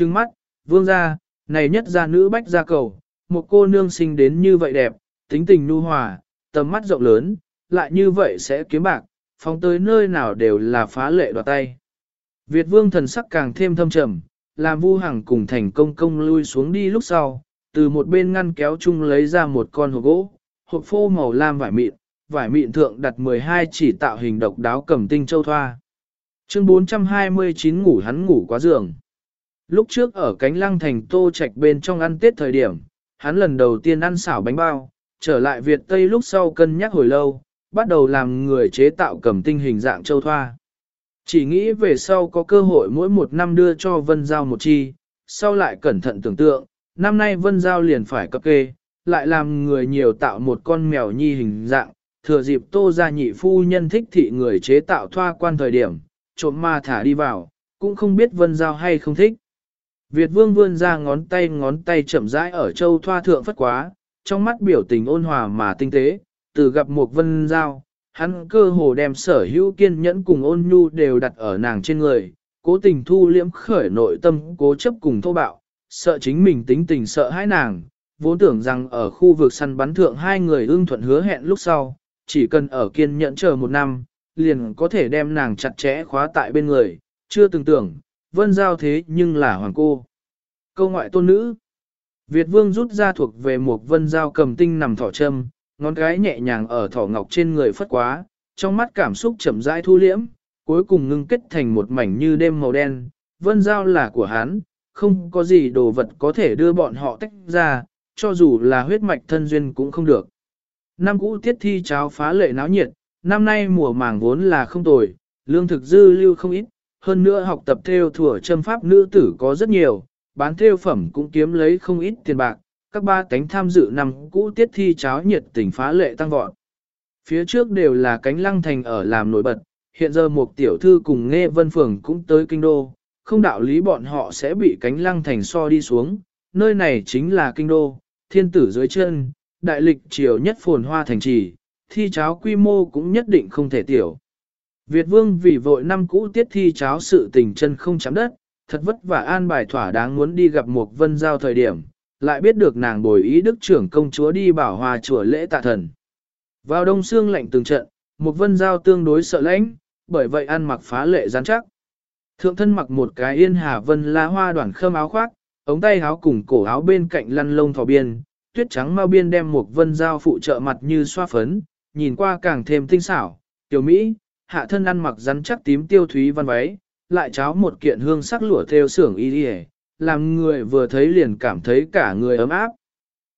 trừng mắt, vương gia, này nhất gia nữ bách gia cầu, một cô nương sinh đến như vậy đẹp, tính tình nu hòa, tầm mắt rộng lớn, lại như vậy sẽ kiếm bạc, phóng tới nơi nào đều là phá lệ đoạt tay. Việt vương thần sắc càng thêm thâm trầm, làm vu hằng cùng thành công công lui xuống đi lúc sau, từ một bên ngăn kéo chung lấy ra một con hộp gỗ, hộp phô màu lam vải mịn, vải mịn thượng đặt 12 chỉ tạo hình độc đáo cầm tinh châu thoa. Chương 429 ngủ hắn ngủ quá giường. Lúc trước ở cánh lăng thành tô trạch bên trong ăn tết thời điểm, hắn lần đầu tiên ăn xảo bánh bao, trở lại Việt Tây lúc sau cân nhắc hồi lâu, bắt đầu làm người chế tạo cầm tinh hình dạng châu thoa. Chỉ nghĩ về sau có cơ hội mỗi một năm đưa cho Vân Giao một chi, sau lại cẩn thận tưởng tượng, năm nay Vân Giao liền phải cấp kê, lại làm người nhiều tạo một con mèo nhi hình dạng, thừa dịp tô gia nhị phu nhân thích thị người chế tạo thoa quan thời điểm, trộm ma thả đi vào, cũng không biết Vân Giao hay không thích. Việt vương vươn ra ngón tay ngón tay chậm rãi ở châu thoa thượng phất quá, trong mắt biểu tình ôn hòa mà tinh tế, từ gặp một Vân Giao, hắn cơ hồ đem sở hữu kiên nhẫn cùng ôn nhu đều đặt ở nàng trên người, cố tình thu liễm khởi nội tâm cố chấp cùng thô bạo, sợ chính mình tính tình sợ hãi nàng, vốn tưởng rằng ở khu vực săn bắn thượng hai người ưng thuận hứa hẹn lúc sau, chỉ cần ở kiên nhẫn chờ một năm, liền có thể đem nàng chặt chẽ khóa tại bên người, chưa từng tưởng, vân giao thế nhưng là hoàng cô. Câu ngoại tôn nữ Việt vương rút ra thuộc về một vân giao cầm tinh nằm thỏ châm, ngón gái nhẹ nhàng ở thỏ ngọc trên người phất quá, trong mắt cảm xúc chậm rãi thu liễm, cuối cùng ngưng kết thành một mảnh như đêm màu đen, vân giao là của hắn, không có gì đồ vật có thể đưa bọn họ tách ra, cho dù là huyết mạch thân duyên cũng không được. Năm cũ tiết thi cháo phá lệ náo nhiệt, năm nay mùa màng vốn là không tồi, lương thực dư lưu không ít, hơn nữa học tập theo thủa châm pháp nữ tử có rất nhiều, bán theo phẩm cũng kiếm lấy không ít tiền bạc, các ba cánh tham dự năm cũ tiết thi cháo nhiệt tình phá lệ tăng vọt. Phía trước đều là cánh lăng thành ở làm nổi bật, hiện giờ một tiểu thư cùng nghe vân phường cũng tới kinh đô, không đạo lý bọn họ sẽ bị cánh lăng thành so đi xuống, nơi này chính là kinh đô, thiên tử dưới chân, đại lịch triều nhất phồn hoa thành trì, thi cháo quy mô cũng nhất định không thể tiểu. Việt vương vì vội năm cũ tiết thi cháo sự tình chân không chạm đất, thật vất vả an bài thỏa đáng muốn đi gặp một vân giao thời điểm, lại biết được nàng bồi ý đức trưởng công chúa đi bảo hòa chùa lễ tạ thần. Vào đông xương lạnh từng trận, một vân giao tương đối sợ lãnh, bởi vậy ăn mặc phá lệ rắn chắc. Thượng thân mặc một cái yên hà vân lá hoa đoàn khâm áo khoác, ống tay áo cùng cổ áo bên cạnh lăn lông thỏ biên, tuyết trắng mau biên đem một vân giao phụ trợ mặt như xoa phấn, nhìn qua càng thêm tinh xảo, tiểu Mỹ, hạ thân ăn mặc rắn chắc tím tiêu thúy văn váy, lại cháo một kiện hương sắc lụa theo xưởng y đi làm người vừa thấy liền cảm thấy cả người ấm áp.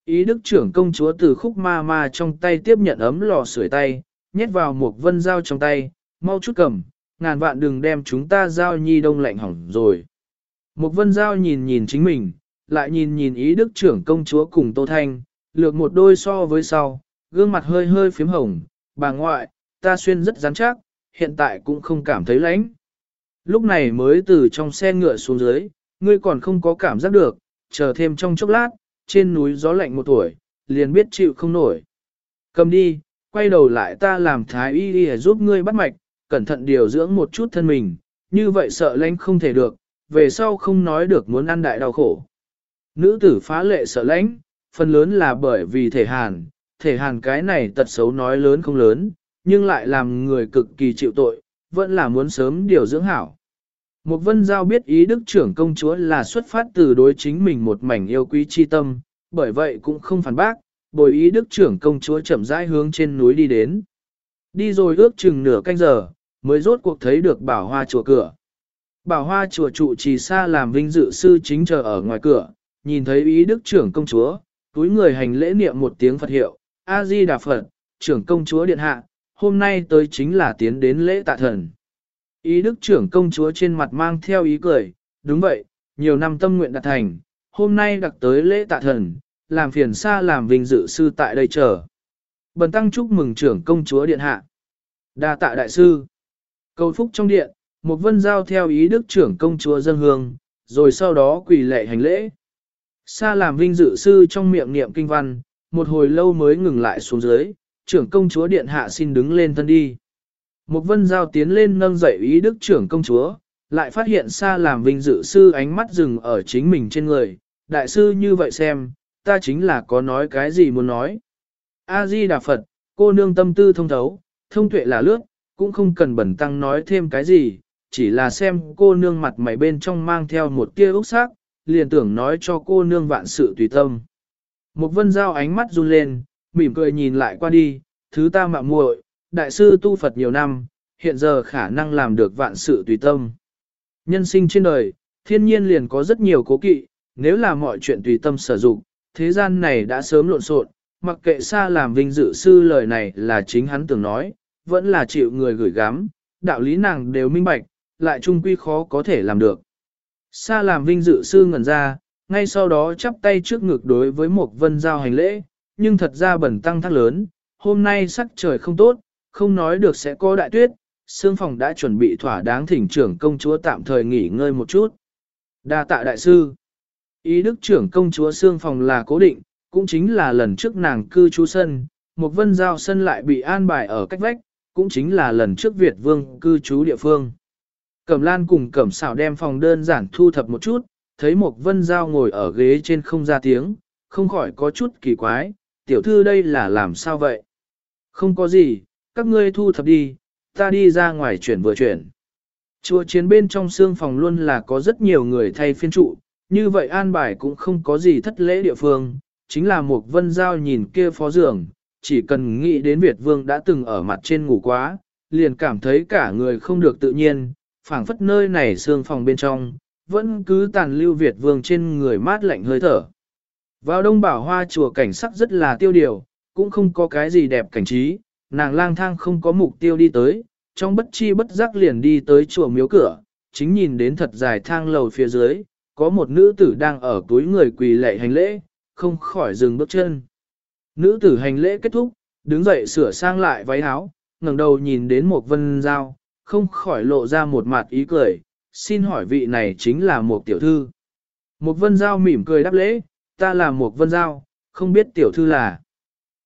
Ý đức trưởng công chúa từ khúc ma ma trong tay tiếp nhận ấm lò sưởi tay, nhét vào một vân dao trong tay, mau chút cầm, ngàn vạn đừng đem chúng ta giao nhi đông lạnh hỏng rồi. Một vân giao nhìn nhìn chính mình, lại nhìn nhìn ý đức trưởng công chúa cùng Tô Thanh, lược một đôi so với sau, gương mặt hơi hơi phím hồng, bà ngoại, ta xuyên rất rắn chắc, hiện tại cũng không cảm thấy lạnh. Lúc này mới từ trong xe ngựa xuống dưới, ngươi còn không có cảm giác được, chờ thêm trong chốc lát, trên núi gió lạnh một tuổi, liền biết chịu không nổi. Cầm đi, quay đầu lại ta làm thái y y giúp ngươi bắt mạch, cẩn thận điều dưỡng một chút thân mình, như vậy sợ lãnh không thể được, về sau không nói được muốn ăn đại đau khổ. Nữ tử phá lệ sợ lãnh, phần lớn là bởi vì thể hàn, thể hàn cái này tật xấu nói lớn không lớn, nhưng lại làm người cực kỳ chịu tội, vẫn là muốn sớm điều dưỡng hảo. Một vân giao biết ý đức trưởng công chúa là xuất phát từ đối chính mình một mảnh yêu quý chi tâm, bởi vậy cũng không phản bác, bồi ý đức trưởng công chúa chậm rãi hướng trên núi đi đến. Đi rồi ước chừng nửa canh giờ, mới rốt cuộc thấy được bảo hoa chùa cửa. Bảo hoa chùa trụ trì xa làm vinh dự sư chính chờ ở ngoài cửa, nhìn thấy ý đức trưởng công chúa, túi người hành lễ niệm một tiếng Phật hiệu, A-di Đà Phật, trưởng công chúa điện hạ, hôm nay tới chính là tiến đến lễ tạ thần. Ý đức trưởng công chúa trên mặt mang theo ý cười, đúng vậy, nhiều năm tâm nguyện đạt thành, hôm nay đặc tới lễ tạ thần, làm phiền xa làm vinh dự sư tại đây chờ. Bần tăng chúc mừng trưởng công chúa điện hạ. đa tạ đại sư. Cầu phúc trong điện, một vân giao theo ý đức trưởng công chúa dân hương, rồi sau đó quỳ lệ hành lễ. Sa làm vinh dự sư trong miệng niệm kinh văn, một hồi lâu mới ngừng lại xuống dưới, trưởng công chúa điện hạ xin đứng lên thân đi. Một vân giao tiến lên nâng dậy ý đức trưởng công chúa, lại phát hiện xa làm vinh dự sư ánh mắt dừng ở chính mình trên người, đại sư như vậy xem, ta chính là có nói cái gì muốn nói. A-di Đà Phật, cô nương tâm tư thông thấu, thông tuệ là lướt, cũng không cần bẩn tăng nói thêm cái gì, chỉ là xem cô nương mặt mày bên trong mang theo một tia úc sắc, liền tưởng nói cho cô nương vạn sự tùy tâm. Một vân giao ánh mắt run lên, mỉm cười nhìn lại qua đi, thứ ta mạo muội, đại sư tu Phật nhiều năm, hiện giờ khả năng làm được vạn sự tùy tâm. Nhân sinh trên đời, thiên nhiên liền có rất nhiều cố kỵ, nếu là mọi chuyện tùy tâm sử dụng, thế gian này đã sớm lộn xộn, mặc kệ xa làm vinh dự sư lời này là chính hắn tưởng nói, vẫn là chịu người gửi gắm, đạo lý nàng đều minh bạch, lại trung quy khó có thể làm được. xa làm vinh dự sư ngẩn ra, ngay sau đó chắp tay trước ngực đối với một vân giao hành lễ, nhưng thật ra bẩn tăng thác lớn, hôm nay sắc trời không tốt, không nói được sẽ có đại tuyết, xương phòng đã chuẩn bị thỏa đáng thỉnh trưởng công chúa tạm thời nghỉ ngơi một chút. Đa tạ đại sư. Ý đức trưởng công chúa xương phòng là cố định, cũng chính là lần trước nàng cư trú sân, một vân giao sân lại bị an bài ở cách vách, cũng chính là lần trước Việt vương cư trú địa phương. Cẩm lan cùng cẩm xảo đem phòng đơn giản thu thập một chút, thấy một vân giao ngồi ở ghế trên không ra tiếng, không khỏi có chút kỳ quái, tiểu thư đây là làm sao vậy? Không có gì, các ngươi thu thập đi, ta đi ra ngoài chuyển vừa chuyển. Chùa chiến bên trong xương phòng luôn là có rất nhiều người thay phiên trụ, như vậy an bài cũng không có gì thất lễ địa phương, chính là một vân giao nhìn kia phó giường, chỉ cần nghĩ đến Việt vương đã từng ở mặt trên ngủ quá, liền cảm thấy cả người không được tự nhiên, phảng phất nơi này xương phòng bên trong, vẫn cứ tàn lưu Việt vương trên người mát lạnh hơi thở. Vào đông bảo hoa chùa cảnh sắc rất là tiêu điều, cũng không có cái gì đẹp cảnh trí, nàng lang thang không có mục tiêu đi tới, trong bất chi bất giác liền đi tới chùa miếu cửa, chính nhìn đến thật dài thang lầu phía dưới, có một nữ tử đang ở túi người quỳ lệ hành lễ, không khỏi dừng bước chân. Nữ tử hành lễ kết thúc, đứng dậy sửa sang lại váy áo, ngẩng đầu nhìn đến một vân giao, không khỏi lộ ra một mặt ý cười, xin hỏi vị này chính là một tiểu thư. Một vân giao mỉm cười đáp lễ, ta là một vân giao, không biết tiểu thư là.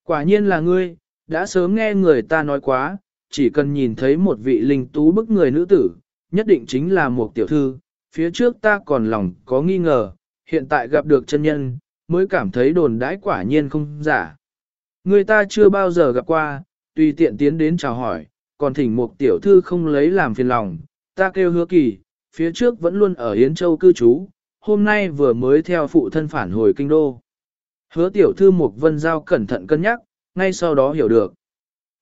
Quả nhiên là ngươi, đã sớm nghe người ta nói quá, chỉ cần nhìn thấy một vị linh tú bức người nữ tử, nhất định chính là một tiểu thư, phía trước ta còn lòng có nghi ngờ, hiện tại gặp được chân nhân, mới cảm thấy đồn đãi quả nhiên không giả. Người ta chưa bao giờ gặp qua, tùy tiện tiến đến chào hỏi, còn thỉnh một tiểu thư không lấy làm phiền lòng, ta kêu hứa kỳ, phía trước vẫn luôn ở Yến Châu cư trú, hôm nay vừa mới theo phụ thân phản hồi kinh đô. Hứa tiểu thư Mục Vân Giao cẩn thận cân nhắc, ngay sau đó hiểu được.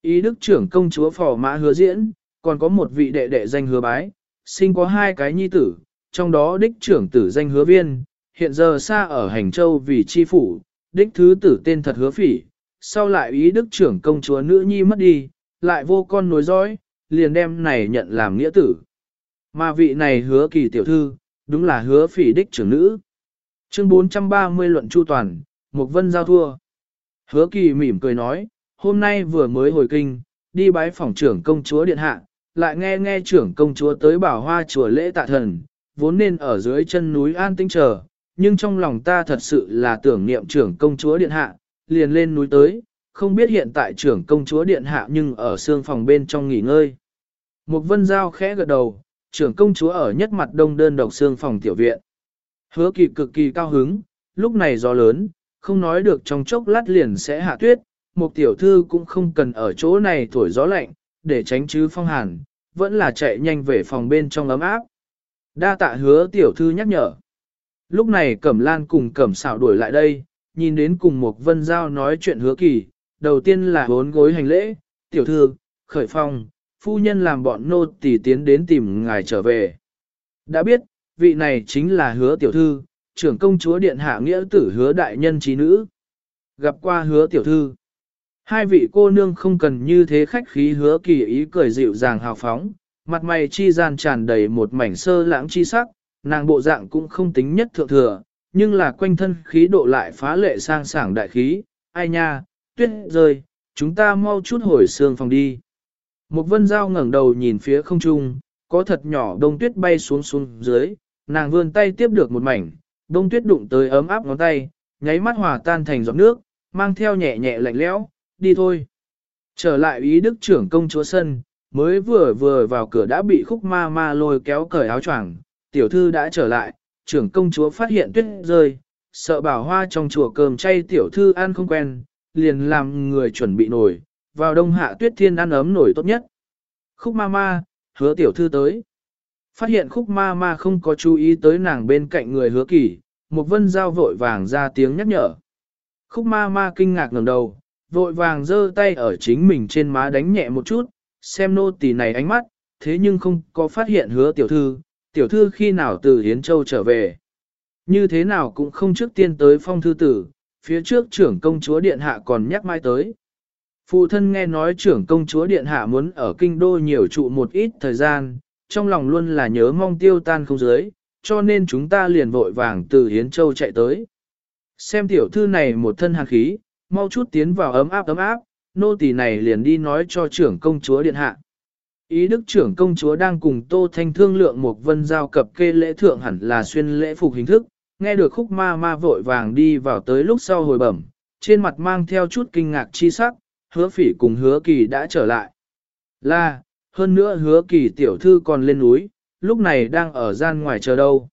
Ý đức trưởng công chúa phò mã hứa diễn, còn có một vị đệ đệ danh hứa bái, sinh có hai cái nhi tử, trong đó đích trưởng tử danh hứa viên, hiện giờ xa ở hành châu vì chi phủ, đích thứ tử tên thật hứa phỉ, sau lại ý đức trưởng công chúa nữ nhi mất đi, lại vô con nối dõi, liền đem này nhận làm nghĩa tử. Mà vị này hứa kỳ tiểu thư, đúng là hứa phỉ đích trưởng nữ. Chương 430 luận chu toàn, mục vân giao thua. Hứa kỳ mỉm cười nói, hôm nay vừa mới hồi kinh, đi bái phòng trưởng công chúa điện hạ, lại nghe nghe trưởng công chúa tới bảo hoa chùa lễ tạ thần, vốn nên ở dưới chân núi an tinh chờ, nhưng trong lòng ta thật sự là tưởng niệm trưởng công chúa điện hạ, liền lên núi tới, không biết hiện tại trưởng công chúa điện hạ nhưng ở xương phòng bên trong nghỉ ngơi. mục vân giao khẽ gật đầu, trưởng công chúa ở nhất mặt đông đơn độc xương phòng tiểu viện. Hứa kỳ cực kỳ cao hứng, lúc này gió lớn, không nói được trong chốc lát liền sẽ hạ tuyết, một tiểu thư cũng không cần ở chỗ này thổi gió lạnh, để tránh chứ phong hàn, vẫn là chạy nhanh về phòng bên trong ấm áp. Đa tạ hứa tiểu thư nhắc nhở. Lúc này Cẩm Lan cùng Cẩm xảo đuổi lại đây, nhìn đến cùng một vân giao nói chuyện hứa kỳ, đầu tiên là bốn gối hành lễ, tiểu thư, khởi phòng phu nhân làm bọn nô tỳ tiến đến tìm ngài trở về. Đã biết, vị này chính là hứa tiểu thư, trưởng công chúa điện hạ nghĩa tử hứa đại nhân trí nữ. Gặp qua hứa tiểu thư. Hai vị cô nương không cần như thế khách khí hứa kỳ ý cười dịu dàng hào phóng, mặt mày chi gian tràn đầy một mảnh sơ lãng chi sắc, nàng bộ dạng cũng không tính nhất thượng thừa, nhưng là quanh thân khí độ lại phá lệ sang sảng đại khí, ai nha, tuyết rơi, chúng ta mau chút hồi xương phòng đi. Một vân dao ngẩng đầu nhìn phía không trung, có thật nhỏ đông tuyết bay xuống xuống dưới, nàng vươn tay tiếp được một mảnh, đông tuyết đụng tới ấm áp ngón tay, nháy mắt hòa tan thành giọt nước, mang theo nhẹ nhẹ lạnh lẽo, đi thôi. Trở lại ý đức trưởng công chúa sân, mới vừa vừa vào cửa đã bị khúc ma ma lôi kéo cởi áo choàng, tiểu thư đã trở lại, trưởng công chúa phát hiện tuyết rơi, sợ bảo hoa trong chùa cơm chay tiểu thư ăn không quen, liền làm người chuẩn bị nổi, vào đông hạ tuyết thiên ăn ấm nổi tốt nhất. Khúc ma ma, hứa tiểu thư tới. Phát hiện khúc ma ma không có chú ý tới nàng bên cạnh người hứa kỳ, một vân giao vội vàng ra tiếng nhắc nhở. Khúc ma ma kinh ngạc ngẩng đầu, vội vàng giơ tay ở chính mình trên má đánh nhẹ một chút, xem nô tỳ này ánh mắt, thế nhưng không có phát hiện hứa tiểu thư, tiểu thư khi nào từ Hiến Châu trở về. Như thế nào cũng không trước tiên tới phong thư tử, phía trước trưởng công chúa Điện Hạ còn nhắc mai tới. Phụ thân nghe nói trưởng công chúa Điện Hạ muốn ở kinh đô nhiều trụ một ít thời gian, trong lòng luôn là nhớ mong tiêu tan không dưới, cho nên chúng ta liền vội vàng từ Hiến Châu chạy tới. Xem tiểu thư này một thân hàn khí, mau chút tiến vào ấm áp ấm áp, nô tỳ này liền đi nói cho trưởng công chúa điện hạ. Ý đức trưởng công chúa đang cùng Tô Thanh thương lượng một vân giao cập kê lễ thượng hẳn là xuyên lễ phục hình thức, nghe được khúc ma ma vội vàng đi vào tới lúc sau hồi bẩm, trên mặt mang theo chút kinh ngạc chi sắc, hứa phỉ cùng hứa kỳ đã trở lại. Là, hơn nữa hứa kỳ tiểu thư còn lên núi, lúc này đang ở gian ngoài chờ đâu.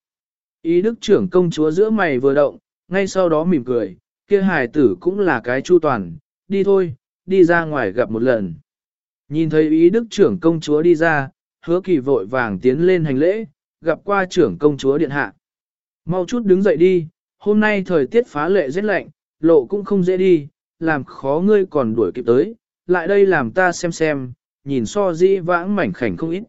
Ý đức trưởng công chúa giữa mày vừa động, ngay sau đó mỉm cười, kia hài tử cũng là cái chu toàn, đi thôi, đi ra ngoài gặp một lần. Nhìn thấy ý đức trưởng công chúa đi ra, hứa kỳ vội vàng tiến lên hành lễ, gặp qua trưởng công chúa điện hạ. Mau chút đứng dậy đi, hôm nay thời tiết phá lệ rất lạnh, lộ cũng không dễ đi, làm khó ngươi còn đuổi kịp tới, lại đây làm ta xem xem, nhìn so di vãng mảnh khảnh không ít.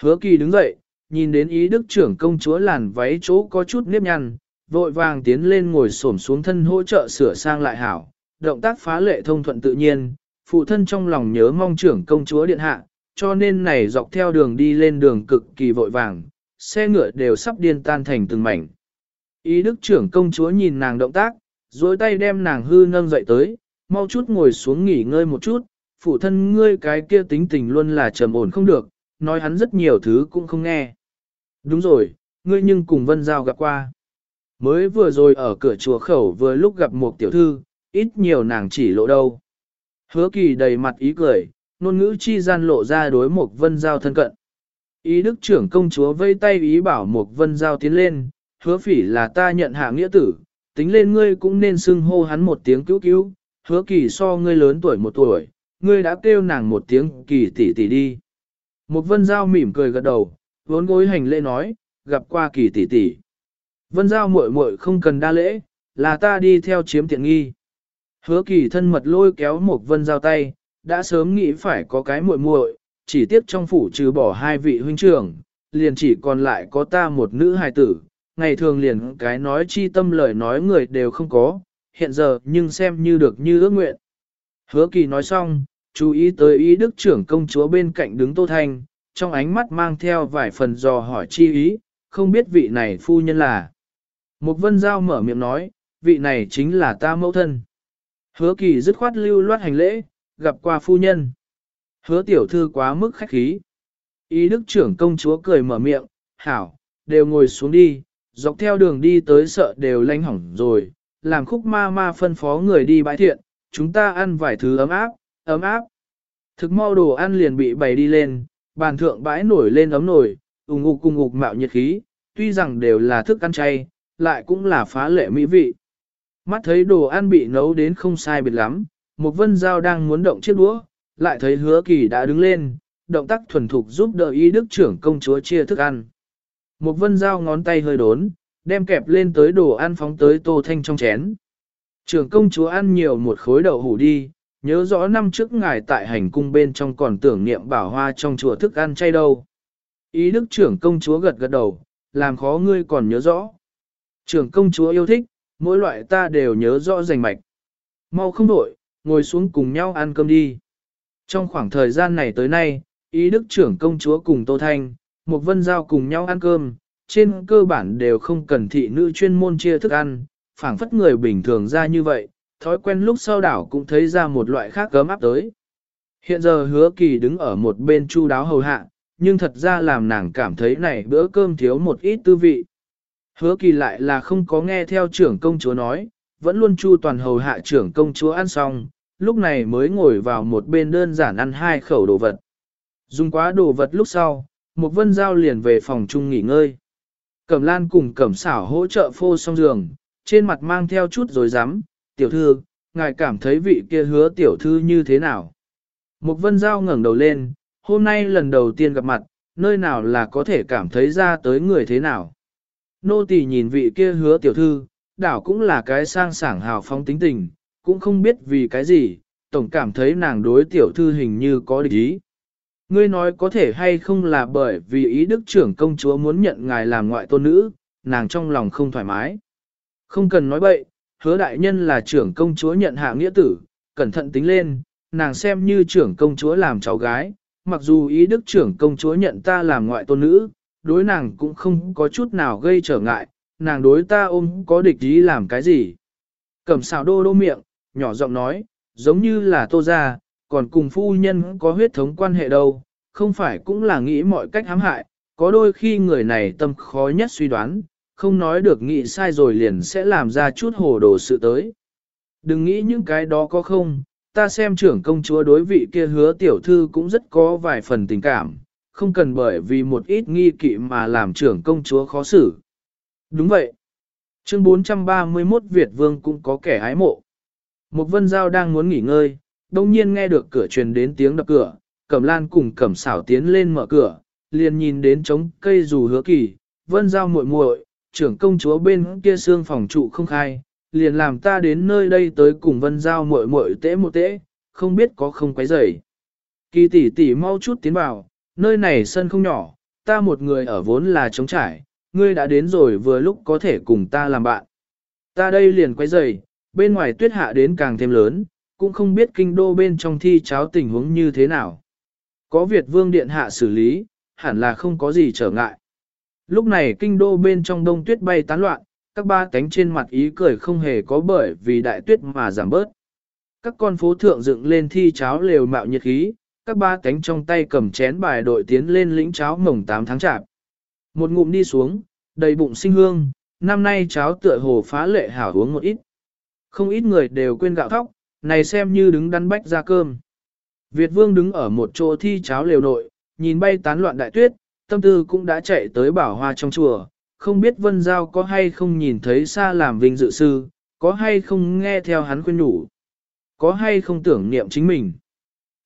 Hứa kỳ đứng dậy, nhìn đến ý đức trưởng công chúa làn váy chỗ có chút nếp nhăn, vội vàng tiến lên ngồi xổm xuống thân hỗ trợ sửa sang lại hảo, động tác phá lệ thông thuận tự nhiên, phụ thân trong lòng nhớ mong trưởng công chúa điện hạ, cho nên này dọc theo đường đi lên đường cực kỳ vội vàng, xe ngựa đều sắp điên tan thành từng mảnh. Ý đức trưởng công chúa nhìn nàng động tác, dối tay đem nàng hư nâng dậy tới, mau chút ngồi xuống nghỉ ngơi một chút, phụ thân ngươi cái kia tính tình luôn là trầm ổn không được, nói hắn rất nhiều thứ cũng không nghe. Đúng rồi, ngươi nhưng cùng Vân Giao gặp qua. Mới vừa rồi ở cửa chùa khẩu vừa lúc gặp một tiểu thư, ít nhiều nàng chỉ lộ đâu. Hứa kỳ đầy mặt ý cười, ngôn ngữ chi gian lộ ra đối một vân giao thân cận. Ý đức trưởng công chúa vây tay ý bảo một vân giao tiến lên, hứa phỉ là ta nhận hạ nghĩa tử, tính lên ngươi cũng nên xưng hô hắn một tiếng cứu cứu, hứa kỳ so ngươi lớn tuổi một tuổi, ngươi đã kêu nàng một tiếng kỳ tỷ tỷ đi. Một vân giao mỉm cười gật đầu, vốn gối hành lễ nói, gặp qua kỳ tỷ tỷ. Vân giao muội muội không cần đa lễ, là ta đi theo chiếm tiện nghi. Hứa kỳ thân mật lôi kéo một vân giao tay, đã sớm nghĩ phải có cái muội muội, chỉ tiếc trong phủ trừ bỏ hai vị huynh trưởng, liền chỉ còn lại có ta một nữ hài tử, ngày thường liền cái nói chi tâm lời nói người đều không có, hiện giờ nhưng xem như được như ước nguyện. Hứa kỳ nói xong, chú ý tới ý đức trưởng công chúa bên cạnh đứng Tô Thanh, trong ánh mắt mang theo vài phần dò hỏi chi ý, không biết vị này phu nhân là. Một vân giao mở miệng nói, vị này chính là ta mẫu thân. Hứa kỳ dứt khoát lưu loát hành lễ, gặp qua phu nhân. Hứa tiểu thư quá mức khách khí. Ý đức trưởng công chúa cười mở miệng, hảo, đều ngồi xuống đi, dọc theo đường đi tới sợ đều lanh hỏng rồi, làm khúc ma ma phân phó người đi bãi thiện, chúng ta ăn vài thứ ấm áp, ấm áp. Thực mau đồ ăn liền bị bày đi lên, bàn thượng bãi nổi lên ấm nổi, ủng ngục cùng ngục mạo nhiệt khí, tuy rằng đều là thức ăn chay, lại cũng là phá lệ mỹ vị. Mắt thấy đồ ăn bị nấu đến không sai biệt lắm, một vân dao đang muốn động chiếc đũa, lại thấy hứa kỳ đã đứng lên, động tác thuần thục giúp đỡ ý đức trưởng công chúa chia thức ăn. Một vân dao ngón tay hơi đốn, đem kẹp lên tới đồ ăn phóng tới tô thanh trong chén. Trưởng công chúa ăn nhiều một khối đậu hủ đi, nhớ rõ năm trước ngài tại hành cung bên trong còn tưởng niệm bảo hoa trong chùa thức ăn chay đâu. Ý đức trưởng công chúa gật gật đầu, làm khó ngươi còn nhớ rõ. Trưởng công chúa yêu thích, mỗi loại ta đều nhớ rõ rành mạch. Mau không đổi, ngồi xuống cùng nhau ăn cơm đi. Trong khoảng thời gian này tới nay, ý đức trưởng công chúa cùng Tô Thanh, một vân giao cùng nhau ăn cơm, trên cơ bản đều không cần thị nữ chuyên môn chia thức ăn, phảng phất người bình thường ra như vậy, thói quen lúc sau đảo cũng thấy ra một loại khác cấm áp tới. Hiện giờ hứa kỳ đứng ở một bên chu đáo hầu hạ, nhưng thật ra làm nàng cảm thấy này bữa cơm thiếu một ít tư vị. Hứa kỳ lại là không có nghe theo trưởng công chúa nói, vẫn luôn chu toàn hầu hạ trưởng công chúa ăn xong, lúc này mới ngồi vào một bên đơn giản ăn hai khẩu đồ vật. Dùng quá đồ vật lúc sau, một vân giao liền về phòng chung nghỉ ngơi. Cẩm lan cùng cẩm xảo hỗ trợ phô xong giường, trên mặt mang theo chút rồi dám, tiểu thư, ngài cảm thấy vị kia hứa tiểu thư như thế nào. Một vân giao ngẩng đầu lên, hôm nay lần đầu tiên gặp mặt, nơi nào là có thể cảm thấy ra tới người thế nào. Nô tỳ nhìn vị kia hứa tiểu thư, đảo cũng là cái sang sảng hào phóng tính tình, cũng không biết vì cái gì, tổng cảm thấy nàng đối tiểu thư hình như có địch ý. Ngươi nói có thể hay không là bởi vì ý đức trưởng công chúa muốn nhận ngài làm ngoại tôn nữ, nàng trong lòng không thoải mái. Không cần nói bậy, hứa đại nhân là trưởng công chúa nhận hạ nghĩa tử, cẩn thận tính lên, nàng xem như trưởng công chúa làm cháu gái, mặc dù ý đức trưởng công chúa nhận ta làm ngoại tôn nữ, đối nàng cũng không có chút nào gây trở ngại, nàng đối ta ôm có địch ý làm cái gì. Cẩm xào đô đô miệng, nhỏ giọng nói, giống như là tô ra, còn cùng phu nhân có huyết thống quan hệ đâu, không phải cũng là nghĩ mọi cách hãm hại, có đôi khi người này tâm khó nhất suy đoán, không nói được nghĩ sai rồi liền sẽ làm ra chút hồ đồ sự tới. Đừng nghĩ những cái đó có không, ta xem trưởng công chúa đối vị kia hứa tiểu thư cũng rất có vài phần tình cảm, không cần bởi vì một ít nghi kỵ mà làm trưởng công chúa khó xử. Đúng vậy. Chương 431 Việt Vương cũng có kẻ hái mộ. Một vân giao đang muốn nghỉ ngơi, đông nhiên nghe được cửa truyền đến tiếng đập cửa, cẩm lan cùng cẩm xảo tiến lên mở cửa, liền nhìn đến trống cây dù hứa kỳ, vân giao muội muội, trưởng công chúa bên kia xương phòng trụ không khai, liền làm ta đến nơi đây tới cùng vân giao muội muội tễ một tễ, không biết có không quấy rầy. Kỳ tỷ tỷ mau chút tiến vào, nơi này sân không nhỏ, ta một người ở vốn là trống trải, ngươi đã đến rồi vừa lúc có thể cùng ta làm bạn. Ta đây liền quấy rầy, bên ngoài tuyết hạ đến càng thêm lớn, cũng không biết kinh đô bên trong thi cháo tình huống như thế nào. Có Việt vương điện hạ xử lý, hẳn là không có gì trở ngại. Lúc này kinh đô bên trong đông tuyết bay tán loạn, các ba cánh trên mặt ý cười không hề có bởi vì đại tuyết mà giảm bớt. Các con phố thượng dựng lên thi cháo lều mạo nhiệt khí, các ba cánh trong tay cầm chén bài đội tiến lên lĩnh cháo mồng 8 tháng chạp. Một ngụm đi xuống, đầy bụng sinh hương, năm nay cháo tựa hồ phá lệ hảo uống một ít. Không ít người đều quên gạo thóc, này xem như đứng đắn bách ra cơm. Việt vương đứng ở một chỗ thi cháo lều nội, nhìn bay tán loạn đại tuyết, tâm tư cũng đã chạy tới bảo hoa trong chùa, không biết vân giao có hay không nhìn thấy xa làm vinh dự sư, có hay không nghe theo hắn khuyên nhủ, có hay không tưởng niệm chính mình.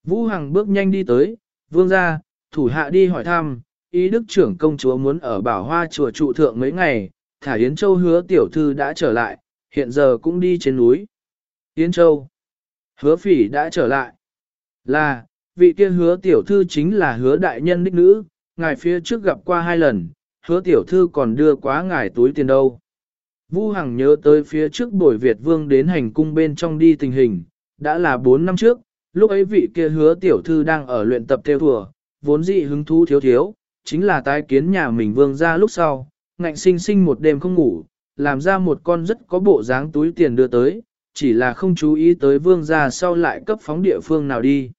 Vũ Hằng bước nhanh đi tới, vương ra, thủ hạ đi hỏi thăm, ý đức trưởng công chúa muốn ở bảo hoa chùa trụ thượng mấy ngày, thả Yến Châu hứa tiểu thư đã trở lại, hiện giờ cũng đi trên núi. Yến Châu, hứa phỉ đã trở lại. Là, vị kia hứa tiểu thư chính là hứa đại nhân đích nữ, ngài phía trước gặp qua hai lần, hứa tiểu thư còn đưa quá ngài túi tiền đâu. Vu Hằng nhớ tới phía trước buổi Việt Vương đến hành cung bên trong đi tình hình, đã là 4 năm trước, lúc ấy vị kia hứa tiểu thư đang ở luyện tập theo thùa, vốn dị hứng thú thiếu thiếu, chính là tái kiến nhà mình vương ra lúc sau, ngạnh sinh sinh một đêm không ngủ, làm ra một con rất có bộ dáng túi tiền đưa tới, chỉ là không chú ý tới vương gia sau lại cấp phóng địa phương nào đi.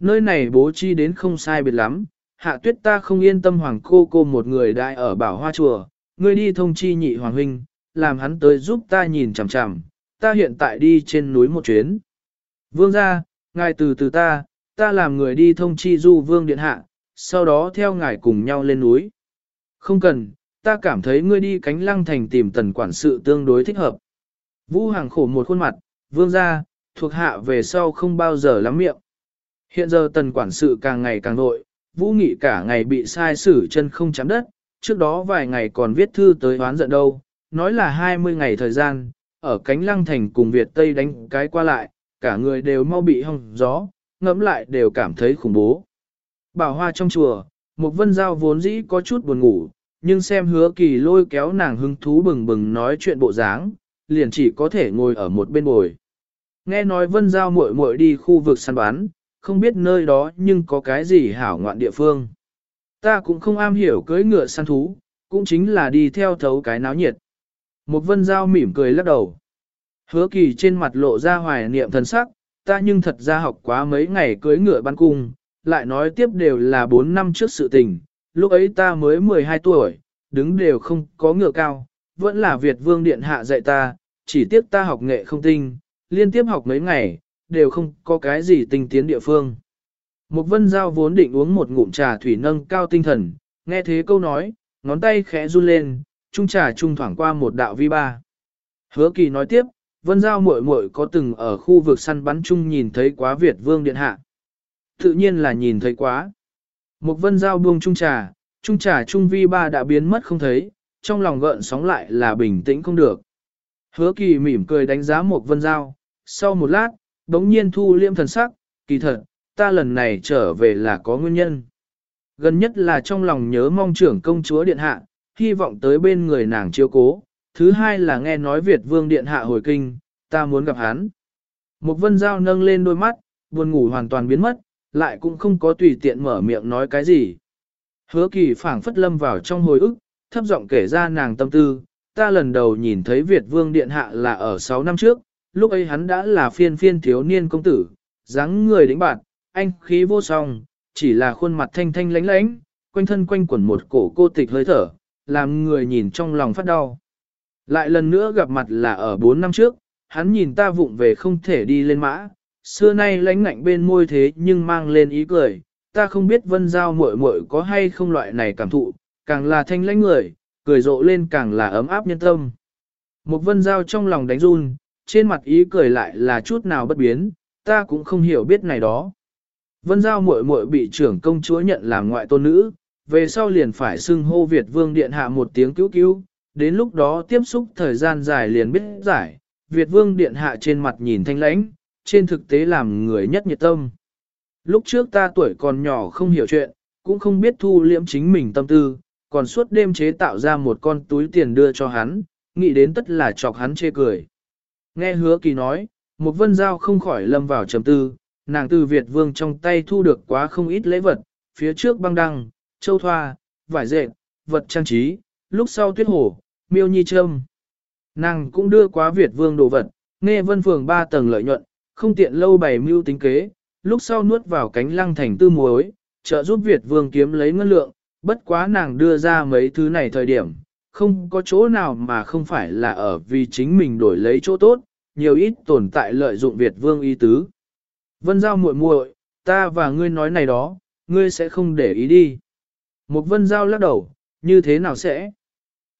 Nơi này bố trí đến không sai biệt lắm, hạ tuyết ta không yên tâm hoàng cô cô một người đại ở bảo hoa chùa, ngươi đi thông chi nhị hoàng huynh, làm hắn tới giúp ta nhìn chằm chằm, ta hiện tại đi trên núi một chuyến. Vương gia ngài từ từ ta, ta làm người đi thông chi du vương điện hạ, sau đó theo ngài cùng nhau lên núi. Không cần, ta cảm thấy ngươi đi cánh lăng thành tìm tần quản sự tương đối thích hợp. Vũ hàng khổ một khuôn mặt, vương ra, thuộc hạ về sau không bao giờ lắm miệng. Hiện giờ tần quản sự càng ngày càng nội, Vũ Nghị cả ngày bị sai xử chân không chạm đất, trước đó vài ngày còn viết thư tới oán giận đâu, nói là 20 ngày thời gian, ở cánh lăng thành cùng Việt Tây đánh cái qua lại, cả người đều mau bị hong gió, ngẫm lại đều cảm thấy khủng bố. Bảo hoa trong chùa, một vân giao vốn dĩ có chút buồn ngủ, nhưng xem hứa kỳ lôi kéo nàng hứng thú bừng bừng nói chuyện bộ dáng, liền chỉ có thể ngồi ở một bên bồi. Nghe nói vân giao muội muội đi khu vực săn bán không biết nơi đó nhưng có cái gì hảo ngoạn địa phương. Ta cũng không am hiểu cưỡi ngựa săn thú, cũng chính là đi theo thấu cái náo nhiệt. Một vân giao mỉm cười lắc đầu. Hứa kỳ trên mặt lộ ra hoài niệm thần sắc, ta nhưng thật ra học quá mấy ngày cưỡi ngựa bắn cung, lại nói tiếp đều là 4 năm trước sự tình, lúc ấy ta mới 12 tuổi, đứng đều không có ngựa cao, vẫn là Việt Vương Điện Hạ dạy ta, chỉ tiếc ta học nghệ không tinh, liên tiếp học mấy ngày, đều không có cái gì tinh tiến địa phương. Một vân giao vốn định uống một ngụm trà thủy nâng cao tinh thần, nghe thế câu nói, ngón tay khẽ run lên, trung trà trung thoảng qua một đạo vi ba. Hứa kỳ nói tiếp, vân giao muội muội có từng ở khu vực săn bắn chung nhìn thấy quá Việt vương điện hạ. Tự nhiên là nhìn thấy quá. Một vân giao buông trung trà, trung trà trung vi ba đã biến mất không thấy, trong lòng gợn sóng lại là bình tĩnh không được. Hứa kỳ mỉm cười đánh giá một vân giao, sau một lát, đống nhiên thu liêm thần sắc, kỳ thật, ta lần này trở về là có nguyên nhân. Gần nhất là trong lòng nhớ mong trưởng công chúa điện hạ, hy vọng tới bên người nàng chiếu cố. Thứ hai là nghe nói Việt vương điện hạ hồi kinh, ta muốn gặp hắn. Một vân giao nâng lên đôi mắt, buồn ngủ hoàn toàn biến mất, lại cũng không có tùy tiện mở miệng nói cái gì. Hứa kỳ phảng phất lâm vào trong hồi ức, thấp giọng kể ra nàng tâm tư, ta lần đầu nhìn thấy Việt vương điện hạ là ở 6 năm trước, lúc ấy hắn đã là phiên phiên thiếu niên công tử, dáng người đĩnh bạn, anh khí vô song, chỉ là khuôn mặt thanh thanh lánh lánh, quanh thân quanh quẩn một cổ cô tịch hơi thở, làm người nhìn trong lòng phát đau. Lại lần nữa gặp mặt là ở 4 năm trước, hắn nhìn ta vụng về không thể đi lên mã, xưa nay lánh ngạnh bên môi thế nhưng mang lên ý cười, ta không biết vân giao muội muội có hay không loại này cảm thụ, càng là thanh lãnh người, cười rộ lên càng là ấm áp nhân tâm. Một vân giao trong lòng đánh run, trên mặt ý cười lại là chút nào bất biến, ta cũng không hiểu biết này đó. Vân Giao muội muội bị trưởng công chúa nhận làm ngoại tôn nữ, về sau liền phải xưng hô Việt Vương Điện hạ một tiếng cứu cứu, đến lúc đó tiếp xúc thời gian dài liền biết giải, Việt Vương Điện hạ trên mặt nhìn thanh lãnh, trên thực tế làm người nhất nhiệt tâm. Lúc trước ta tuổi còn nhỏ không hiểu chuyện, cũng không biết thu liễm chính mình tâm tư, còn suốt đêm chế tạo ra một con túi tiền đưa cho hắn, nghĩ đến tất là chọc hắn chê cười. Nghe hứa kỳ nói, một vân giao không khỏi lâm vào trầm tư, nàng từ Việt vương trong tay thu được quá không ít lễ vật, phía trước băng đăng, châu thoa, vải dệt, vật trang trí, lúc sau tuyết hổ, miêu nhi trâm. Nàng cũng đưa quá Việt vương đồ vật, nghe vân phường ba tầng lợi nhuận, không tiện lâu bày mưu tính kế, lúc sau nuốt vào cánh lăng thành tư muối, trợ giúp Việt vương kiếm lấy ngân lượng, bất quá nàng đưa ra mấy thứ này thời điểm, không có chỗ nào mà không phải là ở vì chính mình đổi lấy chỗ tốt, nhiều ít tồn tại lợi dụng Việt vương y tứ. Vân Giao muội muội, ta và ngươi nói này đó, ngươi sẽ không để ý đi. Một Vân Giao lắc đầu, như thế nào sẽ?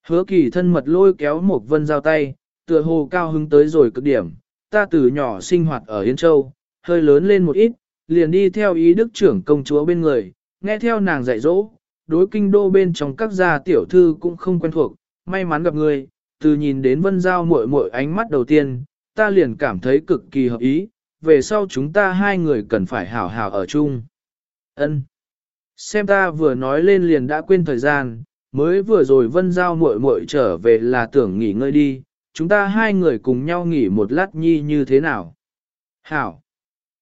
Hứa kỳ thân mật lôi kéo một Vân Giao tay, tựa hồ cao hứng tới rồi cực điểm. Ta từ nhỏ sinh hoạt ở Yên Châu, hơi lớn lên một ít, liền đi theo ý đức trưởng công chúa bên người, nghe theo nàng dạy dỗ, đối kinh đô bên trong các gia tiểu thư cũng không quen thuộc, may mắn gặp ngươi, từ nhìn đến Vân Giao muội muội ánh mắt đầu tiên, ta liền cảm thấy cực kỳ hợp ý, về sau chúng ta hai người cần phải hảo hảo ở chung. Ân. Xem ta vừa nói lên liền đã quên thời gian, mới vừa rồi vân giao muội muội trở về là tưởng nghỉ ngơi đi, chúng ta hai người cùng nhau nghỉ một lát nhi như thế nào. Hảo.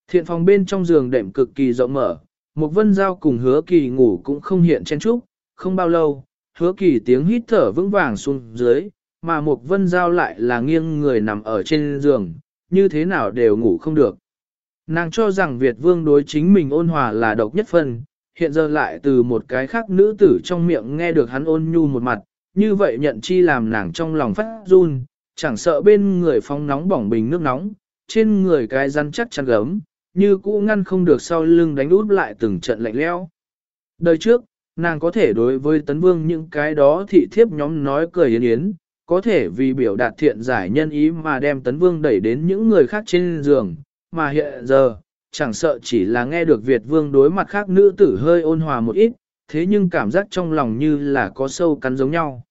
Thiện phòng bên trong giường đệm cực kỳ rộng mở, một vân giao cùng hứa kỳ ngủ cũng không hiện chen trúc, không bao lâu, hứa kỳ tiếng hít thở vững vàng xuống dưới, mà một vân giao lại là nghiêng người nằm ở trên giường, như thế nào đều ngủ không được. Nàng cho rằng Việt vương đối chính mình ôn hòa là độc nhất phân, hiện giờ lại từ một cái khác nữ tử trong miệng nghe được hắn ôn nhu một mặt, như vậy nhận chi làm nàng trong lòng phát run, chẳng sợ bên người phong nóng bỏng bình nước nóng, trên người cái rắn chắc chăn gấm, như cũ ngăn không được sau lưng đánh út lại từng trận lạnh lẽo. Đời trước, nàng có thể đối với tấn vương những cái đó thị thiếp nhóm nói cười yến yến, có thể vì biểu đạt thiện giải nhân ý mà đem tấn vương đẩy đến những người khác trên giường, mà hiện giờ, chẳng sợ chỉ là nghe được Việt vương đối mặt khác nữ tử hơi ôn hòa một ít, thế nhưng cảm giác trong lòng như là có sâu cắn giống nhau.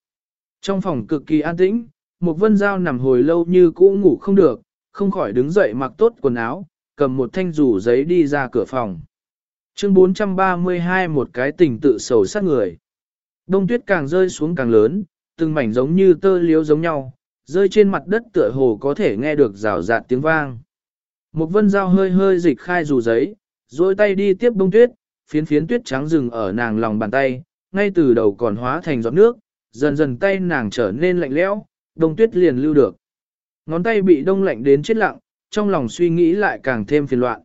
Trong phòng cực kỳ an tĩnh, một vân dao nằm hồi lâu như cũ ngủ không được, không khỏi đứng dậy mặc tốt quần áo, cầm một thanh rủ giấy đi ra cửa phòng. Chương 432 một cái tình tự sầu sát người. Đông tuyết càng rơi xuống càng lớn, từng mảnh giống như tơ liếu giống nhau, rơi trên mặt đất tựa hồ có thể nghe được rào rạt tiếng vang. Một vân dao hơi hơi dịch khai dù giấy, rồi tay đi tiếp bông tuyết, phiến phiến tuyết trắng rừng ở nàng lòng bàn tay, ngay từ đầu còn hóa thành giọt nước, dần dần tay nàng trở nên lạnh lẽo, đông tuyết liền lưu được. Ngón tay bị đông lạnh đến chết lặng, trong lòng suy nghĩ lại càng thêm phiền loạn.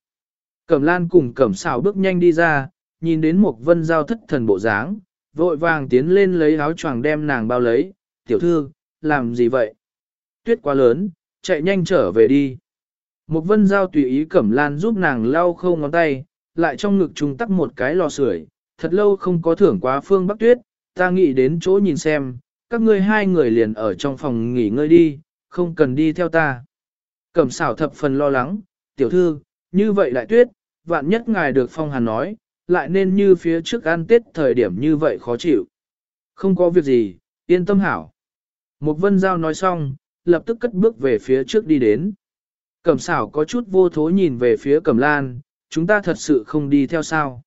Cẩm lan cùng cẩm xào bước nhanh đi ra, nhìn đến một vân giao thất thần bộ dáng, vội vàng tiến lên lấy áo choàng đem nàng bao lấy, tiểu thư, làm gì vậy? Tuyết quá lớn, chạy nhanh trở về đi. Một vân giao tùy ý cẩm lan giúp nàng lau khâu ngón tay, lại trong ngực trung tắc một cái lò sưởi, thật lâu không có thưởng quá phương Bắc Tuyết, ta nghĩ đến chỗ nhìn xem, các ngươi hai người liền ở trong phòng nghỉ ngơi đi, không cần đi theo ta. Cẩm xảo thập phần lo lắng, tiểu thư, như vậy lại tuyết, vạn nhất ngài được phong hàn nói, lại nên như phía trước ăn tết thời điểm như vậy khó chịu. Không có việc gì, yên tâm hảo. Một vân giao nói xong, lập tức cất bước về phía trước đi đến. Cẩm xảo có chút vô thố nhìn về phía cẩm lan, chúng ta thật sự không đi theo sao.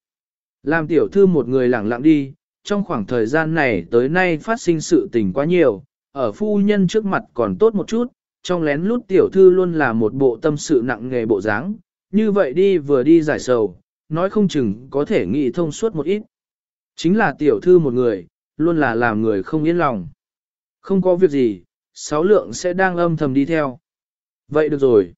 Làm tiểu thư một người lặng lặng đi, trong khoảng thời gian này tới nay phát sinh sự tình quá nhiều, ở phu nhân trước mặt còn tốt một chút, trong lén lút tiểu thư luôn là một bộ tâm sự nặng nghề bộ dáng, như vậy đi vừa đi giải sầu, nói không chừng có thể nghĩ thông suốt một ít. Chính là tiểu thư một người, luôn là làm người không yên lòng. Không có việc gì, sáu lượng sẽ đang âm thầm đi theo. Vậy được rồi.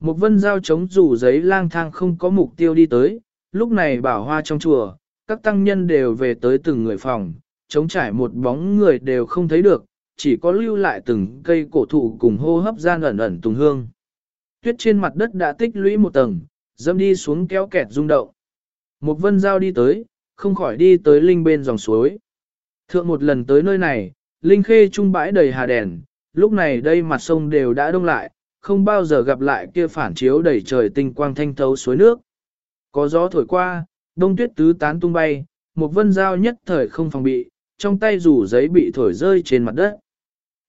Một vân giao chống rủ giấy lang thang không có mục tiêu đi tới, lúc này bảo hoa trong chùa, các tăng nhân đều về tới từng người phòng, chống trải một bóng người đều không thấy được, chỉ có lưu lại từng cây cổ thụ cùng hô hấp gian ẩn ẩn tùng hương. Tuyết trên mặt đất đã tích lũy một tầng, dâm đi xuống kéo kẹt rung động. Một vân giao đi tới, không khỏi đi tới linh bên dòng suối. Thượng một lần tới nơi này, linh khê trung bãi đầy hà đèn, lúc này đây mặt sông đều đã đông lại, không bao giờ gặp lại kia phản chiếu đầy trời tinh quang thanh thấu suối nước. Có gió thổi qua, đông tuyết tứ tán tung bay, một vân dao nhất thời không phòng bị, trong tay rủ giấy bị thổi rơi trên mặt đất.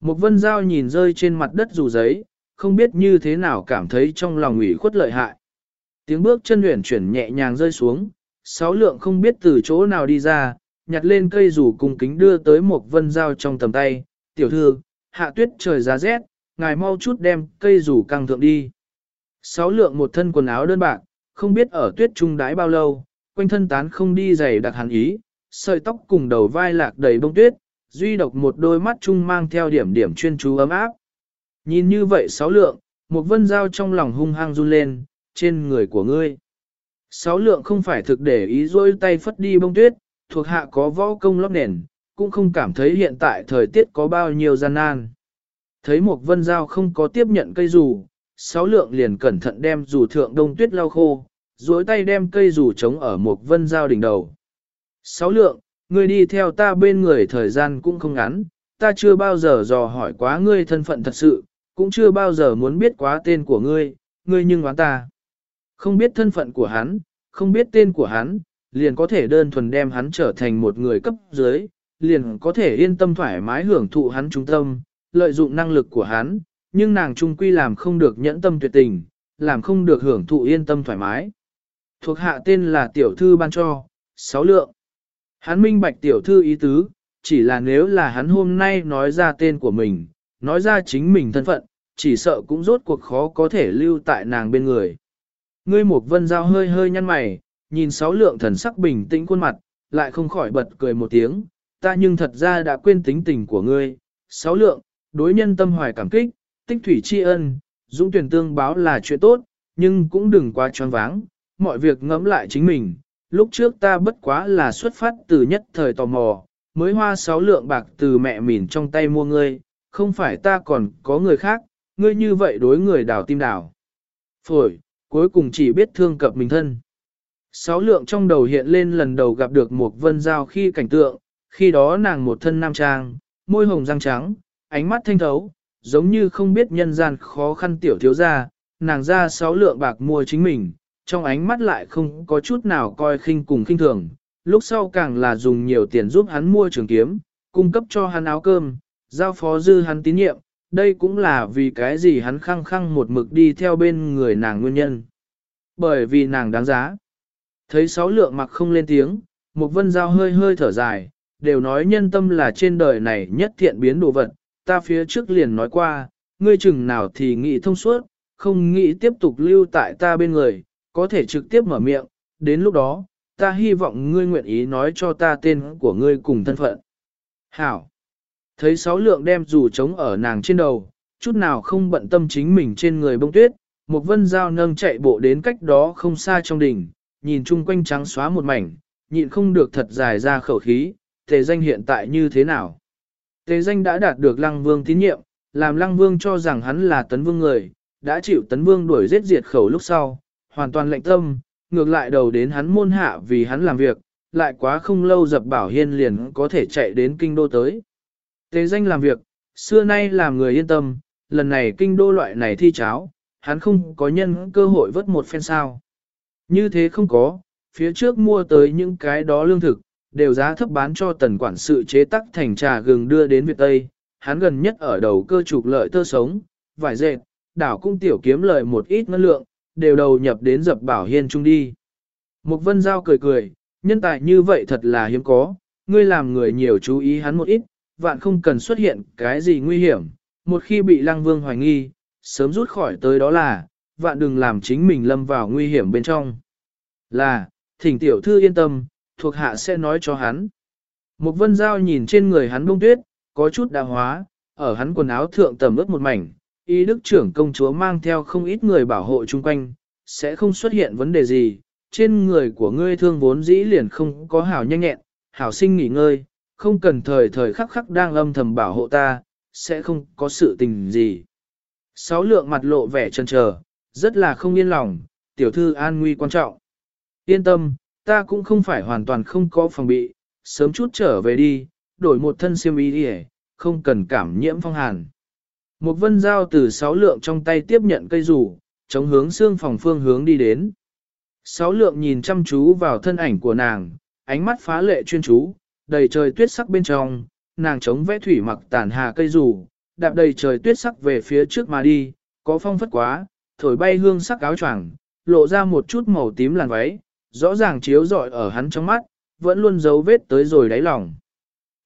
Một vân dao nhìn rơi trên mặt đất rủ giấy, không biết như thế nào cảm thấy trong lòng ủy khuất lợi hại. Tiếng bước chân luyện chuyển nhẹ nhàng rơi xuống, sáu lượng không biết từ chỗ nào đi ra, nhặt lên cây rủ cùng kính đưa tới một vân dao trong tầm tay, tiểu thư, hạ tuyết trời giá rét, ngài mau chút đem cây rủ căng thượng đi. Sáu lượng một thân quần áo đơn bạc, không biết ở tuyết trung đái bao lâu, quanh thân tán không đi giày đặc hàn ý, sợi tóc cùng đầu vai lạc đầy bông tuyết, duy độc một đôi mắt trung mang theo điểm điểm chuyên chú ấm áp. Nhìn như vậy sáu lượng, một vân dao trong lòng hung hăng run lên, trên người của ngươi. Sáu lượng không phải thực để ý dôi tay phất đi bông tuyết, thuộc hạ có võ công lóc nền, cũng không cảm thấy hiện tại thời tiết có bao nhiêu gian nan. Thấy một vân dao không có tiếp nhận cây dù, sáu lượng liền cẩn thận đem dù thượng đông tuyết lau khô, duỗi tay đem cây dù trống ở một vân dao đỉnh đầu. Sáu lượng, ngươi đi theo ta bên người thời gian cũng không ngắn, ta chưa bao giờ dò hỏi quá ngươi thân phận thật sự, cũng chưa bao giờ muốn biết quá tên của ngươi, ngươi nhưng oán ta. Không biết thân phận của hắn, không biết tên của hắn, liền có thể đơn thuần đem hắn trở thành một người cấp dưới, liền có thể yên tâm thoải mái hưởng thụ hắn trung tâm, lợi dụng năng lực của hắn, nhưng nàng trung quy làm không được nhẫn tâm tuyệt tình, làm không được hưởng thụ yên tâm thoải mái. Thuộc hạ tên là tiểu thư ban cho, sáu lượng. Hắn minh bạch tiểu thư ý tứ, chỉ là nếu là hắn hôm nay nói ra tên của mình, nói ra chính mình thân phận, chỉ sợ cũng rốt cuộc khó có thể lưu tại nàng bên người. Ngươi một vân giao hơi hơi nhăn mày, nhìn sáu lượng thần sắc bình tĩnh khuôn mặt, lại không khỏi bật cười một tiếng, ta nhưng thật ra đã quên tính tình của ngươi. Sáu lượng, đối nhân tâm hoài cảm kích, tích thủy tri ân, dũng tuyển tương báo là chuyện tốt, nhưng cũng đừng quá choáng váng, mọi việc ngẫm lại chính mình. Lúc trước ta bất quá là xuất phát từ nhất thời tò mò, mới hoa sáu lượng bạc từ mẹ mìn trong tay mua ngươi, không phải ta còn có người khác, ngươi như vậy đối người đào tim đào. Phổi, cuối cùng chỉ biết thương cập mình thân. Sáu lượng trong đầu hiện lên lần đầu gặp được một vân giao khi cảnh tượng, khi đó nàng một thân nam trang, môi hồng răng trắng, ánh mắt thanh thấu, giống như không biết nhân gian khó khăn tiểu thiếu gia, nàng ra sáu lượng bạc mua chính mình, trong ánh mắt lại không có chút nào coi khinh cùng khinh thường, lúc sau càng là dùng nhiều tiền giúp hắn mua trường kiếm, cung cấp cho hắn áo cơm, giao phó dư hắn tín nhiệm, đây cũng là vì cái gì hắn khăng khăng một mực đi theo bên người nàng nguyên nhân. Bởi vì nàng đáng giá. Thấy sáu lượng mặc không lên tiếng, một vân giao hơi hơi thở dài, đều nói nhân tâm là trên đời này nhất thiện biến đồ vật, ta phía trước liền nói qua, ngươi chừng nào thì nghĩ thông suốt, không nghĩ tiếp tục lưu tại ta bên người, có thể trực tiếp mở miệng, đến lúc đó, ta hy vọng ngươi nguyện ý nói cho ta tên của ngươi cùng thân phận. Hảo! Thấy sáu lượng đem dù trống ở nàng trên đầu, chút nào không bận tâm chính mình trên người bông tuyết, một vân dao nâng chạy bộ đến cách đó không xa trong đỉnh, nhìn chung quanh trắng xóa một mảnh, nhịn không được thật dài ra khẩu khí, tề danh hiện tại như thế nào. Tề danh đã đạt được lăng vương tín nhiệm, làm lăng vương cho rằng hắn là tấn vương người, đã chịu tấn vương đuổi giết diệt khẩu lúc sau, hoàn toàn lệnh tâm, ngược lại đầu đến hắn môn hạ vì hắn làm việc, lại quá không lâu dập bảo hiên liền có thể chạy đến kinh đô tới. Tế danh làm việc, xưa nay làm người yên tâm, lần này kinh đô loại này thi cháo, hắn không có nhân cơ hội vớt một phen sao. Như thế không có, phía trước mua tới những cái đó lương thực, đều giá thấp bán cho tần quản sự chế tắc thành trà gừng đưa đến Việt Tây, hắn gần nhất ở đầu cơ trục lợi tơ sống, vải dệt, đảo cung tiểu kiếm lợi một ít ngân lượng, đều đầu nhập đến dập bảo hiên trung đi. Mục vân giao cười cười, nhân tài như vậy thật là hiếm có, ngươi làm người nhiều chú ý hắn một ít, vạn không cần xuất hiện cái gì nguy hiểm, một khi bị lăng vương hoài nghi, sớm rút khỏi tới đó là, vạn đừng làm chính mình lâm vào nguy hiểm bên trong. Là, thỉnh tiểu thư yên tâm, thuộc hạ sẽ nói cho hắn. Mục vân giao nhìn trên người hắn bông tuyết, có chút đã hóa, ở hắn quần áo thượng tầm ướt một mảnh, y đức trưởng công chúa mang theo không ít người bảo hộ chung quanh, sẽ không xuất hiện vấn đề gì, trên người của ngươi thương vốn dĩ liền không có hảo nhanh nhẹn, hảo sinh nghỉ ngơi, không cần thời thời khắc khắc đang âm thầm bảo hộ ta, sẽ không có sự tình gì. Sáu lượng mặt lộ vẻ chân chờ, rất là không yên lòng, tiểu thư an nguy quan trọng. Yên tâm, ta cũng không phải hoàn toàn không có phòng bị, sớm chút trở về đi, đổi một thân siêm y đi không cần cảm nhiễm phong hàn. Một vân giao từ sáu lượng trong tay tiếp nhận cây rủ, chống hướng xương phòng phương hướng đi đến. Sáu lượng nhìn chăm chú vào thân ảnh của nàng, ánh mắt phá lệ chuyên chú, đầy trời tuyết sắc bên trong, nàng chống vẽ thủy mặc tản hà cây rủ, đạp đầy trời tuyết sắc về phía trước mà đi, có phong phất quá, thổi bay hương sắc áo choàng, lộ ra một chút màu tím làn váy, rõ ràng chiếu rọi ở hắn trong mắt, vẫn luôn dấu vết tới rồi đáy lòng.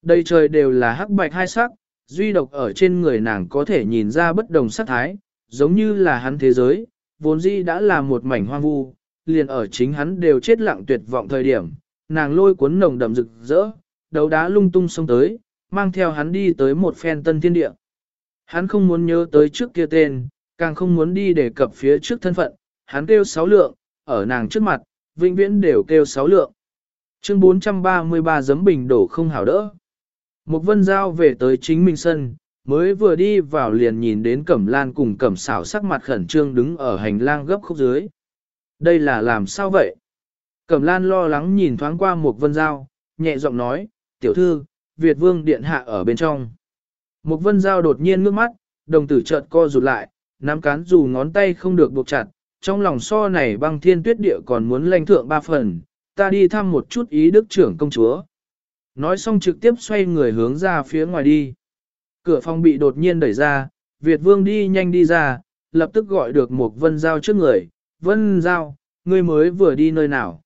Đầy trời đều là hắc bạch hai sắc, duy độc ở trên người nàng có thể nhìn ra bất đồng sắc thái, giống như là hắn thế giới, vốn dĩ đã là một mảnh hoang vu, liền ở chính hắn đều chết lặng tuyệt vọng thời điểm, nàng lôi cuốn nồng đậm rực rỡ, đấu đá lung tung xông tới, mang theo hắn đi tới một phen tân thiên địa. Hắn không muốn nhớ tới trước kia tên, càng không muốn đi đề cập phía trước thân phận, hắn kêu sáu lượng, ở nàng trước mặt, vĩnh viễn đều kêu sáu lượng. Chương 433 giấm bình đổ không hảo đỡ. Một vân giao về tới chính mình sân, mới vừa đi vào liền nhìn đến Cẩm Lan cùng Cẩm xảo sắc mặt khẩn trương đứng ở hành lang gấp khúc dưới. Đây là làm sao vậy? Cẩm Lan lo lắng nhìn thoáng qua một vân giao, nhẹ giọng nói, tiểu thư, Việt vương điện hạ ở bên trong. Một vân giao đột nhiên ngước mắt, đồng tử chợt co rụt lại, nắm cán dù ngón tay không được buộc chặt, trong lòng so này băng thiên tuyết địa còn muốn lanh thượng ba phần, ta đi thăm một chút ý đức trưởng công chúa. Nói xong trực tiếp xoay người hướng ra phía ngoài đi. Cửa phòng bị đột nhiên đẩy ra, Việt vương đi nhanh đi ra, lập tức gọi được một vân giao trước người. Vân giao, ngươi mới vừa đi nơi nào?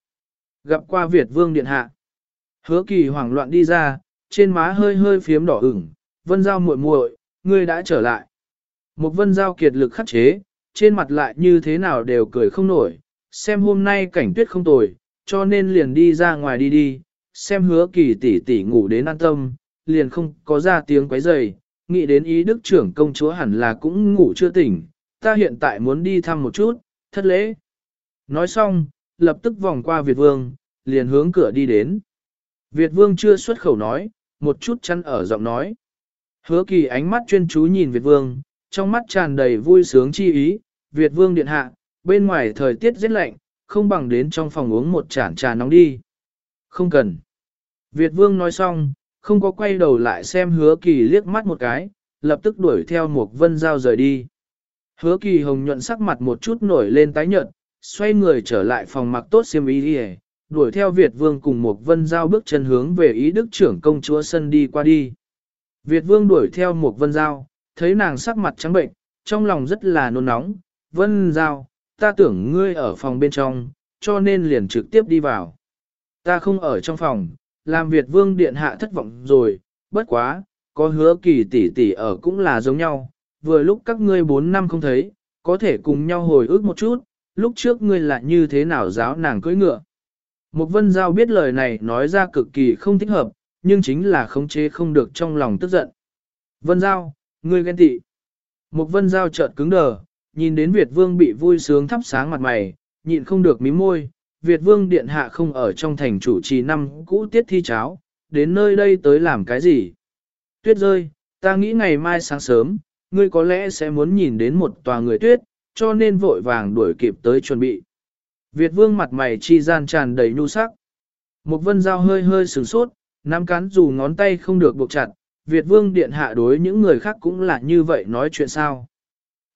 Gặp qua Việt vương điện hạ. Hứa kỳ hoảng loạn đi ra, trên má hơi hơi phiếm đỏ ửng. Vân giao muội muội, ngươi đã trở lại. Một vân giao kiệt lực khắc chế, trên mặt lại như thế nào đều cười không nổi, xem hôm nay cảnh tuyết không tồi, cho nên liền đi ra ngoài đi đi, xem hứa kỳ tỷ tỷ ngủ đến an tâm, liền không có ra tiếng quấy rầy, nghĩ đến ý đức trưởng công chúa hẳn là cũng ngủ chưa tỉnh, ta hiện tại muốn đi thăm một chút, thất lễ. Nói xong, lập tức vòng qua Việt Vương, liền hướng cửa đi đến. Việt Vương chưa xuất khẩu nói, một chút chăn ở giọng nói. Hứa kỳ ánh mắt chuyên chú nhìn Việt Vương, trong mắt tràn đầy vui sướng chi ý, Việt Vương điện hạ, bên ngoài thời tiết rất lạnh, không bằng đến trong phòng uống một chản trà nóng đi. Không cần. Việt Vương nói xong, không có quay đầu lại xem hứa kỳ liếc mắt một cái, lập tức đuổi theo một vân giao rời đi. Hứa kỳ hồng nhuận sắc mặt một chút nổi lên tái nhợt, xoay người trở lại phòng mặc tốt xiêm y đi đuổi theo Việt Vương cùng một vân giao bước chân hướng về ý đức trưởng công chúa sân đi qua đi. Việt Vương đuổi theo một vân giao, thấy nàng sắc mặt trắng bệnh, trong lòng rất là nôn nóng, vân giao, ta tưởng ngươi ở phòng bên trong, cho nên liền trực tiếp đi vào. Ta không ở trong phòng, làm Việt vương điện hạ thất vọng rồi, bất quá, có hứa kỳ tỷ tỷ ở cũng là giống nhau, vừa lúc các ngươi 4 năm không thấy, có thể cùng nhau hồi ức một chút, lúc trước ngươi là như thế nào giáo nàng cưỡi ngựa. Một vân giao biết lời này nói ra cực kỳ không thích hợp, nhưng chính là khống chế không được trong lòng tức giận. Vân giao, ngươi ghen tị. Một vân giao chợt cứng đờ, nhìn đến Việt vương bị vui sướng thắp sáng mặt mày, nhịn không được mím môi, Việt vương điện hạ không ở trong thành chủ trì năm cũ tiết thi cháo, đến nơi đây tới làm cái gì? Tuyết rơi, ta nghĩ ngày mai sáng sớm, ngươi có lẽ sẽ muốn nhìn đến một tòa người tuyết, cho nên vội vàng đuổi kịp tới chuẩn bị. Việt vương mặt mày chi gian tràn đầy nhu sắc. Một vân dao hơi hơi sửng sốt, nắm cán dù ngón tay không được buộc chặt, Việt vương điện hạ đối những người khác cũng là như vậy nói chuyện sao.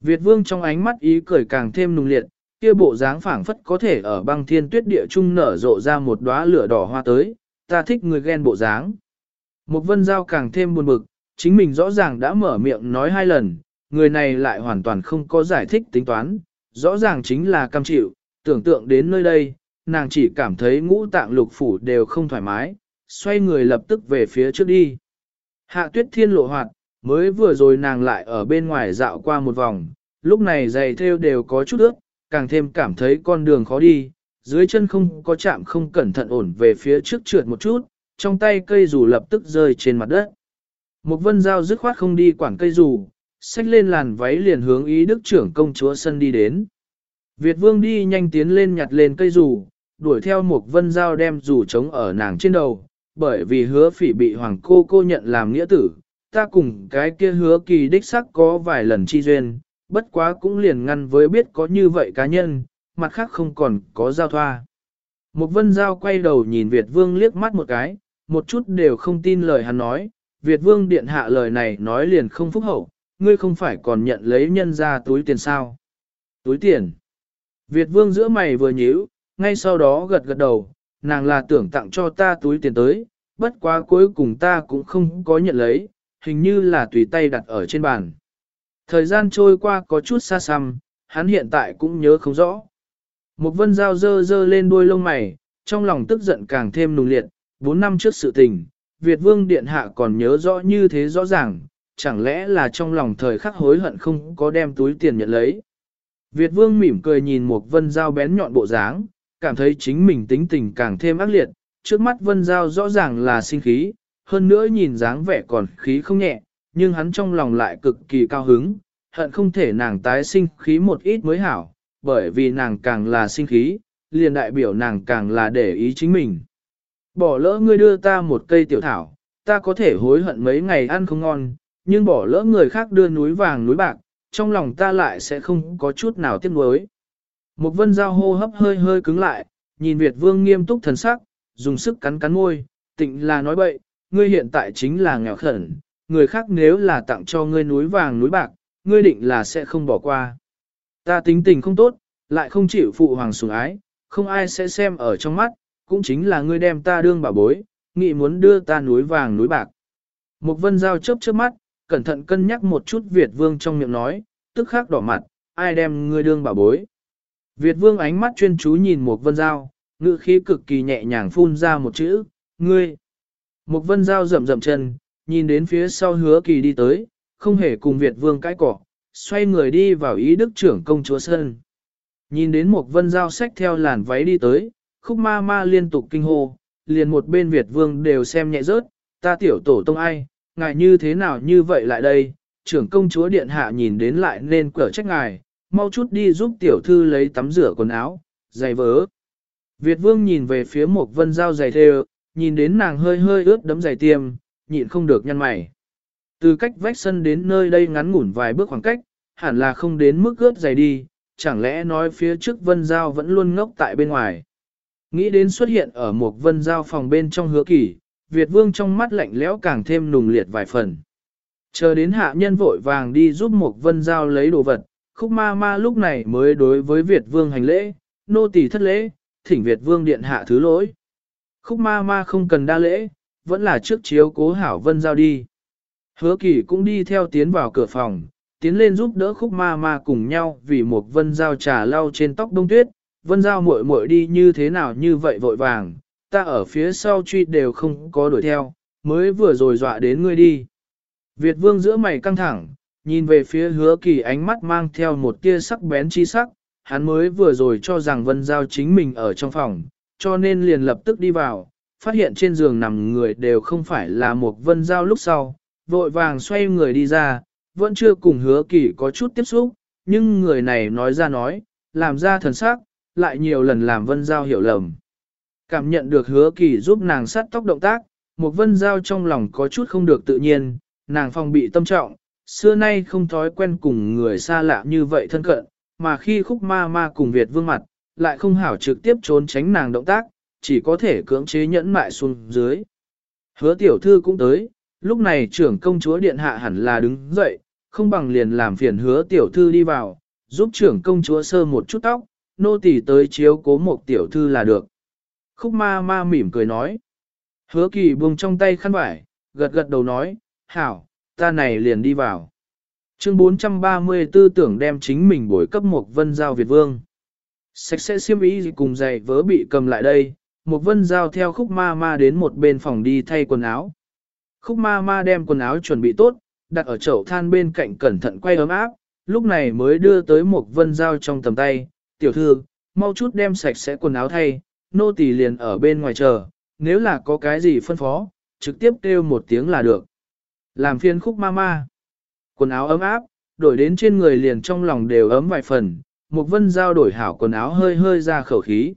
Việt vương trong ánh mắt ý cười càng thêm nùng liệt, kia bộ dáng phảng phất có thể ở băng thiên tuyết địa trung nở rộ ra một đóa lửa đỏ hoa tới, ta thích người ghen bộ dáng. Một vân giao càng thêm buồn bực, chính mình rõ ràng đã mở miệng nói hai lần, người này lại hoàn toàn không có giải thích tính toán, rõ ràng chính là cam chịu, tưởng tượng đến nơi đây, nàng chỉ cảm thấy ngũ tạng lục phủ đều không thoải mái, xoay người lập tức về phía trước đi. Hạ tuyết thiên lộ hoạt, mới vừa rồi nàng lại ở bên ngoài dạo qua một vòng, lúc này giày thêu đều có chút ướt, càng thêm cảm thấy con đường khó đi, dưới chân không có chạm không cẩn thận ổn về phía trước trượt một chút, trong tay cây dù lập tức rơi trên mặt đất. Một vân dao dứt khoát không đi quản cây dù xách lên làn váy liền hướng ý đức trưởng công chúa sân đi đến. Việt vương đi nhanh tiến lên nhặt lên cây dù đuổi theo một vân dao đem dù trống ở nàng trên đầu, bởi vì hứa phỉ bị hoàng cô cô nhận làm nghĩa tử, ta cùng cái kia hứa kỳ đích sắc có vài lần chi duyên, bất quá cũng liền ngăn với biết có như vậy cá nhân, mặt khác không còn có giao thoa. Một vân giao quay đầu nhìn Việt vương liếc mắt một cái, một chút đều không tin lời hắn nói, Việt vương điện hạ lời này nói liền không phúc hậu, ngươi không phải còn nhận lấy nhân ra túi tiền sao. Túi tiền. Việt vương giữa mày vừa nhíu, ngay sau đó gật gật đầu, nàng là tưởng tặng cho ta túi tiền tới, bất quá cuối cùng ta cũng không có nhận lấy, hình như là tùy tay đặt ở trên bàn. Thời gian trôi qua có chút xa xăm, hắn hiện tại cũng nhớ không rõ. Một vân dao dơ dơ lên đuôi lông mày, trong lòng tức giận càng thêm nùng liệt, bốn năm trước sự tình, Việt vương điện hạ còn nhớ rõ như thế rõ ràng, chẳng lẽ là trong lòng thời khắc hối hận không có đem túi tiền nhận lấy. Việt vương mỉm cười nhìn một vân dao bén nhọn bộ dáng, cảm thấy chính mình tính tình càng thêm ác liệt, trước mắt vân dao rõ ràng là sinh khí, hơn nữa nhìn dáng vẻ còn khí không nhẹ, nhưng hắn trong lòng lại cực kỳ cao hứng, hận không thể nàng tái sinh khí một ít mới hảo, bởi vì nàng càng là sinh khí, liền đại biểu nàng càng là để ý chính mình. Bỏ lỡ ngươi đưa ta một cây tiểu thảo, ta có thể hối hận mấy ngày ăn không ngon, nhưng bỏ lỡ người khác đưa núi vàng núi bạc, trong lòng ta lại sẽ không có chút nào tiếc nuối. Một vân giao hô hấp hơi hơi cứng lại, nhìn Việt vương nghiêm túc thần sắc, dùng sức cắn cắn môi, tịnh là nói bậy, ngươi hiện tại chính là nghèo khẩn, người khác nếu là tặng cho ngươi núi vàng núi bạc, ngươi định là sẽ không bỏ qua. Ta tính tình không tốt, lại không chịu phụ hoàng sủng ái, không ai sẽ xem ở trong mắt, cũng chính là ngươi đem ta đương bảo bối, nghị muốn đưa ta núi vàng núi bạc. Mục vân giao chớp chớp mắt, cẩn thận cân nhắc một chút Việt vương trong miệng nói, tức khắc đỏ mặt, ai đem ngươi đương bảo bối. Việt vương ánh mắt chuyên chú nhìn Mục vân giao, ngữ khí cực kỳ nhẹ nhàng phun ra một chữ, ngươi. Mục vân giao rậm rậm chân, nhìn đến phía sau hứa kỳ đi tới, không hề cùng Việt vương cãi cỏ, xoay người đi vào ý đức trưởng công chúa sơn. Nhìn đến một vân giao sách theo làn váy đi tới, khúc ma ma liên tục kinh hô, liền một bên Việt vương đều xem nhẹ rớt, ta tiểu tổ tông ai, ngài như thế nào như vậy lại đây, trưởng công chúa điện hạ nhìn đến lại nên cửa trách ngài, mau chút đi giúp tiểu thư lấy tắm rửa quần áo, giày vớ. Việt vương nhìn về phía một vân giao giày thề, nhìn đến nàng hơi hơi ướt đấm giày tiêm, nhịn không được nhăn mày. Từ cách vách sân đến nơi đây ngắn ngủn vài bước khoảng cách, hẳn là không đến mức ướt giày đi, chẳng lẽ nói phía trước vân giao vẫn luôn ngốc tại bên ngoài. Nghĩ đến xuất hiện ở một vân giao phòng bên trong hứa kỳ, Việt vương trong mắt lạnh lẽo càng thêm nùng liệt vài phần. Chờ đến hạ nhân vội vàng đi giúp một vân giao lấy đồ vật, khúc ma ma lúc này mới đối với Việt vương hành lễ, nô tỳ thất lễ, thỉnh Việt vương điện hạ thứ lỗi. Khúc ma ma không cần đa lễ, vẫn là trước chiếu cố hảo vân giao đi. Hứa kỳ cũng đi theo tiến vào cửa phòng, tiến lên giúp đỡ khúc ma ma cùng nhau vì một vân giao trà lau trên tóc đông tuyết, vân giao muội muội đi như thế nào như vậy vội vàng, ta ở phía sau truy đều không có đuổi theo, mới vừa rồi dọa đến ngươi đi. Việt vương giữa mày căng thẳng, nhìn về phía hứa kỳ ánh mắt mang theo một tia sắc bén chi sắc, hắn mới vừa rồi cho rằng vân giao chính mình ở trong phòng, cho nên liền lập tức đi vào, phát hiện trên giường nằm người đều không phải là một vân giao lúc sau, vội vàng xoay người đi ra, vẫn chưa cùng hứa kỳ có chút tiếp xúc, nhưng người này nói ra nói, làm ra thần sắc, lại nhiều lần làm vân giao hiểu lầm. Cảm nhận được hứa kỳ giúp nàng sắt tóc động tác, một vân giao trong lòng có chút không được tự nhiên, nàng phòng bị tâm trọng, xưa nay không thói quen cùng người xa lạ như vậy thân cận, mà khi khúc ma ma cùng Việt vương mặt, lại không hảo trực tiếp trốn tránh nàng động tác, chỉ có thể cưỡng chế nhẫn mại xuống dưới. Hứa tiểu thư cũng tới, lúc này trưởng công chúa điện hạ hẳn là đứng dậy, không bằng liền làm phiền hứa tiểu thư đi vào, giúp trưởng công chúa sơ một chút tóc, nô tỳ tới chiếu cố một tiểu thư là được. Khúc ma ma mỉm cười nói. Hứa kỳ buông trong tay khăn vải, gật gật đầu nói, hảo, ta này liền đi vào. Chương 434 tưởng đem chính mình bồi cấp một vân giao Việt Vương. Sạch sẽ xiêm ý cùng giày vớ bị cầm lại đây, một vân giao theo khúc ma ma đến một bên phòng đi thay quần áo. Khúc ma ma đem quần áo chuẩn bị tốt, đặt ở chậu than bên cạnh cẩn thận quay ấm áp, lúc này mới đưa tới một vân giao trong tầm tay, tiểu thư, mau chút đem sạch sẽ quần áo thay, nô tỳ liền ở bên ngoài chờ, nếu là có cái gì phân phó, trực tiếp kêu một tiếng là được. Làm phiên khúc ma ma. Quần áo ấm áp, đổi đến trên người liền trong lòng đều ấm vài phần, một vân giao đổi hảo quần áo hơi hơi ra khẩu khí.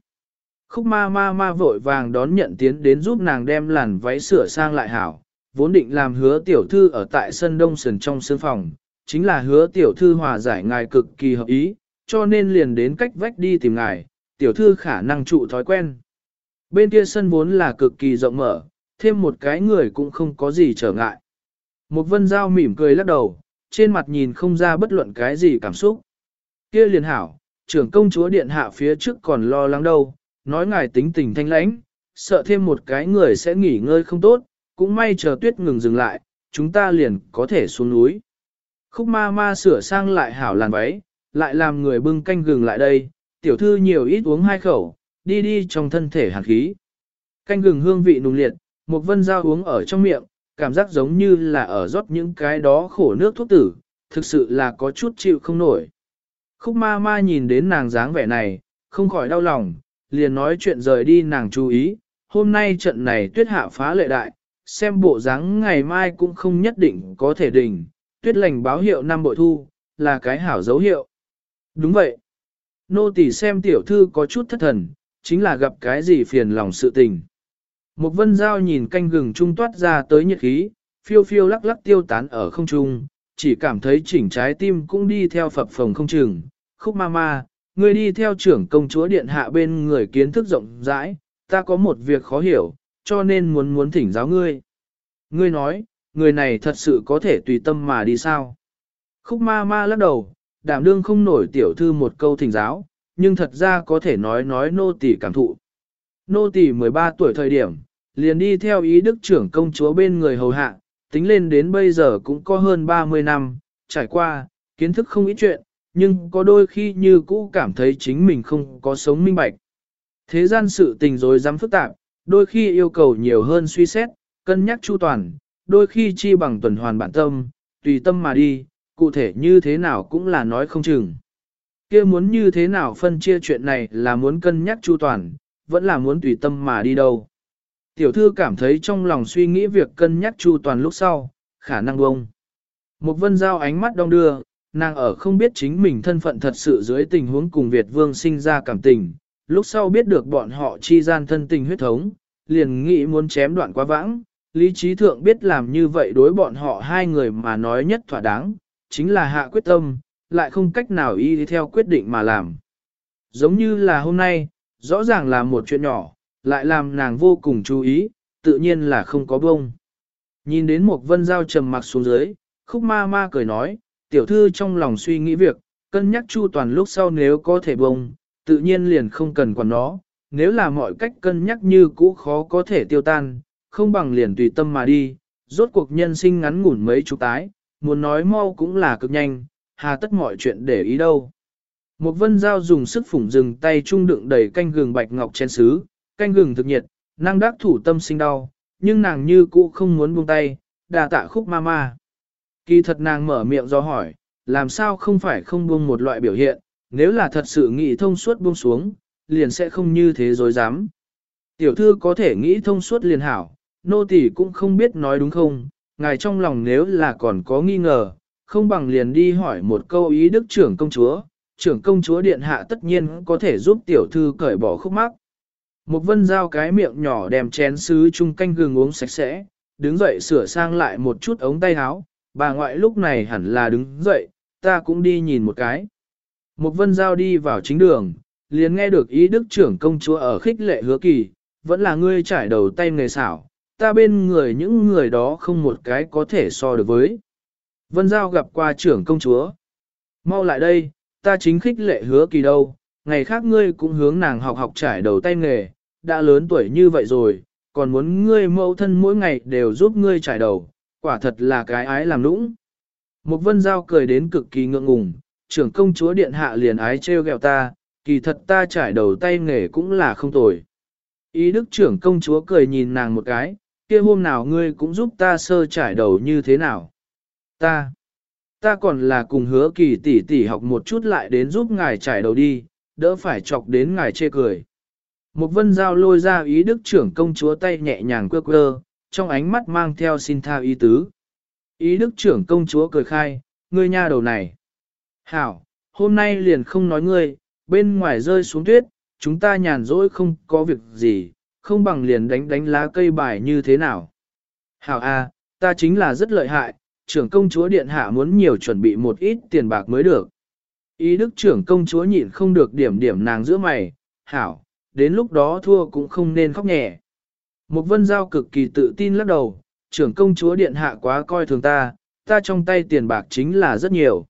Khúc ma ma ma vội vàng đón nhận tiến đến giúp nàng đem làn váy sửa sang lại hảo, vốn định làm hứa tiểu thư ở tại sân đông sườn trong sương phòng, chính là hứa tiểu thư hòa giải ngài cực kỳ hợp ý, cho nên liền đến cách vách đi tìm ngài, tiểu thư khả năng trụ thói quen. Bên kia sân vốn là cực kỳ rộng mở, thêm một cái người cũng không có gì trở ngại. Một vân giao mỉm cười lắc đầu, trên mặt nhìn không ra bất luận cái gì cảm xúc. Kia liền hảo, trưởng công chúa điện hạ phía trước còn lo lắng đâu, nói ngài tính tình thanh lãnh, sợ thêm một cái người sẽ nghỉ ngơi không tốt, cũng may chờ tuyết ngừng dừng lại, chúng ta liền có thể xuống núi. Khúc ma ma sửa sang lại hảo làn váy, lại làm người bưng canh gừng lại đây, tiểu thư nhiều ít uống hai khẩu, đi đi trong thân thể hàn khí. Canh gừng hương vị nùng liệt, một vân dao uống ở trong miệng, cảm giác giống như là ở rót những cái đó khổ nước thuốc tử, thực sự là có chút chịu không nổi. Khúc ma ma nhìn đến nàng dáng vẻ này, không khỏi đau lòng, liền nói chuyện rời đi nàng chú ý, hôm nay trận này tuyết hạ phá lệ đại, xem bộ dáng ngày mai cũng không nhất định có thể đỉnh, tuyết lành báo hiệu năm bội thu, là cái hảo dấu hiệu. Đúng vậy. Nô tỳ xem tiểu thư có chút thất thần, chính là gặp cái gì phiền lòng sự tình. Một vân giao nhìn canh gừng trung toát ra tới nhiệt khí, phiêu phiêu lắc lắc tiêu tán ở không trung, chỉ cảm thấy chỉnh trái tim cũng đi theo phập phồng không chừng. Khúc ma ma, ngươi đi theo trưởng công chúa điện hạ bên người kiến thức rộng rãi, ta có một việc khó hiểu, cho nên muốn muốn thỉnh giáo ngươi. Ngươi nói, người này thật sự có thể tùy tâm mà đi sao? Khúc ma ma lắc đầu, đảm đương không nổi tiểu thư một câu thỉnh giáo, nhưng thật ra có thể nói nói nô tỳ cảm thụ. Nô tỳ 13 tuổi thời điểm, liền đi theo ý đức trưởng công chúa bên người hầu hạ, tính lên đến bây giờ cũng có hơn 30 năm, trải qua, kiến thức không ít chuyện, nhưng có đôi khi như cũ cảm thấy chính mình không có sống minh bạch. Thế gian sự tình rồi dám phức tạp, đôi khi yêu cầu nhiều hơn suy xét, cân nhắc chu toàn, đôi khi chi bằng tuần hoàn bản tâm, tùy tâm mà đi, cụ thể như thế nào cũng là nói không chừng. kia muốn như thế nào phân chia chuyện này là muốn cân nhắc chu toàn, vẫn là muốn tùy tâm mà đi đâu. Tiểu thư cảm thấy trong lòng suy nghĩ việc cân nhắc chu toàn lúc sau, khả năng bông. Một vân giao ánh mắt đong đưa, nàng ở không biết chính mình thân phận thật sự dưới tình huống cùng Việt vương sinh ra cảm tình, lúc sau biết được bọn họ chi gian thân tình huyết thống, liền nghĩ muốn chém đoạn quá vãng, lý trí thượng biết làm như vậy đối bọn họ hai người mà nói nhất thỏa đáng, chính là hạ quyết tâm, lại không cách nào y theo quyết định mà làm. Giống như là hôm nay, rõ ràng là một chuyện nhỏ, lại làm nàng vô cùng chú ý, tự nhiên là không có bông. Nhìn đến một vân giao trầm mặc xuống dưới, khúc ma ma cười nói, tiểu thư trong lòng suy nghĩ việc, cân nhắc chu toàn lúc sau nếu có thể bông, tự nhiên liền không cần quản nó, nếu là mọi cách cân nhắc như cũ khó có thể tiêu tan, không bằng liền tùy tâm mà đi, rốt cuộc nhân sinh ngắn ngủn mấy chục tái, muốn nói mau cũng là cực nhanh, hà tất mọi chuyện để ý đâu. Một vân giao dùng sức phủng dừng tay trung đựng đầy canh gừng bạch ngọc chén sứ, canh gừng thực nhiệt, năng đắc thủ tâm sinh đau, nhưng nàng như cũ không muốn buông tay, đà tạ khúc ma ma. Kỳ thật nàng mở miệng do hỏi, làm sao không phải không buông một loại biểu hiện, nếu là thật sự nghĩ thông suốt buông xuống, liền sẽ không như thế dối dám. Tiểu thư có thể nghĩ thông suốt liền hảo, nô tỳ cũng không biết nói đúng không, ngài trong lòng nếu là còn có nghi ngờ, không bằng liền đi hỏi một câu ý đức trưởng công chúa, trưởng công chúa điện hạ tất nhiên có thể giúp tiểu thư cởi bỏ khúc mắc. Một vân giao cái miệng nhỏ đem chén sứ chung canh gừng uống sạch sẽ, đứng dậy sửa sang lại một chút ống tay áo, bà ngoại lúc này hẳn là đứng dậy, ta cũng đi nhìn một cái. Một vân giao đi vào chính đường, liền nghe được ý đức trưởng công chúa ở khích lệ hứa kỳ, vẫn là ngươi trải đầu tay nghề xảo, ta bên người những người đó không một cái có thể so được với. Vân Giao gặp qua trưởng công chúa. Mau lại đây, ta chính khích lệ hứa kỳ đâu, ngày khác ngươi cũng hướng nàng học học trải đầu tay nghề, đã lớn tuổi như vậy rồi, còn muốn ngươi mẫu thân mỗi ngày đều giúp ngươi trải đầu, quả thật là cái ái làm nũng. Một vân giao cười đến cực kỳ ngượng ngùng, trưởng công chúa điện hạ liền ái trêu ghẹo ta, kỳ thật ta trải đầu tay nghề cũng là không tồi. Ý đức trưởng công chúa cười nhìn nàng một cái, kia hôm nào ngươi cũng giúp ta sơ trải đầu như thế nào. Ta, ta còn là cùng hứa kỳ tỷ tỷ học một chút lại đến giúp ngài trải đầu đi, đỡ phải chọc đến ngài chê cười. Một vân giao lôi ra ý đức trưởng công chúa tay nhẹ nhàng quơ quơ, trong ánh mắt mang theo xin tha ý tứ. Ý đức trưởng công chúa cười khai, ngươi nha đầu này. Hảo, hôm nay liền không nói ngươi, bên ngoài rơi xuống tuyết, chúng ta nhàn rỗi không có việc gì, không bằng liền đánh đánh lá cây bài như thế nào. Hảo a, ta chính là rất lợi hại, trưởng công chúa điện hạ muốn nhiều chuẩn bị một ít tiền bạc mới được. Ý đức trưởng công chúa nhịn không được điểm điểm nàng giữa mày, hảo, đến lúc đó thua cũng không nên khóc nhẹ. Một vân giao cực kỳ tự tin lắc đầu, trưởng công chúa điện hạ quá coi thường ta, ta trong tay tiền bạc chính là rất nhiều.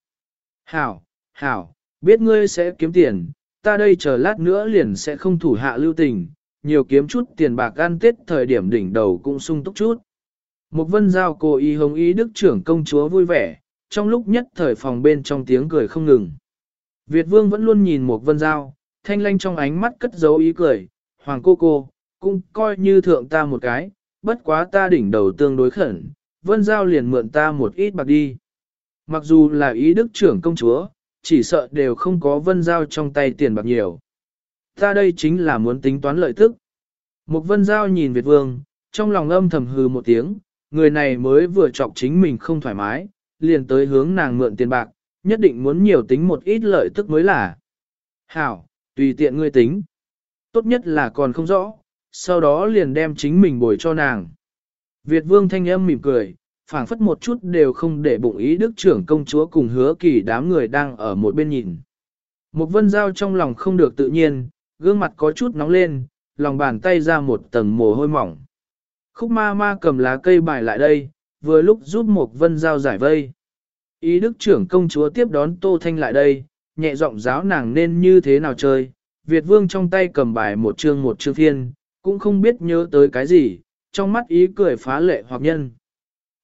Hảo, hảo, biết ngươi sẽ kiếm tiền, ta đây chờ lát nữa liền sẽ không thủ hạ lưu tình, nhiều kiếm chút tiền bạc ăn tết thời điểm đỉnh đầu cũng sung túc chút. Một vân giao cô y hồng ý đức trưởng công chúa vui vẻ, trong lúc nhất thời phòng bên trong tiếng cười không ngừng. Việt vương vẫn luôn nhìn một vân giao, thanh lanh trong ánh mắt cất dấu ý cười, hoàng cô cô, cũng coi như thượng ta một cái, bất quá ta đỉnh đầu tương đối khẩn, vân giao liền mượn ta một ít bạc đi. Mặc dù là ý đức trưởng công chúa, chỉ sợ đều không có vân giao trong tay tiền bạc nhiều. Ta đây chính là muốn tính toán lợi tức. Một vân giao nhìn Việt vương, trong lòng âm thầm hừ một tiếng, người này mới vừa chọc chính mình không thoải mái, liền tới hướng nàng mượn tiền bạc, nhất định muốn nhiều tính một ít lợi tức mới là. Hảo, tùy tiện ngươi tính. Tốt nhất là còn không rõ, sau đó liền đem chính mình bồi cho nàng. Việt vương thanh âm mỉm cười, phảng phất một chút đều không để bụng ý đức trưởng công chúa cùng hứa kỳ đám người đang ở một bên nhìn. Một vân giao trong lòng không được tự nhiên, gương mặt có chút nóng lên, lòng bàn tay ra một tầng mồ hôi mỏng. Khúc ma ma cầm lá cây bài lại đây, vừa lúc giúp một vân giao giải vây. Ý đức trưởng công chúa tiếp đón Tô Thanh lại đây, nhẹ giọng giáo nàng nên như thế nào chơi. Việt vương trong tay cầm bài một chương một chương phiên, cũng không biết nhớ tới cái gì, trong mắt ý cười phá lệ hoặc nhân.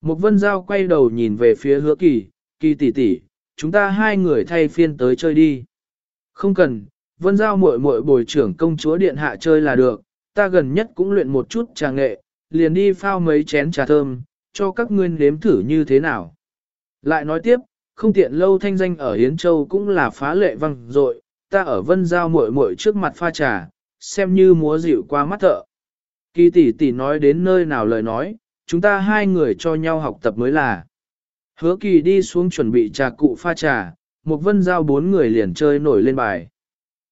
Một vân giao quay đầu nhìn về phía hứa kỳ, kỳ tỷ tỷ, chúng ta hai người thay phiên tới chơi đi. Không cần, vân giao muội muội bồi trưởng công chúa điện hạ chơi là được, ta gần nhất cũng luyện một chút trà nghệ, liền đi phao mấy chén trà thơm, cho các ngươi nếm thử như thế nào. Lại nói tiếp, không tiện lâu thanh danh ở Hiến Châu cũng là phá lệ văng dội, ta ở vân giao muội muội trước mặt pha trà, xem như múa dịu qua mắt thợ. Kỳ tỷ tỷ nói đến nơi nào lời nói, chúng ta hai người cho nhau học tập mới là. Hứa kỳ đi xuống chuẩn bị trà cụ pha trà, một vân giao bốn người liền chơi nổi lên bài.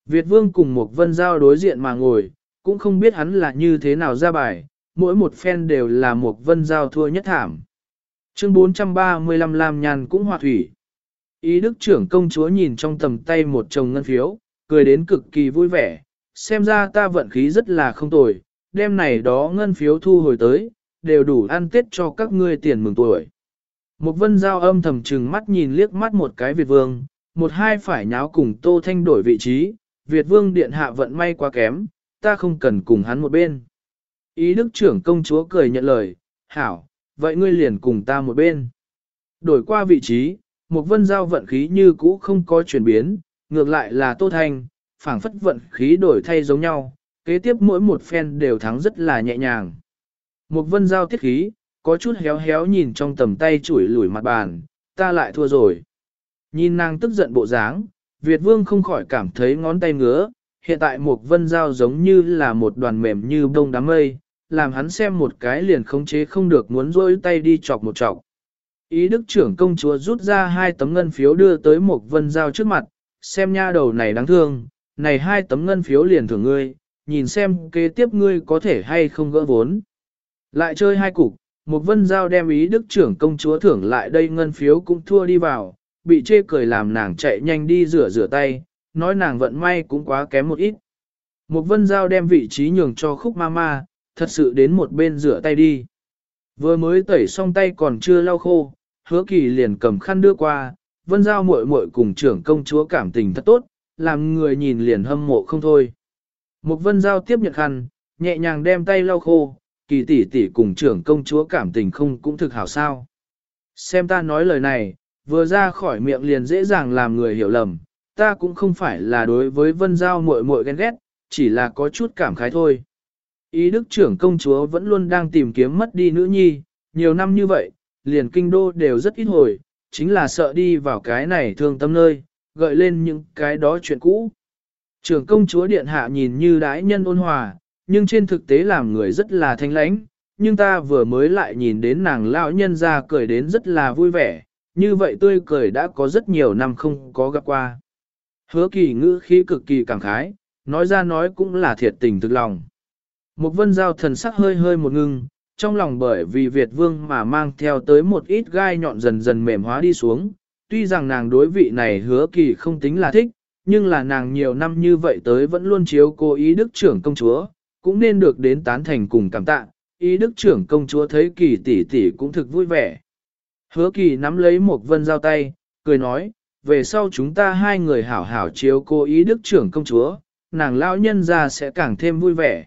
Việt vương cùng một vân giao đối diện mà ngồi, cũng không biết hắn là như thế nào ra bài, mỗi một phen đều là một vân giao thua nhất thảm. Chương 435 Lam Nhàn cũng hòa thủy. Ý đức trưởng công chúa nhìn trong tầm tay một chồng ngân phiếu, cười đến cực kỳ vui vẻ, xem ra ta vận khí rất là không tồi, đêm này đó ngân phiếu thu hồi tới, đều đủ ăn tết cho các ngươi tiền mừng tuổi. Một vân giao âm thầm trừng mắt nhìn liếc mắt một cái Việt vương, một hai phải nháo cùng Tô Thanh đổi vị trí, Việt vương điện hạ vận may quá kém, ta không cần cùng hắn một bên. Ý đức trưởng công chúa cười nhận lời, hảo, vậy ngươi liền cùng ta một bên. Đổi qua vị trí, một vân giao vận khí như cũ không có chuyển biến, ngược lại là Tô Thanh, phảng phất vận khí đổi thay giống nhau, kế tiếp mỗi một phen đều thắng rất là nhẹ nhàng. Một vân giao tiết khí, có chút héo héo nhìn trong tầm tay chủi lủi mặt bàn, ta lại thua rồi. Nhìn nàng tức giận bộ dáng, Việt vương không khỏi cảm thấy ngón tay ngứa, hiện tại một vân giao giống như là một đoàn mềm như bông đám mây, làm hắn xem một cái liền khống chế không được muốn rôi tay đi chọc một chọc. Ý đức trưởng công chúa rút ra hai tấm ngân phiếu đưa tới một vân giao trước mặt, xem nha đầu này đáng thương, này hai tấm ngân phiếu liền thưởng ngươi, nhìn xem kế tiếp ngươi có thể hay không gỡ vốn. Lại chơi hai cục, một vân giao đem ý đức trưởng công chúa thưởng lại đây ngân phiếu cũng thua đi vào, bị chê cười làm nàng chạy nhanh đi rửa rửa tay, nói nàng vận may cũng quá kém một ít. Một vân giao đem vị trí nhường cho khúc ma ma, thật sự đến một bên rửa tay đi. Vừa mới tẩy xong tay còn chưa lau khô, hứa kỳ liền cầm khăn đưa qua, vân giao muội muội cùng trưởng công chúa cảm tình thật tốt, làm người nhìn liền hâm mộ không thôi. Mục vân giao tiếp nhận khăn, nhẹ nhàng đem tay lau khô, kỳ tỷ tỷ cùng trưởng công chúa cảm tình không cũng thực hảo sao. Xem ta nói lời này, vừa ra khỏi miệng liền dễ dàng làm người hiểu lầm, ta cũng không phải là đối với vân giao muội muội ghen ghét, chỉ là có chút cảm khái thôi. Ý đức trưởng công chúa vẫn luôn đang tìm kiếm mất đi nữ nhi, nhiều năm như vậy, liền kinh đô đều rất ít hồi, chính là sợ đi vào cái này thương tâm nơi, gợi lên những cái đó chuyện cũ. Trưởng công chúa điện hạ nhìn như đái nhân ôn hòa, nhưng trên thực tế làm người rất là thanh lãnh, nhưng ta vừa mới lại nhìn đến nàng lão nhân ra cười đến rất là vui vẻ, như vậy tươi cười đã có rất nhiều năm không có gặp qua. Hứa kỳ ngữ khí cực kỳ cảm khái, nói ra nói cũng là thiệt tình thực lòng. Một vân giao thần sắc hơi hơi một ngưng, trong lòng bởi vì Việt vương mà mang theo tới một ít gai nhọn dần dần mềm hóa đi xuống. Tuy rằng nàng đối vị này hứa kỳ không tính là thích, nhưng là nàng nhiều năm như vậy tới vẫn luôn chiếu cố ý đức trưởng công chúa, cũng nên được đến tán thành cùng cảm tạ. Ý đức trưởng công chúa thấy kỳ tỷ tỷ cũng thực vui vẻ. Hứa kỳ nắm lấy một vân giao tay, cười nói, về sau chúng ta hai người hảo hảo chiếu cố ý đức trưởng công chúa, nàng lão nhân ra sẽ càng thêm vui vẻ.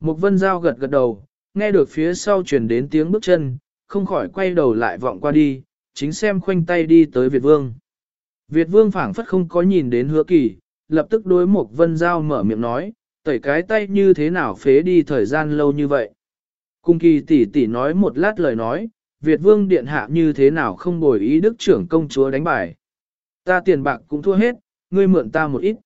Một vân giao gật gật đầu, nghe được phía sau truyền đến tiếng bước chân, không khỏi quay đầu lại vọng qua đi, chính xem khoanh tay đi tới Việt Vương. Việt Vương phảng phất không có nhìn đến hứa kỳ, lập tức đối mục vân giao mở miệng nói, tẩy cái tay như thế nào phế đi thời gian lâu như vậy. Cung kỳ tỷ tỷ nói một lát lời nói, Việt Vương điện hạ như thế nào không bồi ý đức trưởng công chúa đánh bài. Ta tiền bạc cũng thua hết, ngươi mượn ta một ít.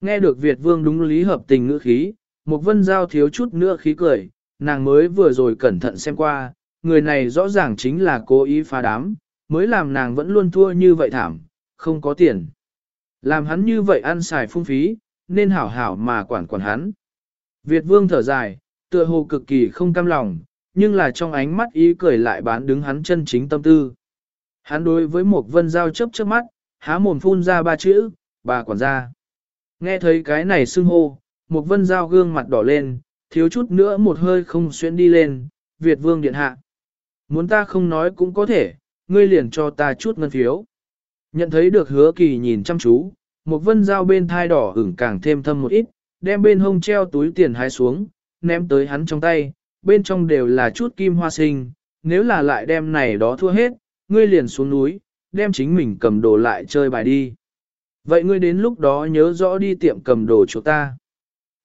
Nghe được Việt Vương đúng lý hợp tình ngữ khí, mục vân giao thiếu chút nữa khí cười, nàng mới vừa rồi cẩn thận xem qua, người này rõ ràng chính là cố ý phá đám, mới làm nàng vẫn luôn thua như vậy thảm, không có tiền. Làm hắn như vậy ăn xài phung phí, nên hảo hảo mà quản quản hắn. Việt vương thở dài, tựa hồ cực kỳ không cam lòng, nhưng là trong ánh mắt ý cười lại bán đứng hắn chân chính tâm tư. Hắn đối với một vân giao chớp chớp mắt, há mồm phun ra ba chữ, bà quản gia. Nghe thấy cái này xưng hô, một vân giao gương mặt đỏ lên, thiếu chút nữa một hơi không xuyên đi lên, Việt vương điện hạ. Muốn ta không nói cũng có thể, ngươi liền cho ta chút ngân phiếu. Nhận thấy được hứa kỳ nhìn chăm chú, một vân dao bên thai đỏ ửng càng thêm thâm một ít, đem bên hông treo túi tiền hái xuống, ném tới hắn trong tay, bên trong đều là chút kim hoa sinh, nếu là lại đem này đó thua hết, ngươi liền xuống núi, đem chính mình cầm đồ lại chơi bài đi. Vậy ngươi đến lúc đó nhớ rõ đi tiệm cầm đồ chỗ ta.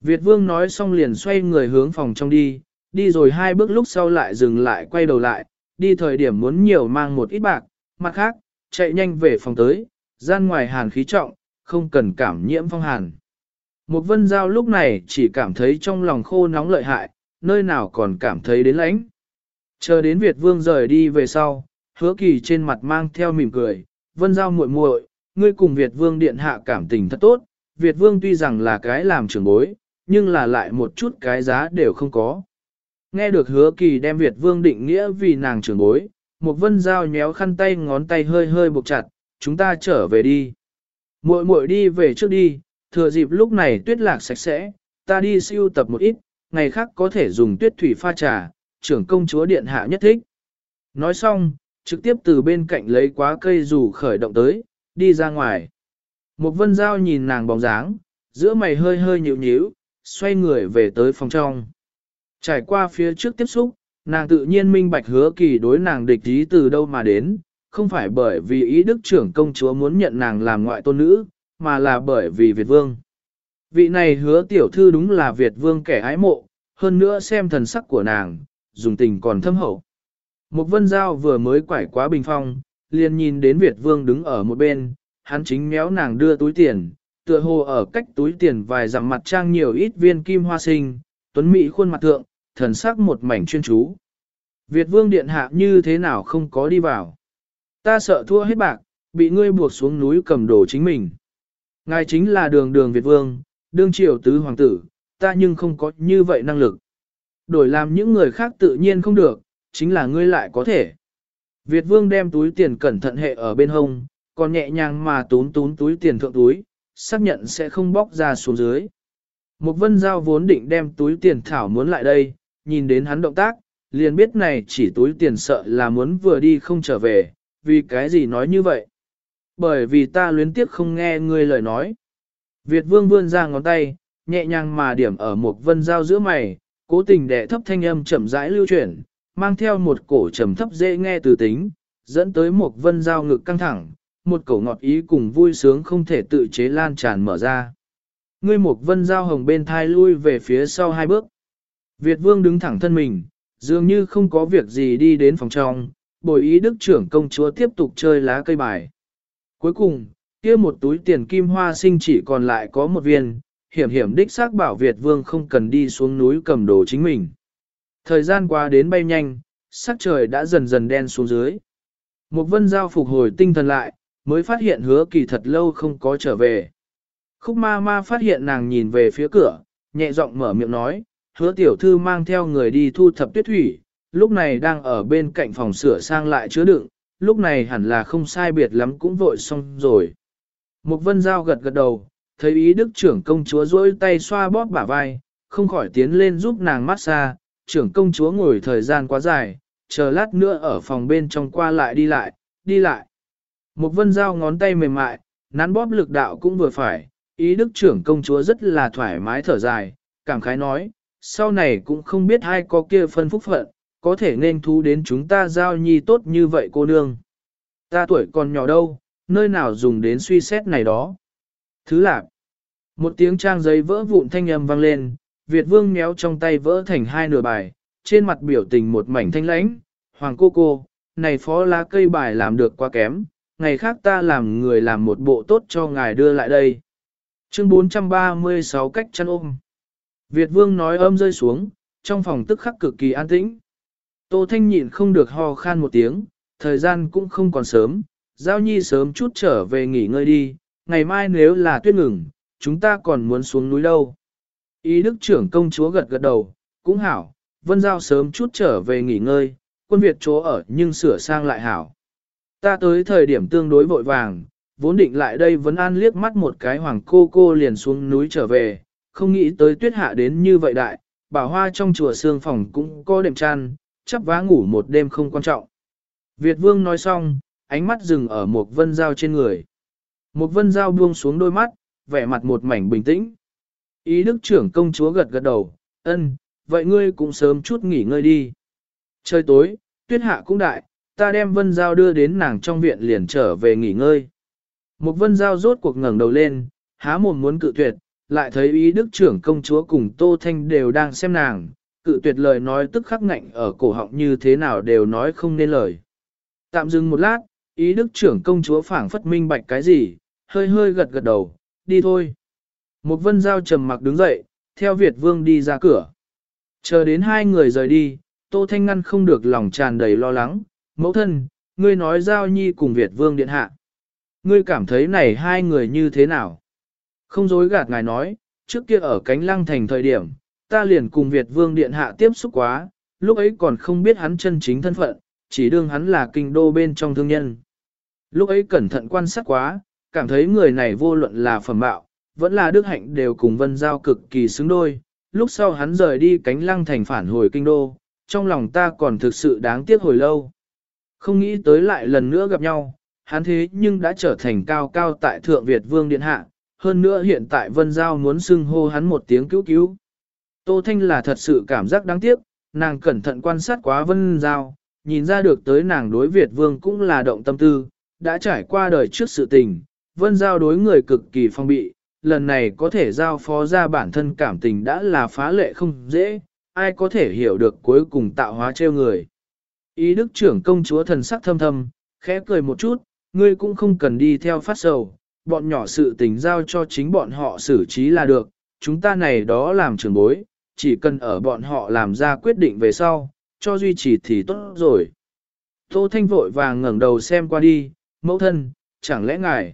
Việt vương nói xong liền xoay người hướng phòng trong đi, đi rồi hai bước lúc sau lại dừng lại quay đầu lại, đi thời điểm muốn nhiều mang một ít bạc, mặt khác, chạy nhanh về phòng tới, gian ngoài hàn khí trọng, không cần cảm nhiễm phong hàn. Một vân giao lúc này chỉ cảm thấy trong lòng khô nóng lợi hại, nơi nào còn cảm thấy đến lãnh. Chờ đến Việt vương rời đi về sau, hứa kỳ trên mặt mang theo mỉm cười, vân giao muội muội, ngươi cùng Việt vương điện hạ cảm tình thật tốt, Việt vương tuy rằng là cái làm trưởng bối, nhưng là lại một chút cái giá đều không có. Nghe được hứa kỳ đem Việt vương định nghĩa vì nàng trưởng bối, một vân dao nhéo khăn tay ngón tay hơi hơi buộc chặt, chúng ta trở về đi. Muội muội đi về trước đi, thừa dịp lúc này tuyết lạc sạch sẽ, ta đi siêu tập một ít, ngày khác có thể dùng tuyết thủy pha trà, trưởng công chúa điện hạ nhất thích. Nói xong, trực tiếp từ bên cạnh lấy quá cây dù khởi động tới, đi ra ngoài. Một vân dao nhìn nàng bóng dáng, giữa mày hơi hơi nhịu nhíu, xoay người về tới phòng trong. Trải qua phía trước tiếp xúc, nàng tự nhiên minh bạch hứa kỳ đối nàng địch ý từ đâu mà đến, không phải bởi vì ý đức trưởng công chúa muốn nhận nàng làm ngoại tôn nữ, mà là bởi vì Việt Vương. Vị này hứa tiểu thư đúng là Việt Vương kẻ ái mộ, hơn nữa xem thần sắc của nàng, dùng tình còn thâm hậu. Một vân giao vừa mới quải quá bình phong, liền nhìn đến Việt Vương đứng ở một bên, hắn chính méo nàng đưa túi tiền, tựa hồ ở cách túi tiền vài dặm mặt trang nhiều ít viên kim hoa sinh, tuấn mỹ khuôn mặt thượng, thần sắc một mảnh chuyên chú. Việt vương điện hạ như thế nào không có đi vào. Ta sợ thua hết bạc, bị ngươi buộc xuống núi cầm đồ chính mình. Ngài chính là đường đường Việt vương, đương triều tứ hoàng tử, ta nhưng không có như vậy năng lực. Đổi làm những người khác tự nhiên không được, chính là ngươi lại có thể. Việt vương đem túi tiền cẩn thận hệ ở bên hông, còn nhẹ nhàng mà tún tún túi tiền thượng túi, xác nhận sẽ không bóc ra xuống dưới. Mục vân giao vốn định đem túi tiền thảo muốn lại đây, nhìn đến hắn động tác, liền biết này chỉ túi tiền sợ là muốn vừa đi không trở về, vì cái gì nói như vậy. Bởi vì ta luyến tiếc không nghe ngươi lời nói. Việt vương vươn ra ngón tay, nhẹ nhàng mà điểm ở một vân giao giữa mày, cố tình đẻ thấp thanh âm chậm rãi lưu chuyển, mang theo một cổ trầm thấp dễ nghe từ tính, dẫn tới một vân giao ngực căng thẳng, một cổ ngọt ý cùng vui sướng không thể tự chế lan tràn mở ra. Ngươi một vân giao hồng bên thai lui về phía sau hai bước. Việt vương đứng thẳng thân mình, dường như không có việc gì đi đến phòng trong, bồi ý đức trưởng công chúa tiếp tục chơi lá cây bài. Cuối cùng, kia một túi tiền kim hoa sinh chỉ còn lại có một viên, hiểm hiểm đích xác bảo Việt vương không cần đi xuống núi cầm đồ chính mình. Thời gian qua đến bay nhanh, sắc trời đã dần dần đen xuống dưới. Một vân giao phục hồi tinh thần lại, mới phát hiện hứa kỳ thật lâu không có trở về. Khúc ma ma phát hiện nàng nhìn về phía cửa, nhẹ giọng mở miệng nói, hứa tiểu thư mang theo người đi thu thập tuyết thủy, lúc này đang ở bên cạnh phòng sửa sang lại chứa đựng, lúc này hẳn là không sai biệt lắm cũng vội xong rồi. Mục vân giao gật gật đầu, thấy ý đức trưởng công chúa duỗi tay xoa bóp bả vai, không khỏi tiến lên giúp nàng massage, trưởng công chúa ngồi thời gian quá dài, chờ lát nữa ở phòng bên trong qua lại đi lại, đi lại. Mục vân giao ngón tay mềm mại, nắn bóp lực đạo cũng vừa phải, ý đức trưởng công chúa rất là thoải mái thở dài, cảm khái nói, sau này cũng không biết ai có kia phân phúc phận, có thể nên thu đến chúng ta giao nhi tốt như vậy cô nương. Ta tuổi còn nhỏ đâu, nơi nào dùng đến suy xét này đó. Thứ lạc. Một tiếng trang giấy vỡ vụn thanh âm vang lên, Việt vương méo trong tay vỡ thành hai nửa bài, trên mặt biểu tình một mảnh thanh lãnh, hoàng cô cô, này phó lá cây bài làm được quá kém, ngày khác ta làm người làm một bộ tốt cho ngài đưa lại đây. Chương 436 cách chăn ôm. Việt vương nói âm rơi xuống, trong phòng tức khắc cực kỳ an tĩnh. Tô Thanh nhịn không được ho khan một tiếng, thời gian cũng không còn sớm, Giao Nhi sớm chút trở về nghỉ ngơi đi, ngày mai nếu là tuyết ngừng, chúng ta còn muốn xuống núi đâu. Ý đức trưởng công chúa gật gật đầu, cũng hảo, Vân Giao sớm chút trở về nghỉ ngơi, quân Việt chỗ ở nhưng sửa sang lại hảo. Ta tới thời điểm tương đối vội vàng, vốn định lại đây vẫn an liếc mắt một cái hoàng cô cô liền xuống núi trở về, không nghĩ tới tuyết hạ đến như vậy đại, bảo hoa trong chùa xương phòng cũng có đệm chăn, chắp vá ngủ một đêm không quan trọng. Việt vương nói xong, ánh mắt dừng ở một vân dao trên người. Một vân dao buông xuống đôi mắt, vẻ mặt một mảnh bình tĩnh. Ý đức trưởng công chúa gật gật đầu, ân, vậy ngươi cũng sớm chút nghỉ ngơi đi. Trời tối, tuyết hạ cũng đại, ta đem vân dao đưa đến nàng trong viện liền trở về nghỉ ngơi. Một vân giao rốt cuộc ngẩng đầu lên, há mồm muốn cự tuyệt, lại thấy ý đức trưởng công chúa cùng Tô Thanh đều đang xem nàng, cự tuyệt lời nói tức khắc ngạnh ở cổ họng như thế nào đều nói không nên lời. Tạm dừng một lát, ý đức trưởng công chúa phảng phất minh bạch cái gì, hơi hơi gật gật đầu, đi thôi. Một vân giao trầm mặc đứng dậy, theo Việt vương đi ra cửa. Chờ đến hai người rời đi, Tô Thanh ngăn không được lòng tràn đầy lo lắng, mẫu thân, ngươi nói giao nhi cùng Việt vương điện hạ. Ngươi cảm thấy này hai người như thế nào? Không dối gạt ngài nói, trước kia ở cánh lăng thành thời điểm, ta liền cùng Việt Vương Điện Hạ tiếp xúc quá, lúc ấy còn không biết hắn chân chính thân phận, chỉ đương hắn là kinh đô bên trong thương nhân. Lúc ấy cẩn thận quan sát quá, cảm thấy người này vô luận là phẩm bạo, vẫn là đức hạnh đều cùng vân giao cực kỳ xứng đôi. Lúc sau hắn rời đi cánh lăng thành phản hồi kinh đô, trong lòng ta còn thực sự đáng tiếc hồi lâu. Không nghĩ tới lại lần nữa gặp nhau, hắn thế nhưng đã trở thành cao cao tại Thượng Việt Vương Điện Hạ, hơn nữa hiện tại Vân Giao muốn xưng hô hắn một tiếng cứu cứu. Tô Thanh là thật sự cảm giác đáng tiếc, nàng cẩn thận quan sát quá Vân Giao, nhìn ra được tới nàng đối Việt Vương cũng là động tâm tư, đã trải qua đời trước sự tình, Vân Giao đối người cực kỳ phong bị, lần này có thể giao phó ra bản thân cảm tình đã là phá lệ không dễ, ai có thể hiểu được cuối cùng tạo hóa trêu người. Ý đức trưởng công chúa thần sắc thâm thâm, khẽ cười một chút, ngươi cũng không cần đi theo phát sầu, bọn nhỏ sự tình giao cho chính bọn họ xử trí là được, chúng ta này đó làm trưởng bối, chỉ cần ở bọn họ làm ra quyết định về sau, cho duy trì thì tốt rồi. Tô Thanh vội vàng ngẩng đầu xem qua đi, mẫu thân, chẳng lẽ ngài?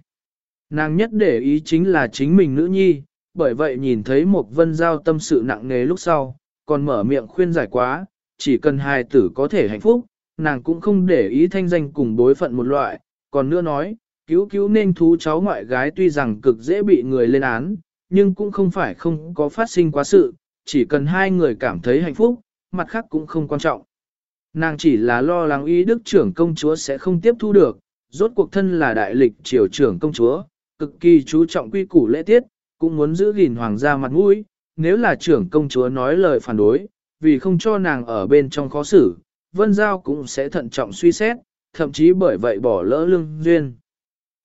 Nàng nhất để ý chính là chính mình nữ nhi, bởi vậy nhìn thấy một vân giao tâm sự nặng nề lúc sau, còn mở miệng khuyên giải quá, chỉ cần hài tử có thể hạnh phúc, nàng cũng không để ý thanh danh cùng bối phận một loại, còn nữa nói, Cứu cứu nên thú cháu ngoại gái tuy rằng cực dễ bị người lên án, nhưng cũng không phải không có phát sinh quá sự, chỉ cần hai người cảm thấy hạnh phúc, mặt khác cũng không quan trọng. Nàng chỉ là lo lắng ý đức trưởng công chúa sẽ không tiếp thu được, rốt cuộc thân là đại lịch triều trưởng công chúa, cực kỳ chú trọng quy củ lễ tiết, cũng muốn giữ gìn hoàng gia mặt mũi, nếu là trưởng công chúa nói lời phản đối, vì không cho nàng ở bên trong khó xử, vân giao cũng sẽ thận trọng suy xét, thậm chí bởi vậy bỏ lỡ lương duyên.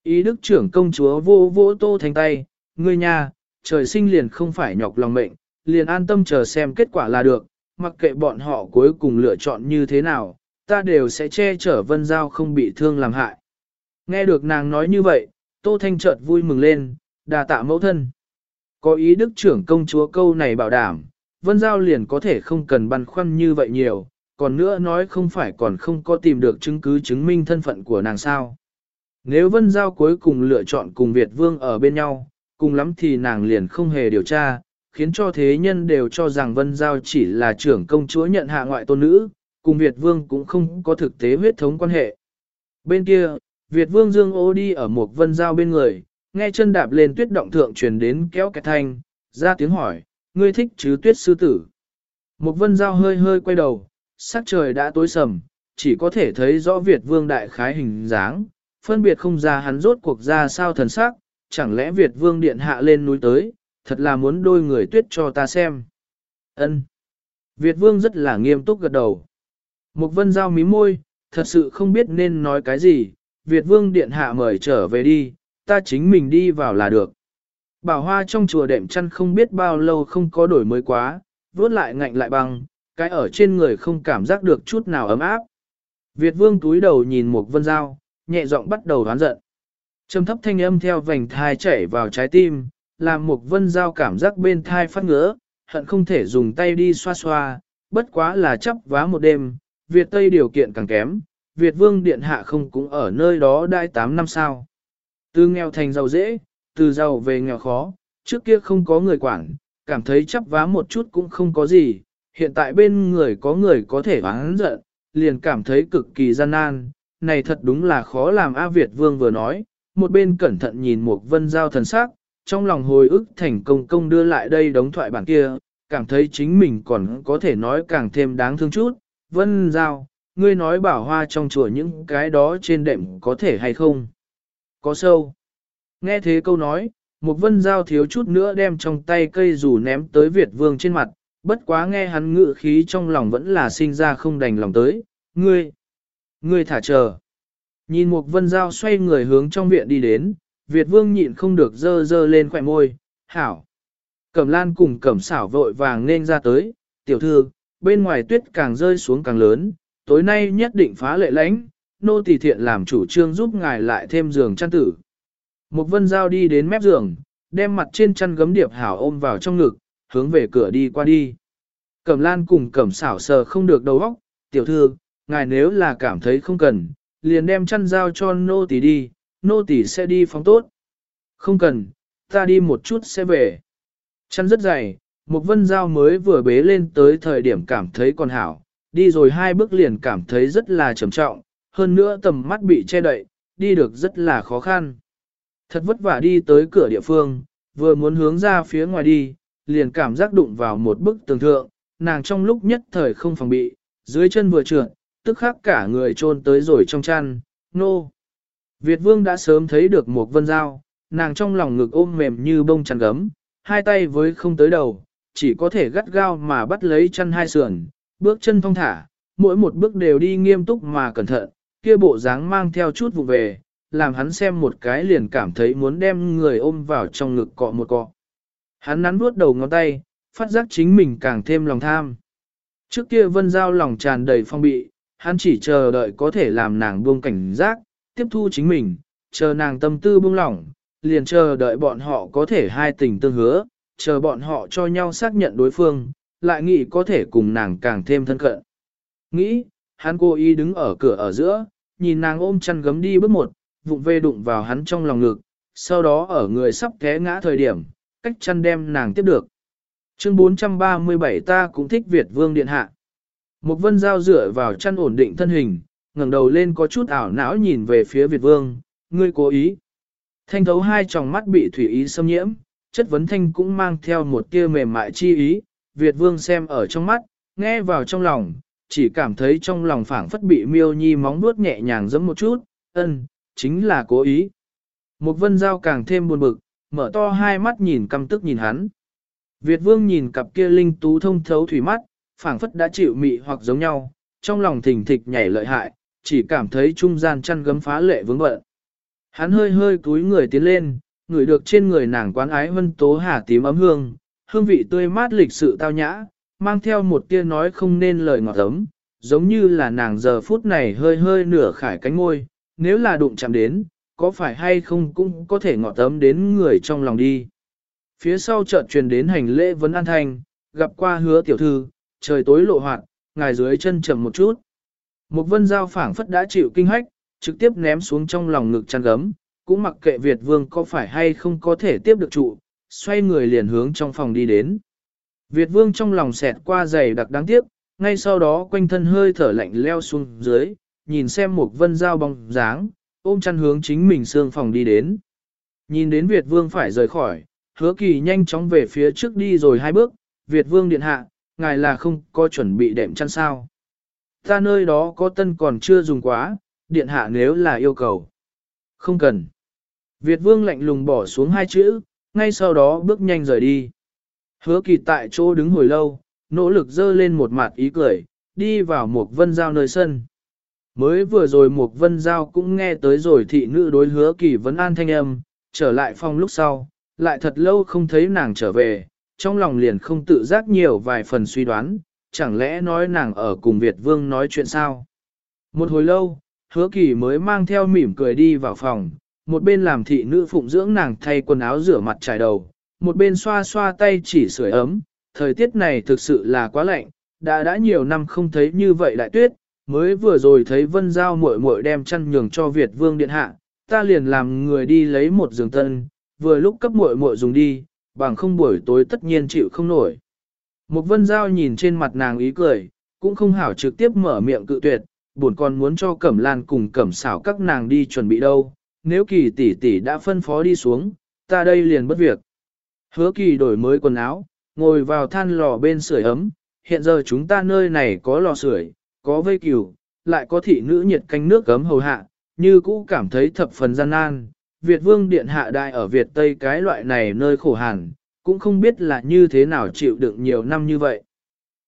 Ý đức trưởng công chúa vô vô tô thành tay, ngươi nhà, trời sinh liền không phải nhọc lòng mệnh, liền an tâm chờ xem kết quả là được, mặc kệ bọn họ cuối cùng lựa chọn như thế nào, ta đều sẽ che chở vân giao không bị thương làm hại. Nghe được nàng nói như vậy, Tô Thanh chợt vui mừng lên, đà tạ mẫu thân. Có ý đức trưởng công chúa câu này bảo đảm, vân giao liền có thể không cần băn khoăn như vậy nhiều, còn nữa nói không phải còn không có tìm được chứng cứ chứng minh thân phận của nàng sao. Nếu vân giao cuối cùng lựa chọn cùng Việt Vương ở bên nhau, cùng lắm thì nàng liền không hề điều tra, khiến cho thế nhân đều cho rằng Vân Giao chỉ là trưởng công chúa nhận hạ ngoại tôn nữ, cùng Việt Vương cũng không có thực tế huyết thống quan hệ. Bên kia, Việt Vương Dương ô đi ở một Vân Giao bên người, nghe chân đạp lên tuyết động thượng truyền đến kéo cái thanh, ra tiếng hỏi, ngươi thích chứ tuyết sư tử. Một Vân Giao hơi hơi quay đầu, sắc trời đã tối sầm, chỉ có thể thấy rõ Việt Vương đại khái hình dáng, phân biệt không ra hắn rốt cuộc ra sao thần sắc, chẳng lẽ Việt Vương điện hạ lên núi tới, thật là muốn đôi người tuyết cho ta xem. Ân. Việt Vương rất là nghiêm túc gật đầu. Mục Vân Giao mí môi, thật sự không biết nên nói cái gì, Việt Vương điện hạ mời trở về đi, ta chính mình đi vào là được. Bảo hoa trong chùa đệm chăn không biết bao lâu không có đổi mới quá, vuốt lại ngạnh lại bằng cái ở trên người không cảm giác được chút nào ấm áp. Việt Vương túi đầu nhìn Mục Vân Giao, nhẹ giọng bắt đầu đoán giận. Trầm thấp thanh âm theo vành thai chảy vào trái tim, làm một vân giao cảm giác bên thai phát ngứa, hận không thể dùng tay đi xoa xoa, bất quá là chấp vá một đêm, Việt Tây điều kiện càng kém, Việt Vương Điện Hạ không cũng ở nơi đó đai 8 năm sao. Từ nghèo thành giàu dễ, từ giàu về nghèo khó, trước kia không có người quản, cảm thấy chấp vá một chút cũng không có gì, hiện tại bên người có người có thể oán giận, liền cảm thấy cực kỳ gian nan, này thật đúng là khó làm A Việt Vương vừa nói, một bên cẩn thận nhìn một vân giao thần sắc, trong lòng hồi ức thành công công đưa lại đây đống thoại bản kia, cảm thấy chính mình còn có thể nói càng thêm đáng thương chút. Vân giao, ngươi nói bảo hoa trong chùa những cái đó trên đệm có thể hay không? Có sâu. Nghe thế câu nói, một vân giao thiếu chút nữa đem trong tay cây dù ném tới Việt vương trên mặt, bất quá nghe hắn ngự khí trong lòng vẫn là sinh ra không đành lòng tới, ngươi, ngươi thả chờ. Nhìn một vân giao xoay người hướng trong viện đi đến, Việt vương nhịn không được dơ dơ lên khỏe môi, hảo. Cẩm lan cùng cẩm xảo vội vàng nên ra tới, tiểu thư, bên ngoài tuyết càng rơi xuống càng lớn, tối nay nhất định phá lệ lãnh, nô tỳ thiện làm chủ trương giúp ngài lại thêm giường chăn tử. Một vân giao đi đến mép giường, đem mặt trên chăn gấm điệp hảo ôm vào trong ngực, hướng về cửa đi qua đi. Cẩm lan cùng cẩm xảo sờ không được đầu óc, tiểu thư, ngài nếu là cảm thấy không cần, liền đem chăn giao cho nô tỳ đi, nô tỳ sẽ đi phóng tốt. Không cần, ta đi một chút sẽ về. Chăn rất dày, một vân dao mới vừa bế lên tới thời điểm cảm thấy còn hảo, đi rồi hai bước liền cảm thấy rất là trầm trọng, hơn nữa tầm mắt bị che đậy, đi được rất là khó khăn. Thật vất vả đi tới cửa địa phương, vừa muốn hướng ra phía ngoài đi, liền cảm giác đụng vào một bức tường thượng, nàng trong lúc nhất thời không phòng bị, dưới chân vừa trượt, tức khắc cả người trôn tới rồi trong chăn, nô. No. Việt vương đã sớm thấy được một vân dao, nàng trong lòng ngực ôm mềm như bông chăn gấm, hai tay với không tới đầu, chỉ có thể gắt gao mà bắt lấy chân hai sườn, bước chân thong thả, mỗi một bước đều đi nghiêm túc mà cẩn thận, kia bộ dáng mang theo chút vụ về, làm hắn xem một cái liền cảm thấy muốn đem người ôm vào trong ngực cọ một cọ. Hắn nắn vuốt đầu ngón tay, phát giác chính mình càng thêm lòng tham. Trước kia vân giao lòng tràn đầy phong bị, hắn chỉ chờ đợi có thể làm nàng buông cảnh giác, tiếp thu chính mình, chờ nàng tâm tư buông lỏng, liền chờ đợi bọn họ có thể hai tình tương hứa, chờ bọn họ cho nhau xác nhận đối phương, lại nghĩ có thể cùng nàng càng thêm thân cận. Nghĩ, hắn cố ý đứng ở cửa ở giữa, nhìn nàng ôm chăn gấm đi bước một, vụng về đụng vào hắn trong lòng ngực, sau đó ở người sắp té ngã thời điểm, cách chăn đem nàng tiếp được. Chương 437 ta cũng thích Việt Vương Điện Hạ. Một vân giao dựa vào chăn ổn định thân hình, ngẩng đầu lên có chút ảo não nhìn về phía Việt Vương, ngươi cố ý. Thanh thấu hai tròng mắt bị thủy ý xâm nhiễm, chất vấn thanh cũng mang theo một tia mềm mại chi ý, Việt vương xem ở trong mắt, nghe vào trong lòng, chỉ cảm thấy trong lòng phảng phất bị miêu nhi móng nuốt nhẹ nhàng giẫm một chút, ân, chính là cố ý. Một vân giao càng thêm buồn bực, mở to hai mắt nhìn căm tức nhìn hắn. Việt vương nhìn cặp kia linh tú thông thấu thủy mắt, phảng phất đã chịu mị hoặc giống nhau, trong lòng thình thịch nhảy lợi hại, chỉ cảm thấy trung gian chăn gấm phá lệ vướng bận. Hắn hơi hơi cúi người tiến lên, ngửi được trên người nàng quán ái vân tố hà tím ấm hương, hương vị tươi mát lịch sự tao nhã, mang theo một tia nói không nên lời ngọt ấm, giống như là nàng giờ phút này hơi hơi nửa khải cánh ngôi, nếu là đụng chạm đến, có phải hay không cũng có thể ngọt tấm đến người trong lòng đi. Phía sau chợt truyền đến hành lễ vấn an thanh, gặp qua hứa tiểu thư, trời tối lộ hoạt, ngài dưới chân chậm một chút. Một vân giao phảng phất đã chịu kinh hách, trực tiếp ném xuống trong lòng ngực chăn gấm, cũng mặc kệ Việt vương có phải hay không có thể tiếp được trụ, xoay người liền hướng trong phòng đi đến. Việt vương trong lòng xẹt qua giày đặc đáng tiếc, ngay sau đó quanh thân hơi thở lạnh leo xuống dưới, nhìn xem một vân dao bóng dáng, ôm chăn hướng chính mình xương phòng đi đến. Nhìn đến Việt vương phải rời khỏi, hứa kỳ nhanh chóng về phía trước đi rồi hai bước, Việt vương điện hạ, ngài là không có chuẩn bị đệm chăn sao. Ta nơi đó có tân còn chưa dùng quá, điện hạ nếu là yêu cầu. Không cần. Việt vương lạnh lùng bỏ xuống hai chữ, ngay sau đó bước nhanh rời đi. Hứa kỳ tại chỗ đứng hồi lâu, nỗ lực dơ lên một mặt ý cười, đi vào một vân giao nơi sân. Mới vừa rồi một vân giao cũng nghe tới rồi thị nữ đối hứa kỳ vấn an thanh âm, trở lại phòng lúc sau, lại thật lâu không thấy nàng trở về, trong lòng liền không tự giác nhiều vài phần suy đoán, chẳng lẽ nói nàng ở cùng Việt Vương nói chuyện sao? Một hồi lâu, hứa kỳ mới mang theo mỉm cười đi vào phòng, một bên làm thị nữ phụng dưỡng nàng thay quần áo rửa mặt trải đầu, một bên xoa xoa tay chỉ sưởi ấm, thời tiết này thực sự là quá lạnh, đã đã nhiều năm không thấy như vậy đại tuyết, mới vừa rồi thấy vân giao muội muội đem chăn nhường cho Việt Vương Điện Hạ, ta liền làm người đi lấy một giường tân, vừa lúc cấp muội muội dùng đi, bằng không buổi tối tất nhiên chịu không nổi. Một vân giao nhìn trên mặt nàng ý cười, cũng không hảo trực tiếp mở miệng cự tuyệt, buồn còn muốn cho Cẩm Lan cùng Cẩm xảo các nàng đi chuẩn bị đâu, nếu kỳ tỷ tỷ đã phân phó đi xuống, ta đây liền bất việc. Hứa kỳ đổi mới quần áo, ngồi vào than lò bên sưởi ấm, hiện giờ chúng ta nơi này có lò sưởi, có vây cửu, lại có thị nữ nhiệt canh nước gấm hầu hạ, như cũ cảm thấy thập phần gian nan. Việt vương điện hạ đại ở Việt Tây cái loại này nơi khổ hàn, cũng không biết là như thế nào chịu đựng nhiều năm như vậy.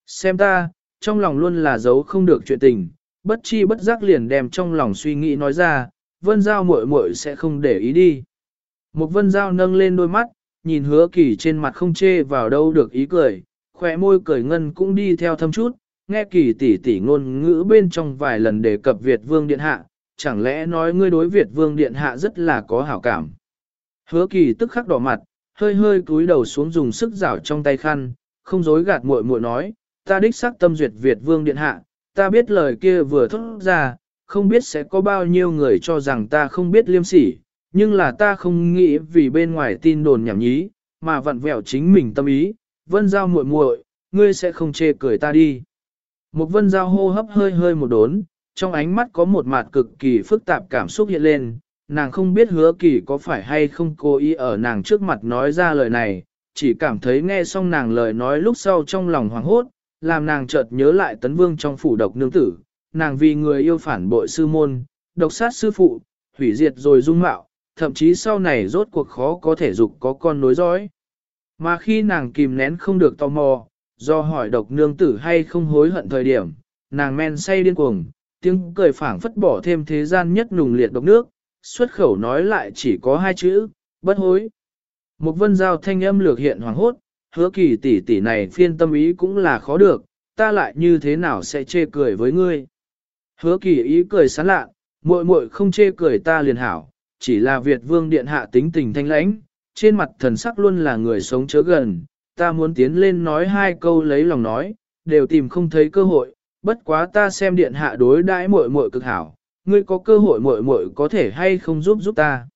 Xem ta, trong lòng luôn là giấu không được chuyện tình, bất chi bất giác liền đem trong lòng suy nghĩ nói ra, vân giao muội muội sẽ không để ý đi. Một vân giao nâng lên đôi mắt, nhìn hứa kỳ trên mặt không chê vào đâu được ý cười, khỏe môi cười ngân cũng đi theo thâm chút, nghe kỳ tỷ tỷ ngôn ngữ bên trong vài lần đề cập Việt Vương Điện Hạ, chẳng lẽ nói ngươi đối Việt Vương Điện Hạ rất là có hảo cảm. Hứa kỳ tức khắc đỏ mặt, hơi hơi cúi đầu xuống dùng sức rảo trong tay khăn, không dối gạt muội muội nói, ta đích xác tâm duyệt Việt Vương Điện Hạ, ta biết lời kia vừa thốt ra, không biết sẽ có bao nhiêu người cho rằng ta không biết liêm sỉ, nhưng là ta không nghĩ vì bên ngoài tin đồn nhảm nhí, mà vặn vẹo chính mình tâm ý, vân giao muội muội, ngươi sẽ không chê cười ta đi. Một vân giao hô hấp hơi hơi một đốn, trong ánh mắt có một mặt cực kỳ phức tạp cảm xúc hiện lên, nàng không biết hứa kỳ có phải hay không cố ý ở nàng trước mặt nói ra lời này, chỉ cảm thấy nghe xong nàng lời nói lúc sau trong lòng hoảng hốt, làm nàng chợt nhớ lại tấn vương trong phủ độc nương tử, nàng vì người yêu phản bội sư môn, độc sát sư phụ, hủy diệt rồi dung mạo, thậm chí sau này rốt cuộc khó có thể dục có con nối dõi. Mà khi nàng kìm nén không được tò mò, do hỏi độc nương tử hay không hối hận thời điểm, nàng men say điên cuồng, tiếng cười phảng phất bỏ thêm thế gian nhất nùng liệt độc nước, xuất khẩu nói lại chỉ có hai chữ, bất hối. Một vân giao thanh âm lược hiện hoàng hốt, hứa kỳ tỷ tỷ này phiên tâm ý cũng là khó được, ta lại như thế nào sẽ chê cười với ngươi. Hứa kỳ ý cười sán lạ, muội muội không chê cười ta liền hảo, chỉ là Việt vương điện hạ tính tình thanh lãnh, trên mặt thần sắc luôn là người sống chớ gần, ta muốn tiến lên nói hai câu lấy lòng nói, đều tìm không thấy cơ hội, bất quá ta xem điện hạ đối đãi muội muội cực hảo, ngươi có cơ hội muội muội có thể hay không giúp giúp ta.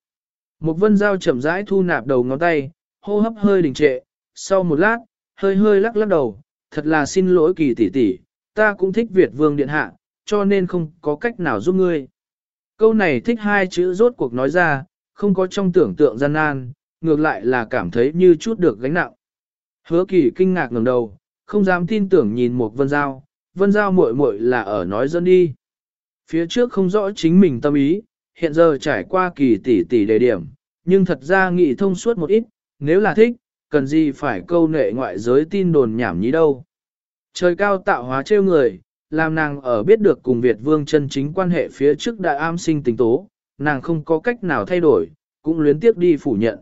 Một vân giao chậm rãi thu nạp đầu ngón tay, hô hấp hơi đình trệ, sau một lát, hơi hơi lắc lắc đầu, thật là xin lỗi kỳ tỷ tỷ, ta cũng thích Việt vương điện hạ, cho nên không có cách nào giúp ngươi. Câu này thích hai chữ rốt cuộc nói ra, không có trong tưởng tượng gian nan, ngược lại là cảm thấy như chút được gánh nặng. Hứa kỳ kinh ngạc ngẩng đầu, không dám tin tưởng nhìn một vân giao, vân giao muội muội là ở nói dân đi. Phía trước không rõ chính mình tâm ý, hiện giờ trải qua kỳ tỷ tỷ đề điểm, nhưng thật ra nghị thông suốt một ít, nếu là thích, cần gì phải câu nệ ngoại giới tin đồn nhảm nhí đâu. Trời cao tạo hóa trêu người, làm nàng ở biết được cùng Việt vương chân chính quan hệ phía trước đại am sinh tình tố, nàng không có cách nào thay đổi, cũng luyến tiếc đi phủ nhận.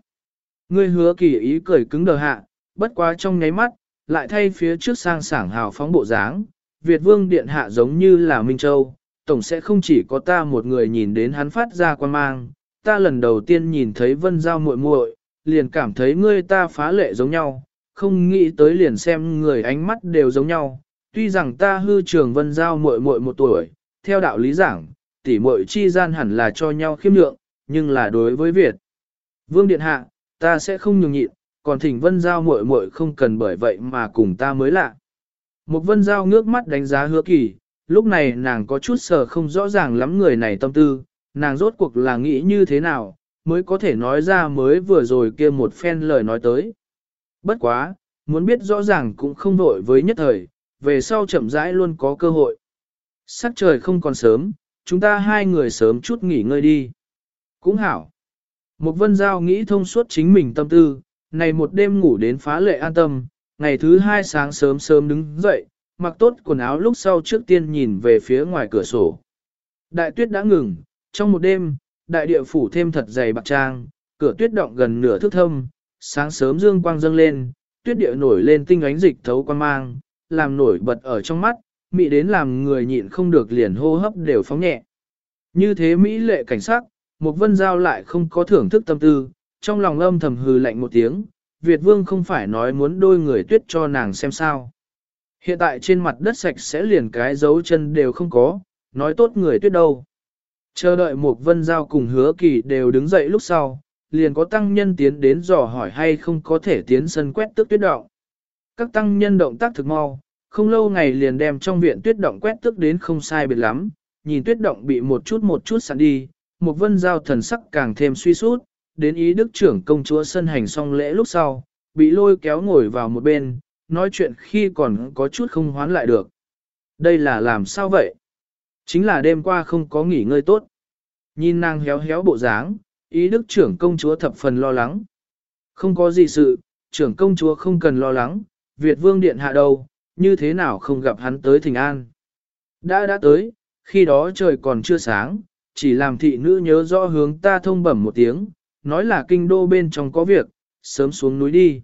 Ngươi hứa kỳ ý cười cứng đờ hạ, bất quá trong nháy mắt, lại thay phía trước sang sảng hào phóng bộ dáng, Việt vương điện hạ giống như là Minh Châu, tổng sẽ không chỉ có ta một người nhìn đến hắn phát ra quan mang, ta lần đầu tiên nhìn thấy vân giao muội muội, liền cảm thấy ngươi ta phá lệ giống nhau, không nghĩ tới liền xem người ánh mắt đều giống nhau, tuy rằng ta hư trường vân giao muội muội một tuổi, theo đạo lý giảng, tỷ muội chi gian hẳn là cho nhau khiêm lượng, nhưng là đối với Việt. Vương Điện Hạ, ta sẽ không nhường nhịn, còn thỉnh vân giao muội muội không cần bởi vậy mà cùng ta mới lạ. Một vân giao ngước mắt đánh giá hứa kỳ, lúc này nàng có chút sờ không rõ ràng lắm người này tâm tư, nàng rốt cuộc là nghĩ như thế nào, mới có thể nói ra mới vừa rồi kia một phen lời nói tới. Bất quá, muốn biết rõ ràng cũng không vội với nhất thời, về sau chậm rãi luôn có cơ hội. Sắc trời không còn sớm, chúng ta hai người sớm chút nghỉ ngơi đi. Cũng hảo. Một vân giao nghĩ thông suốt chính mình tâm tư, này một đêm ngủ đến phá lệ an tâm, ngày thứ hai sáng sớm sớm đứng dậy, mặc tốt quần áo lúc sau trước tiên nhìn về phía ngoài cửa sổ. Đại tuyết đã ngừng, trong một đêm, đại địa phủ thêm thật dày bạc trang, cửa tuyết động gần nửa thước thâm, sáng sớm dương quang dâng lên, tuyết địa nổi lên tinh ánh dịch thấu quan mang, làm nổi bật ở trong mắt, mỹ đến làm người nhịn không được liền hô hấp đều phóng nhẹ. Như thế mỹ lệ cảnh sắc, một vân giao lại không có thưởng thức tâm tư, trong lòng âm thầm hừ lạnh một tiếng, Việt vương không phải nói muốn đôi người tuyết cho nàng xem sao. Hiện tại trên mặt đất sạch sẽ liền cái dấu chân đều không có, nói tốt người tuyết đâu. Chờ đợi một vân giao cùng hứa kỳ đều đứng dậy lúc sau, liền có tăng nhân tiến đến dò hỏi hay không có thể tiến sân quét tước tuyết động. Các tăng nhân động tác thực mau, không lâu ngày liền đem trong viện tuyết động quét tước đến không sai biệt lắm, nhìn tuyết động bị một chút một chút sẵn đi, một vân giao thần sắc càng thêm suy sút, đến ý đức trưởng công chúa sân hành xong lễ lúc sau, bị lôi kéo ngồi vào một bên, nói chuyện khi còn có chút không hoán lại được. Đây là làm sao vậy? Chính là đêm qua không có nghỉ ngơi tốt. Nhìn nàng héo héo bộ dáng, ý đức trưởng công chúa thập phần lo lắng. Không có gì sự, trưởng công chúa không cần lo lắng, Việt vương điện hạ đâu, như thế nào không gặp hắn tới thỉnh an. Đã đã tới, khi đó trời còn chưa sáng, chỉ làm thị nữ nhớ rõ hướng ta thông bẩm một tiếng, nói là kinh đô bên trong có việc, sớm xuống núi đi.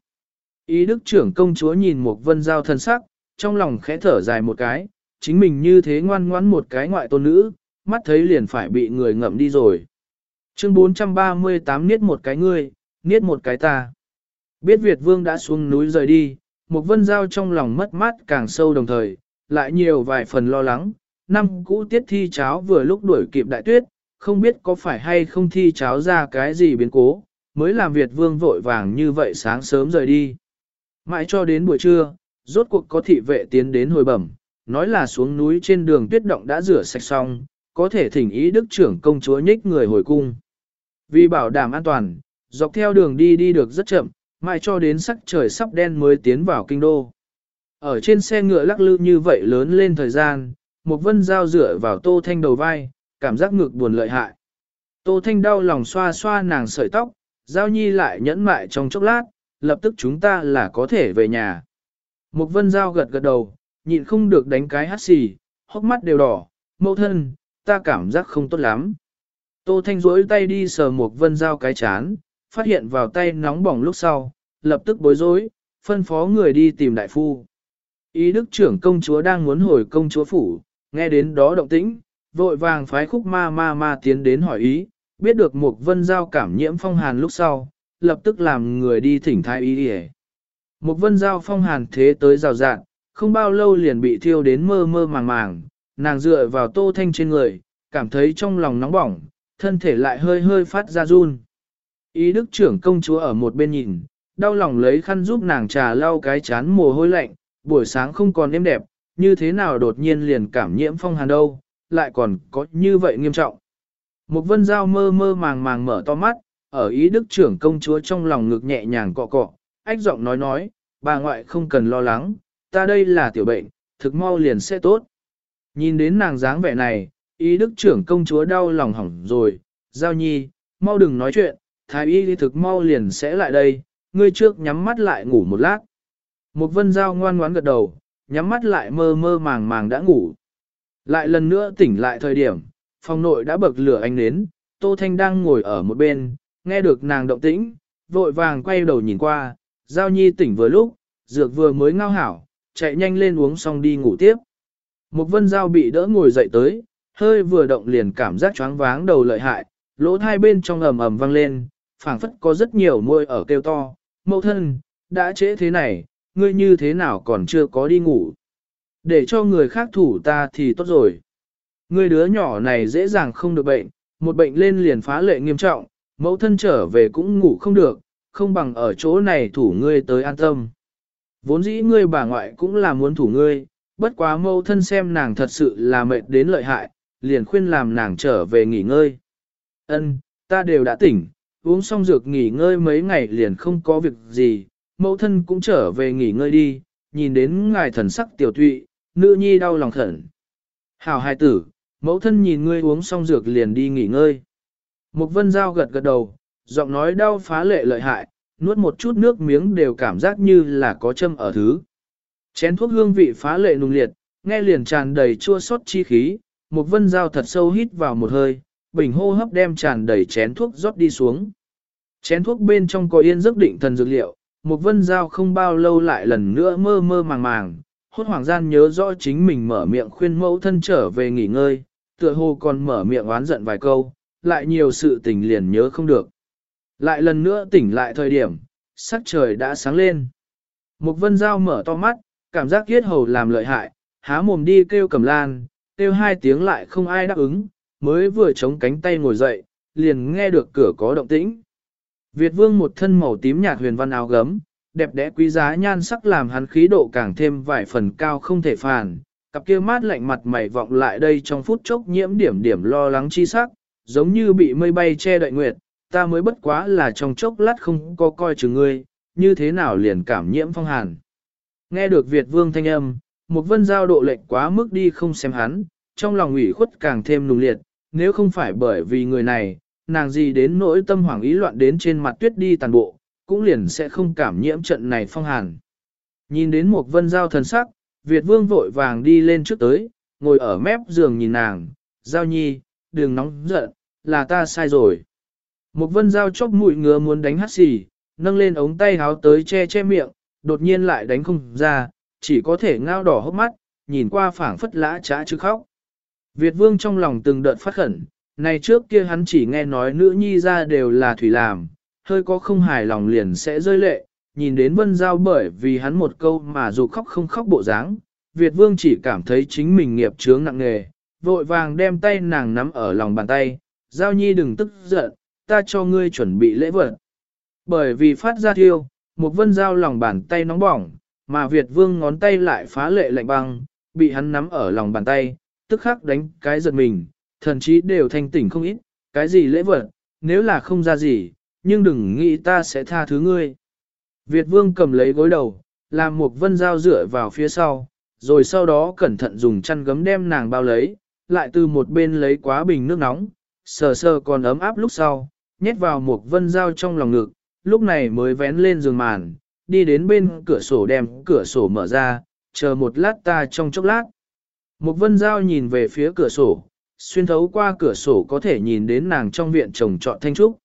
Ý đức trưởng công chúa nhìn một vân giao thân sắc, trong lòng khẽ thở dài một cái, chính mình như thế ngoan ngoãn một cái ngoại tôn nữ, mắt thấy liền phải bị người ngậm đi rồi. Chương 438 niết một cái ngươi, niết một cái ta. Biết Việt vương đã xuống núi rời đi, một vân giao trong lòng mất mát càng sâu đồng thời, lại nhiều vài phần lo lắng. Năm cũ tiết thi cháo vừa lúc đuổi kịp đại tuyết, không biết có phải hay không thi cháo ra cái gì biến cố, mới làm Việt vương vội vàng như vậy sáng sớm rời đi. Mãi cho đến buổi trưa, rốt cuộc có thị vệ tiến đến hồi bẩm, nói là xuống núi trên đường tuyết động đã rửa sạch xong, có thể thỉnh ý đức trưởng công chúa nhích người hồi cung. Vì bảo đảm an toàn, dọc theo đường đi đi được rất chậm, mãi cho đến sắc trời sắp đen mới tiến vào kinh đô. Ở trên xe ngựa lắc lư như vậy lớn lên thời gian, một vân dao dựa vào tô thanh đầu vai, cảm giác ngực buồn lợi hại. Tô thanh đau lòng xoa xoa nàng sợi tóc, giao nhi lại nhẫn mại trong chốc lát, lập tức chúng ta là có thể về nhà. mục vân giao gật gật đầu, nhịn không được đánh cái hát xì, hốc mắt đều đỏ, mẫu thân, ta cảm giác không tốt lắm. Tô Thanh rỗi tay đi sờ mục vân giao cái chán, phát hiện vào tay nóng bỏng lúc sau, lập tức bối rối, phân phó người đi tìm đại phu. Ý đức trưởng công chúa đang muốn hồi công chúa phủ, nghe đến đó động tĩnh, vội vàng phái khúc ma ma ma tiến đến hỏi ý, biết được một vân giao cảm nhiễm phong hàn lúc sau, lập tức làm người đi thỉnh thái ý đi Một vân giao phong hàn thế tới rào rạng, không bao lâu liền bị thiêu đến mơ mơ màng màng, nàng dựa vào tô thanh trên người, cảm thấy trong lòng nóng bỏng, thân thể lại hơi hơi phát ra run. Ý đức trưởng công chúa ở một bên nhìn, đau lòng lấy khăn giúp nàng trà lau cái chán mồ hôi lạnh, buổi sáng không còn êm đẹp, như thế nào đột nhiên liền cảm nhiễm phong hàn đâu, lại còn có như vậy nghiêm trọng. Một vân giao mơ mơ màng màng mở to mắt, ở ý đức trưởng công chúa trong lòng ngực nhẹ nhàng cọ cọ, ách giọng nói nói, bà ngoại không cần lo lắng, ta đây là tiểu bệnh, thực mau liền sẽ tốt. Nhìn đến nàng dáng vẻ này, ý đức trưởng công chúa đau lòng hỏng rồi, giao nhi, mau đừng nói chuyện, thái y thực mau liền sẽ lại đây, ngươi trước nhắm mắt lại ngủ một lát. Một vân giao ngoan ngoãn gật đầu, nhắm mắt lại mơ mơ màng màng đã ngủ. Lại lần nữa tỉnh lại thời điểm, phòng nội đã bậc lửa ánh nến, Tô Thanh đang ngồi ở một bên, nghe được nàng động tĩnh, vội vàng quay đầu nhìn qua, Giao Nhi tỉnh vừa lúc, dược vừa mới ngao hảo, chạy nhanh lên uống xong đi ngủ tiếp. Một vân Giao bị đỡ ngồi dậy tới, hơi vừa động liền cảm giác choáng váng đầu lợi hại, lỗ hai bên trong ầm ầm vang lên, phảng phất có rất nhiều môi ở kêu to, mẫu thân, đã trễ thế này, ngươi như thế nào còn chưa có đi ngủ. Để cho người khác thủ ta thì tốt rồi. người đứa nhỏ này dễ dàng không được bệnh, một bệnh lên liền phá lệ nghiêm trọng, mẫu thân trở về cũng ngủ không được, không bằng ở chỗ này thủ ngươi tới an tâm. Vốn dĩ ngươi bà ngoại cũng là muốn thủ ngươi, bất quá mẫu thân xem nàng thật sự là mệt đến lợi hại, liền khuyên làm nàng trở về nghỉ ngơi. Ân, ta đều đã tỉnh, uống xong dược nghỉ ngơi mấy ngày liền không có việc gì, mẫu thân cũng trở về nghỉ ngơi đi, nhìn đến ngài thần sắc tiểu thụy, nữ nhi đau lòng khẩn. Hảo hài tử, mẫu thân nhìn ngươi uống xong dược liền đi nghỉ ngơi. Mục vân giao gật gật đầu, giọng nói đau phá lệ lợi hại, nuốt một chút nước miếng đều cảm giác như là có châm ở thứ. Chén thuốc hương vị phá lệ nung liệt, nghe liền tràn đầy chua xót chi khí, Mục vân giao thật sâu hít vào một hơi, bình hô hấp đem tràn đầy chén thuốc rót đi xuống. Chén thuốc bên trong có yên giấc định thần dược liệu, Mục vân giao không bao lâu lại lần nữa mơ mơ màng màng, hốt hoảng gian nhớ rõ chính mình mở miệng khuyên mẫu thân trở về nghỉ ngơi, tựa hồ còn mở miệng oán giận vài câu, lại nhiều sự tình liền nhớ không được. Lại lần nữa tỉnh lại thời điểm, sắc trời đã sáng lên. Mục vân giao mở to mắt, cảm giác kiết hầu làm lợi hại, há mồm đi kêu cầm lan, kêu hai tiếng lại không ai đáp ứng, mới vừa chống cánh tay ngồi dậy, liền nghe được cửa có động tĩnh. Việt vương một thân màu tím nhạt huyền văn áo gấm, đẹp đẽ quý giá nhan sắc làm hắn khí độ càng thêm vài phần cao không thể phàn, cặp kia mát lạnh mặt mày vọng lại đây trong phút chốc nhiễm điểm điểm lo lắng chi sắc, giống như bị mây bay che đậy nguyệt, ta mới bất quá là trong chốc lát không có coi chừng ngươi, như thế nào liền cảm nhiễm phong hàn. Nghe được Việt vương thanh âm, một vân giao độ lệnh quá mức đi không xem hắn, trong lòng ủy khuất càng thêm nùng liệt, nếu không phải bởi vì người này, nàng gì đến nỗi tâm hoảng ý loạn đến trên mặt tuyết đi tàn bộ, cũng liền sẽ không cảm nhiễm trận này phong hàn. Nhìn đến một vân giao thần sắc, Việt vương vội vàng đi lên trước tới, ngồi ở mép giường nhìn nàng, giao nhi, đừng nóng giận, là ta sai rồi. Một vân giao chốc mũi ngứa muốn đánh hát xì, nâng lên ống tay háo tới che che miệng, đột nhiên lại đánh không ra, chỉ có thể ngao đỏ hốc mắt, nhìn qua phảng phất lã trá chứ khóc. Việt vương trong lòng từng đợt phát khẩn, này trước kia hắn chỉ nghe nói nữ nhi ra đều là thủy làm, hơi có không hài lòng liền sẽ rơi lệ, nhìn đến vân giao bởi vì hắn một câu mà dù khóc không khóc bộ dáng, Việt vương chỉ cảm thấy chính mình nghiệp chướng nặng nề, vội vàng đem tay nàng nắm ở lòng bàn tay, giao nhi đừng tức giận, ta cho ngươi chuẩn bị lễ vật. Bởi vì phát ra thiêu, một vân giao lòng bàn tay nóng bỏng, mà Việt vương ngón tay lại phá lệ lạnh băng, bị hắn nắm ở lòng bàn tay, tức khắc đánh cái giật mình, thần chí đều thanh tỉnh không ít, cái gì lễ vật, nếu là không ra gì, nhưng đừng nghĩ ta sẽ tha thứ ngươi. Việt vương cầm lấy gối đầu, làm một vân dao dựa vào phía sau, rồi sau đó cẩn thận dùng chăn gấm đem nàng bao lấy, lại từ một bên lấy quá bình nước nóng, sờ sờ còn ấm áp lúc sau, nhét vào một vân dao trong lòng ngực, lúc này mới vén lên giường màn, đi đến bên cửa sổ đem cửa sổ mở ra, chờ một lát ta trong chốc lát. Một vân dao nhìn về phía cửa sổ, xuyên thấu qua cửa sổ có thể nhìn đến nàng trong viện trồng trọt thanh trúc.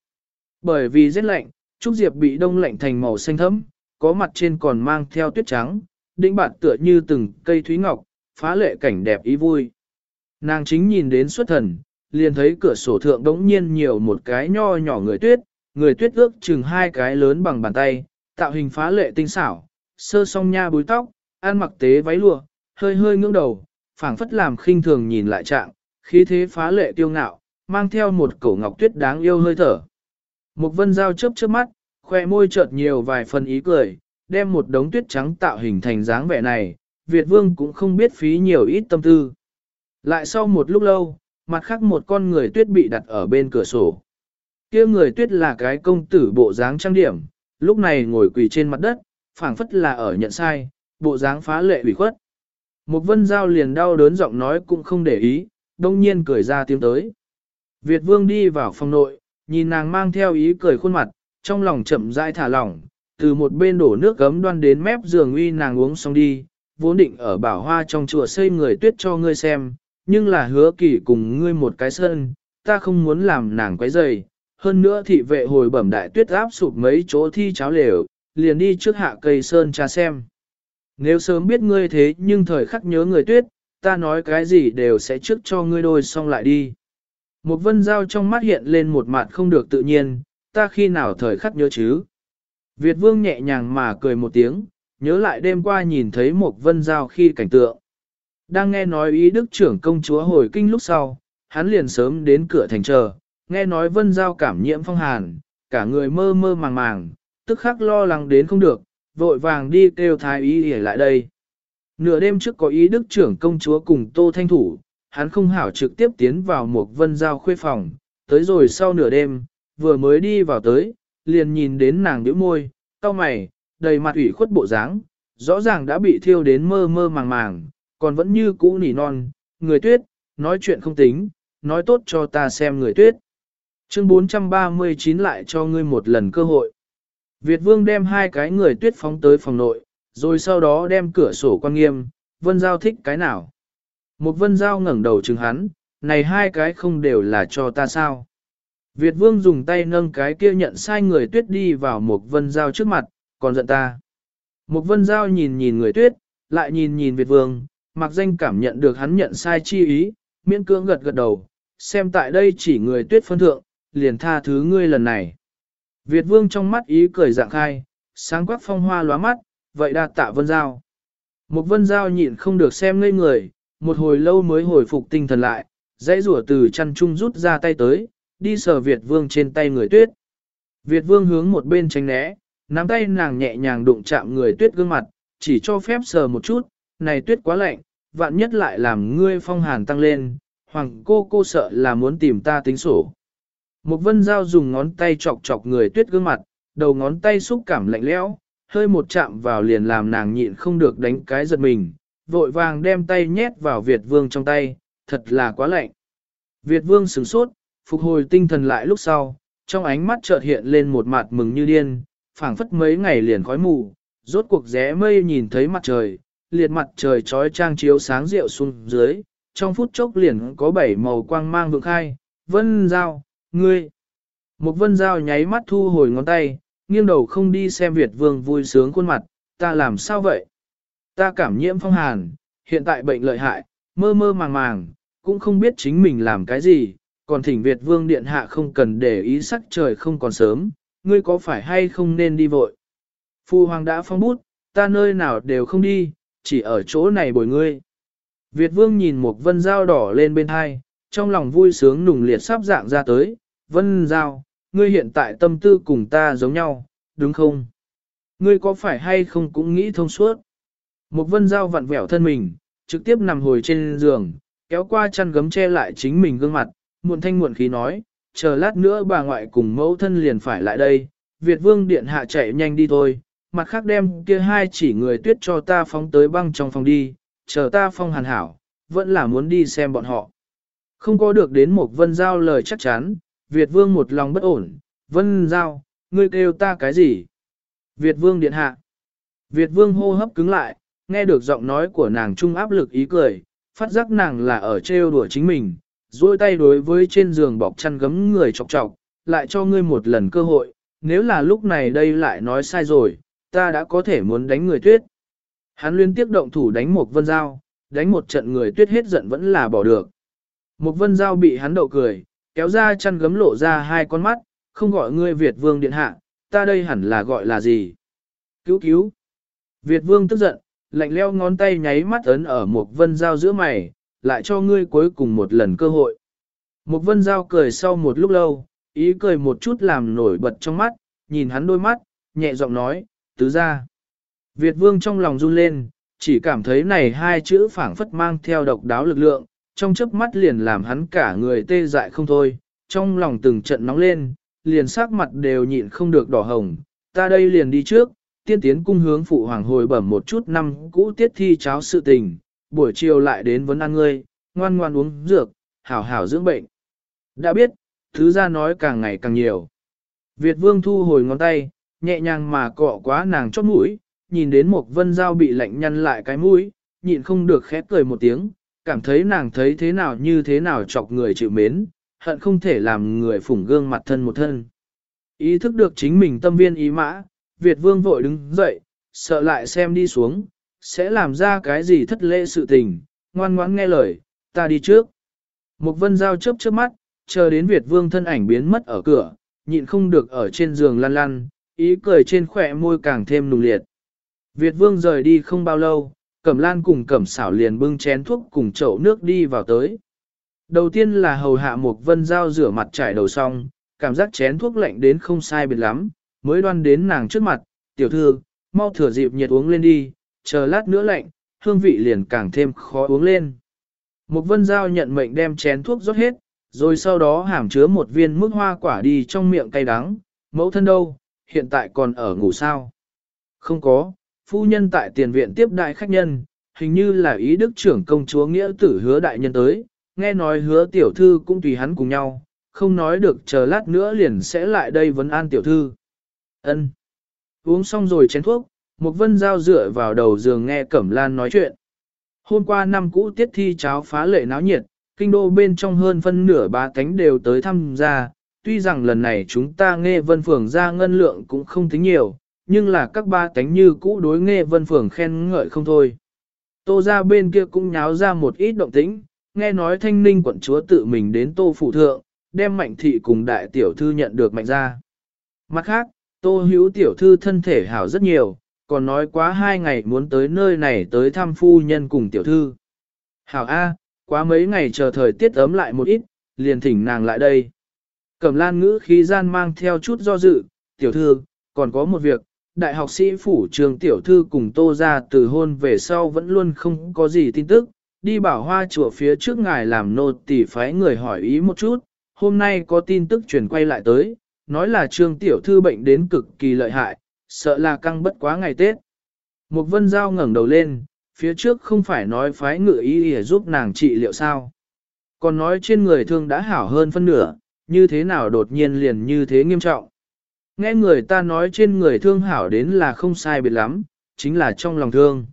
Bởi vì rét lạnh, trúc diệp bị đông lạnh thành màu xanh thẫm, có mặt trên còn mang theo tuyết trắng, đĩnh bạt tựa như từng cây thúy ngọc, phá lệ cảnh đẹp ý vui. Nàng chính nhìn đến xuất thần, liền thấy cửa sổ thượng đống nhiên nhiều một cái nho nhỏ người tuyết, người tuyết ước chừng hai cái lớn bằng bàn tay, tạo hình phá lệ tinh xảo, sơ song nha búi tóc, ăn mặc tế váy lụa, hơi hơi ngưỡng đầu, phảng phất làm khinh thường nhìn lại trạng, khí thế phá lệ tiêu ngạo, mang theo một cổ ngọc tuyết đáng yêu hơi thở. Mục vân Giao chớp chớp mắt, khoe môi chợt nhiều vài phần ý cười, đem một đống tuyết trắng tạo hình thành dáng vẻ này, Việt vương cũng không biết phí nhiều ít tâm tư. Lại sau một lúc lâu, mặt khác một con người tuyết bị đặt ở bên cửa sổ. kia người tuyết là cái công tử bộ dáng trang điểm, lúc này ngồi quỳ trên mặt đất, phảng phất là ở nhận sai, bộ dáng phá lệ ủy khuất. Mục vân giao liền đau đớn giọng nói cũng không để ý, đông nhiên cười ra tiếng tới. Việt vương đi vào phòng nội, nhìn nàng mang theo ý cười khuôn mặt, trong lòng chậm rãi thả lỏng, từ một bên đổ nước gấm đoan đến mép giường uy nàng uống xong đi, vốn định ở bảo hoa trong chùa xây người tuyết cho ngươi xem, nhưng là hứa kỳ cùng ngươi một cái sân, ta không muốn làm nàng quấy rầy. Hơn nữa thị vệ hồi bẩm đại tuyết áp sụp mấy chỗ thi cháo lều, liền đi trước hạ cây sơn cha xem. Nếu sớm biết ngươi thế nhưng thời khắc nhớ người tuyết, ta nói cái gì đều sẽ trước cho ngươi đôi xong lại đi. Một vân giao trong mắt hiện lên một mặt không được tự nhiên, ta khi nào thời khắc nhớ chứ. Việt vương nhẹ nhàng mà cười một tiếng, nhớ lại đêm qua nhìn thấy một vân giao khi cảnh tượng. Đang nghe nói ý đức trưởng công chúa hồi kinh lúc sau, hắn liền sớm đến cửa thành chờ, nghe nói vân giao cảm nhiễm phong hàn, cả người mơ mơ màng màng, tức khắc lo lắng đến không được, vội vàng đi kêu thái ý để lại đây. Nửa đêm trước có ý đức trưởng công chúa cùng tô thanh thủ, hắn không hảo trực tiếp tiến vào một vân giao khuê phòng, tới rồi sau nửa đêm, vừa mới đi vào tới, liền nhìn đến nàng nhíu môi, cau mày, đầy mặt ủy khuất bộ dáng, rõ ràng đã bị thiêu đến mơ mơ màng màng, còn vẫn như cũ nỉ non, người tuyết, nói chuyện không tính, nói tốt cho ta xem người tuyết. Chương 439 lại cho ngươi một lần cơ hội. Việt vương đem hai cái người tuyết phóng tới phòng nội, rồi sau đó đem cửa sổ quan nghiêm, vân giao thích cái nào. Một vân giao ngẩng đầu chừng hắn, này hai cái không đều là cho ta sao. Việt vương dùng tay nâng cái kia nhận sai người tuyết đi vào một vân giao trước mặt, còn giận ta. Một vân giao nhìn nhìn người tuyết, lại nhìn nhìn Việt vương, mặc danh cảm nhận được hắn nhận sai chi ý, miễn cưỡng gật gật đầu, xem tại đây chỉ người tuyết phân thượng, liền tha thứ ngươi lần này. Việt vương trong mắt ý cười dạng khai, sáng quắc phong hoa lóa mắt, vậy đa tạ vân giao. Một vân giao nhịn không được xem ngây người, một hồi lâu mới hồi phục tinh thần lại, dãy rủa từ chăn trung rút ra tay tới, đi sờ Việt vương trên tay người tuyết. Việt vương hướng một bên tránh né, nắm tay nàng nhẹ nhàng đụng chạm người tuyết gương mặt, chỉ cho phép sờ một chút, này tuyết quá lạnh, vạn nhất lại làm ngươi phong hàn tăng lên, hoàng cô cô sợ là muốn tìm ta tính sổ. Một vân dao dùng ngón tay chọc chọc người tuyết gương mặt, đầu ngón tay xúc cảm lạnh lẽo, hơi một chạm vào liền làm nàng nhịn không được đánh cái giật mình, vội vàng đem tay nhét vào Việt vương trong tay, thật là quá lạnh. Việt vương sửng sốt, phục hồi tinh thần lại lúc sau, trong ánh mắt chợt hiện lên một mặt mừng như điên, phảng phất mấy ngày liền khói mù, rốt cuộc rẽ mây nhìn thấy mặt trời, liệt mặt trời trói trang chiếu sáng rượu xuống dưới, trong phút chốc liền có bảy màu quang mang vượng khai, vân giao, ngươi. Một vân giao nháy mắt thu hồi ngón tay, nghiêng đầu không đi xem Việt vương vui sướng khuôn mặt, ta làm sao vậy? Ta cảm nhiễm phong hàn, hiện tại bệnh lợi hại, mơ mơ màng màng, cũng không biết chính mình làm cái gì, còn thỉnh Việt vương điện hạ không cần để ý sắc trời không còn sớm, ngươi có phải hay không nên đi vội? Phu hoàng đã phong bút, ta nơi nào đều không đi, chỉ ở chỗ này bồi ngươi. Việt vương nhìn một vân dao đỏ lên bên hai, trong lòng vui sướng nùng liệt sắp dạng ra tới, vân dao, ngươi hiện tại tâm tư cùng ta giống nhau, đúng không? Ngươi có phải hay không cũng nghĩ thông suốt? Một vân dao vặn vẹo thân mình, trực tiếp nằm hồi trên giường, kéo qua chăn gấm che lại chính mình gương mặt, muộn thanh muộn khí nói, chờ lát nữa bà ngoại cùng mẫu thân liền phải lại đây, Việt vương điện hạ chạy nhanh đi thôi, mặt khác đem kia hai chỉ người tuyết cho ta phóng tới băng trong phòng đi, chờ ta phong hàn hảo, vẫn là muốn đi xem bọn họ. Không có được đến một vân giao lời chắc chắn, Việt vương một lòng bất ổn, vân giao, ngươi kêu ta cái gì? Việt vương điện hạ. Việt vương hô hấp cứng lại, nghe được giọng nói của nàng trung áp lực ý cười, phát giác nàng là ở trêu đùa chính mình, duỗi tay đối với trên giường bọc chăn gấm người chọc chọc, lại cho ngươi một lần cơ hội, nếu là lúc này đây lại nói sai rồi, ta đã có thể muốn đánh người tuyết. Hắn liên tiếp động thủ đánh một vân dao, đánh một trận người tuyết hết giận vẫn là bỏ được. Một vân dao bị hắn đậu cười, kéo ra chăn gấm lộ ra hai con mắt, không gọi ngươi Việt vương điện hạ, ta đây hẳn là gọi là gì? Cứu cứu! Việt vương tức giận, lạnh leo ngón tay nháy mắt ấn ở một vân dao giữa mày, lại cho ngươi cuối cùng một lần cơ hội. Một vân dao cười sau một lúc lâu, ý cười một chút làm nổi bật trong mắt, nhìn hắn đôi mắt, nhẹ giọng nói, tứ ra. Việt vương trong lòng run lên, chỉ cảm thấy này hai chữ phảng phất mang theo độc đáo lực lượng, trong chớp mắt liền làm hắn cả người tê dại không thôi, trong lòng từng trận nóng lên, liền sắc mặt đều nhịn không được đỏ hồng, ta đây liền đi trước, tiên tiến cung hướng phụ hoàng hồi bẩm một chút năm cũ tiết thi cháo sự tình, buổi chiều lại đến vấn ăn ngươi, ngoan ngoan uống dược, hảo hảo dưỡng bệnh. Đã biết, thứ ra nói càng ngày càng nhiều. Việt vương thu hồi ngón tay, nhẹ nhàng mà cọ quá nàng chót mũi, nhìn đến một vân dao bị lạnh nhăn lại cái mũi, nhịn không được khép cười một tiếng, cảm thấy nàng thấy thế nào như thế nào chọc người chịu mến, hận không thể làm người phủng gương mặt thân một thân. Ý thức được chính mình tâm viên ý mã, Việt vương vội đứng dậy, sợ lại xem đi xuống, sẽ làm ra cái gì thất lễ sự tình, ngoan ngoãn nghe lời, ta đi trước. Mục vân giao chớp chớp mắt, chờ đến Việt vương thân ảnh biến mất ở cửa, nhịn không được ở trên giường lăn lăn, ý cười trên khỏe môi càng thêm nùng liệt. Việt vương rời đi không bao lâu, Cẩm Lan cùng Cẩm xảo liền bưng chén thuốc cùng chậu nước đi vào tới. Đầu tiên là hầu hạ một vân dao rửa mặt trải đầu xong, cảm giác chén thuốc lạnh đến không sai biệt lắm, mới đoan đến nàng trước mặt, tiểu thư, mau thừa dịp nhiệt uống lên đi, chờ lát nữa lạnh, hương vị liền càng thêm khó uống lên. Một vân Giao nhận mệnh đem chén thuốc rót hết, rồi sau đó hàm chứa một viên mức hoa quả đi trong miệng cay đắng, mẫu thân đâu, hiện tại còn ở ngủ sao? Không có, phu nhân tại tiền viện tiếp đại khách nhân, hình như là ý đức trưởng công chúa nghĩa tử hứa đại nhân tới, nghe nói hứa tiểu thư cũng tùy hắn cùng nhau, không nói được chờ lát nữa liền sẽ lại đây vấn an tiểu thư. Ân. Uống xong rồi chén thuốc, Mục vân giao dựa vào đầu giường nghe Cẩm Lan nói chuyện. Hôm qua năm cũ tiết thi cháo phá lệ náo nhiệt, kinh đô bên trong hơn phân nửa ba cánh đều tới tham gia, tuy rằng lần này chúng ta nghe vân phường ra ngân lượng cũng không tính nhiều, nhưng là các ba cánh như cũ đối nghe vân phường khen ngợi không thôi. Tô ra bên kia cũng nháo ra một ít động tĩnh, nghe nói thanh ninh quận chúa tự mình đến tô phủ thượng, đem mạnh thị cùng đại tiểu thư nhận được mạnh ra. Mặt khác, tô hữu tiểu thư thân thể hảo rất nhiều, còn nói quá hai ngày muốn tới nơi này tới thăm phu nhân cùng tiểu thư. Hảo A, quá mấy ngày chờ thời tiết ấm lại một ít, liền thỉnh nàng lại đây. Cẩm lan ngữ khí gian mang theo chút do dự, tiểu thư, còn có một việc, đại học sĩ phủ trường tiểu thư cùng tô ra từ hôn về sau vẫn luôn không có gì tin tức, đi bảo hoa chùa phía trước ngài làm nô tỷ phái người hỏi ý một chút, hôm nay có tin tức truyền quay lại tới, nói là trương tiểu thư bệnh đến cực kỳ lợi hại, sợ là căng bất quá ngày Tết. Một vân giao ngẩng đầu lên, phía trước không phải nói phái ngự ý để giúp nàng trị liệu sao. Còn nói trên người thương đã hảo hơn phân nửa, như thế nào đột nhiên liền như thế nghiêm trọng. Nghe người ta nói trên người thương hảo đến là không sai biệt lắm, chính là trong lòng thương.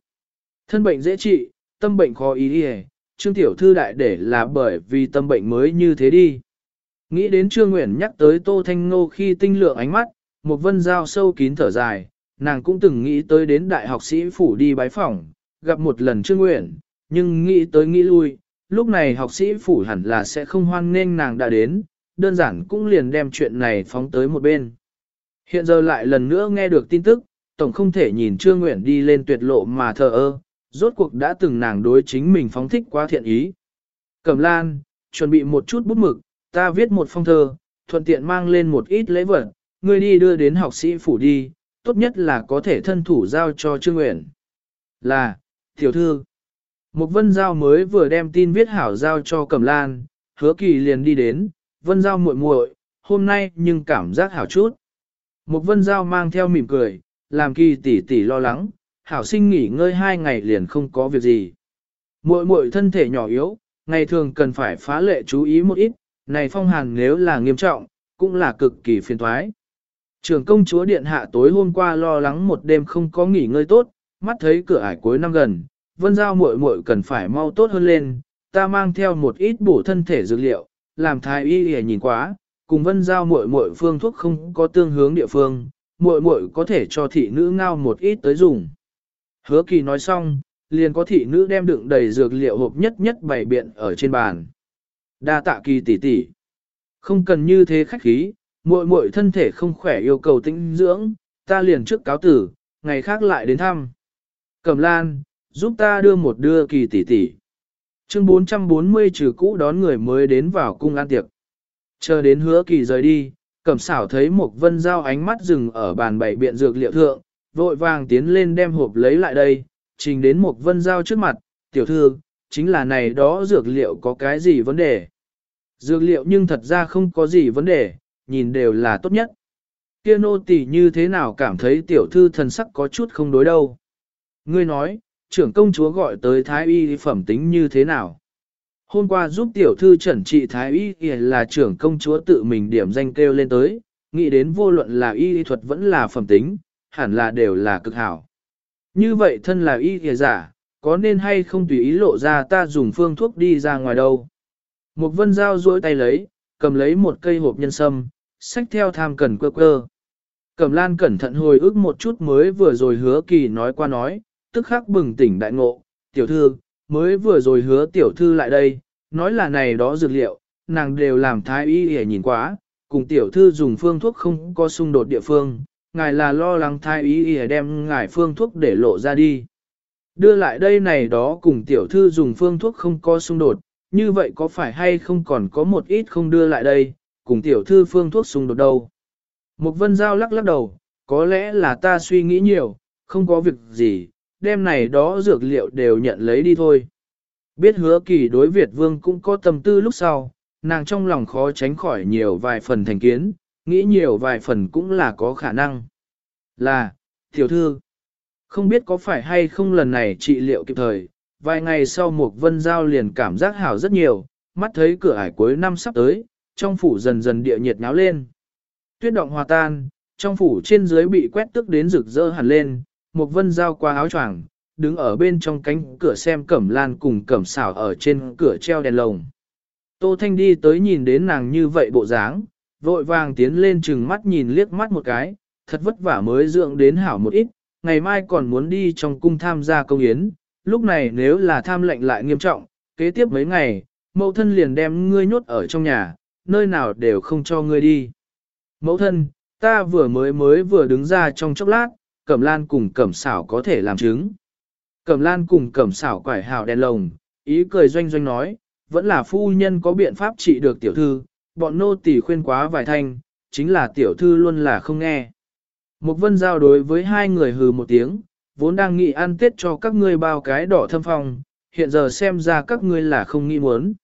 Thân bệnh dễ trị, tâm bệnh khó ý đi Trương Tiểu Thư đại để là bởi vì tâm bệnh mới như thế đi. Nghĩ đến Trương Nguyễn nhắc tới Tô Thanh Ngô khi tinh lượng ánh mắt, một vân giao sâu kín thở dài, nàng cũng từng nghĩ tới đến đại học sĩ phủ đi bái phỏng, gặp một lần Trương Nguyễn, nhưng nghĩ tới nghĩ lui, lúc này học sĩ phủ hẳn là sẽ không hoan nghênh nàng đã đến, đơn giản cũng liền đem chuyện này phóng tới một bên. Hiện giờ lại lần nữa nghe được tin tức, tổng không thể nhìn Trương Nguyễn đi lên tuyệt lộ mà thờ ơ, rốt cuộc đã từng nàng đối chính mình phóng thích quá thiện ý. Cẩm lan, chuẩn bị một chút bút mực, ta viết một phong thơ, thuận tiện mang lên một ít lễ vật, ngươi đi đưa đến học sĩ phủ đi, tốt nhất là có thể thân thủ giao cho Trương Uyển. Là, tiểu thư. Một vân giao mới vừa đem tin viết hảo giao cho Cẩm lan, hứa kỳ liền đi đến, vân giao muội muội, hôm nay nhưng cảm giác hảo chút. Một vân giao mang theo mỉm cười, làm kỳ tỷ tỷ lo lắng, hảo sinh nghỉ ngơi hai ngày liền không có việc gì. Muội muội thân thể nhỏ yếu, ngày thường cần phải phá lệ chú ý một ít, này phong hàn nếu là nghiêm trọng, cũng là cực kỳ phiền toái. Trường công chúa điện hạ tối hôm qua lo lắng một đêm không có nghỉ ngơi tốt, mắt thấy cửa ải cuối năm gần, vân giao muội muội cần phải mau tốt hơn lên, ta mang theo một ít bổ thân thể dược liệu, làm thái y để nhìn quá, cùng vân giao muội muội phương thuốc không có tương hướng địa phương, muội muội có thể cho thị nữ ngao một ít tới dùng. Hứa kỳ nói xong, liền có thị nữ đem đựng đầy dược liệu hộp nhất nhất bày biện ở trên bàn. Đa tạ kỳ tỷ tỷ. Không cần như thế khách khí, muội muội thân thể không khỏe yêu cầu tĩnh dưỡng, ta liền trước cáo tử, ngày khác lại đến thăm. Cẩm lan, giúp ta đưa một đưa kỳ tỷ tỷ. Chương 440 trừ cũ đón người mới đến vào cung ăn tiệc. Chờ đến hứa kỳ rời đi, cẩm Sảo thấy một vân Giao ánh mắt dừng ở bàn bày biện dược liệu thượng, vội vàng tiến lên đem hộp lấy lại đây, trình đến một vân Giao trước mặt, tiểu thư, chính là này đó dược liệu có cái gì vấn đề. Dược liệu nhưng thật ra không có gì vấn đề, nhìn đều là tốt nhất. Kia nô tỳ như thế nào cảm thấy tiểu thư thần sắc có chút không đối đâu. Ngươi nói, trưởng công chúa gọi tới thái y phẩm tính như thế nào? Hôm qua giúp tiểu thư trần trị thái y là trưởng công chúa tự mình điểm danh kêu lên tới, nghĩ đến vô luận là y thuật vẫn là phẩm tính, hẳn là đều là cực hảo. Như vậy thân là y giả, có nên hay không tùy ý lộ ra ta dùng phương thuốc đi ra ngoài đâu. Một vân dao duỗi tay lấy, cầm lấy một cây hộp nhân sâm, xách theo tham cần quơ quơ. Cẩm lan cẩn thận hồi ức một chút mới vừa rồi hứa kỳ nói qua nói, tức khắc bừng tỉnh đại ngộ, tiểu thư, mới vừa rồi hứa tiểu thư lại đây, nói là này đó dược liệu, nàng đều làm thái y để nhìn quá, cùng tiểu thư dùng phương thuốc không có xung đột địa phương, ngài là lo lắng thái y để đem ngài phương thuốc để lộ ra đi. Đưa lại đây này đó cùng tiểu thư dùng phương thuốc không có xung đột, như vậy có phải hay không còn có một ít không đưa lại đây, cùng tiểu thư phương thuốc xung đột đâu. Mục vân giao lắc lắc đầu, có lẽ là ta suy nghĩ nhiều, không có việc gì, Đêm này đó dược liệu đều nhận lấy đi thôi. Biết hứa kỳ đối Việt vương cũng có tâm tư lúc sau, nàng trong lòng khó tránh khỏi nhiều vài phần thành kiến, nghĩ nhiều vài phần cũng là có khả năng. Là, tiểu thư, không biết có phải hay không lần này trị liệu kịp thời, vài ngày sau một vân giao liền cảm giác hảo rất nhiều, mắt thấy cửa ải cuối năm sắp tới, trong phủ dần dần địa nhiệt náo lên. Tuyết động hòa tan, trong phủ trên dưới bị quét tức đến rực rỡ hẳn lên, một vân giao qua áo choàng, đứng ở bên trong cánh cửa xem cẩm lan cùng cẩm xảo ở trên cửa treo đèn lồng. Tô Thanh đi tới nhìn đến nàng như vậy bộ dáng, vội vàng tiến lên chừng mắt nhìn liếc mắt một cái, thật vất vả mới dưỡng đến hảo một ít, ngày mai còn muốn đi trong cung tham gia công yến, lúc này nếu là tham lệnh lại nghiêm trọng, kế tiếp mấy ngày, mẫu thân liền đem ngươi nhốt ở trong nhà, nơi nào đều không cho ngươi đi. Mẫu thân, ta vừa mới mới vừa đứng ra trong chốc lát, Cẩm Lan cùng Cẩm Sảo có thể làm chứng. Cẩm Lan cùng Cẩm Sảo quải hào đèn lồng, ý cười doanh doanh nói, vẫn là phu nhân có biện pháp trị được tiểu thư, bọn nô tỳ khuyên quá vài thanh, chính là tiểu thư luôn là không nghe. Một vân giao đối với hai người hừ một tiếng, vốn đang nghĩ ăn tết cho các ngươi bao cái đỏ thâm phòng, hiện giờ xem ra các ngươi là không nghĩ muốn.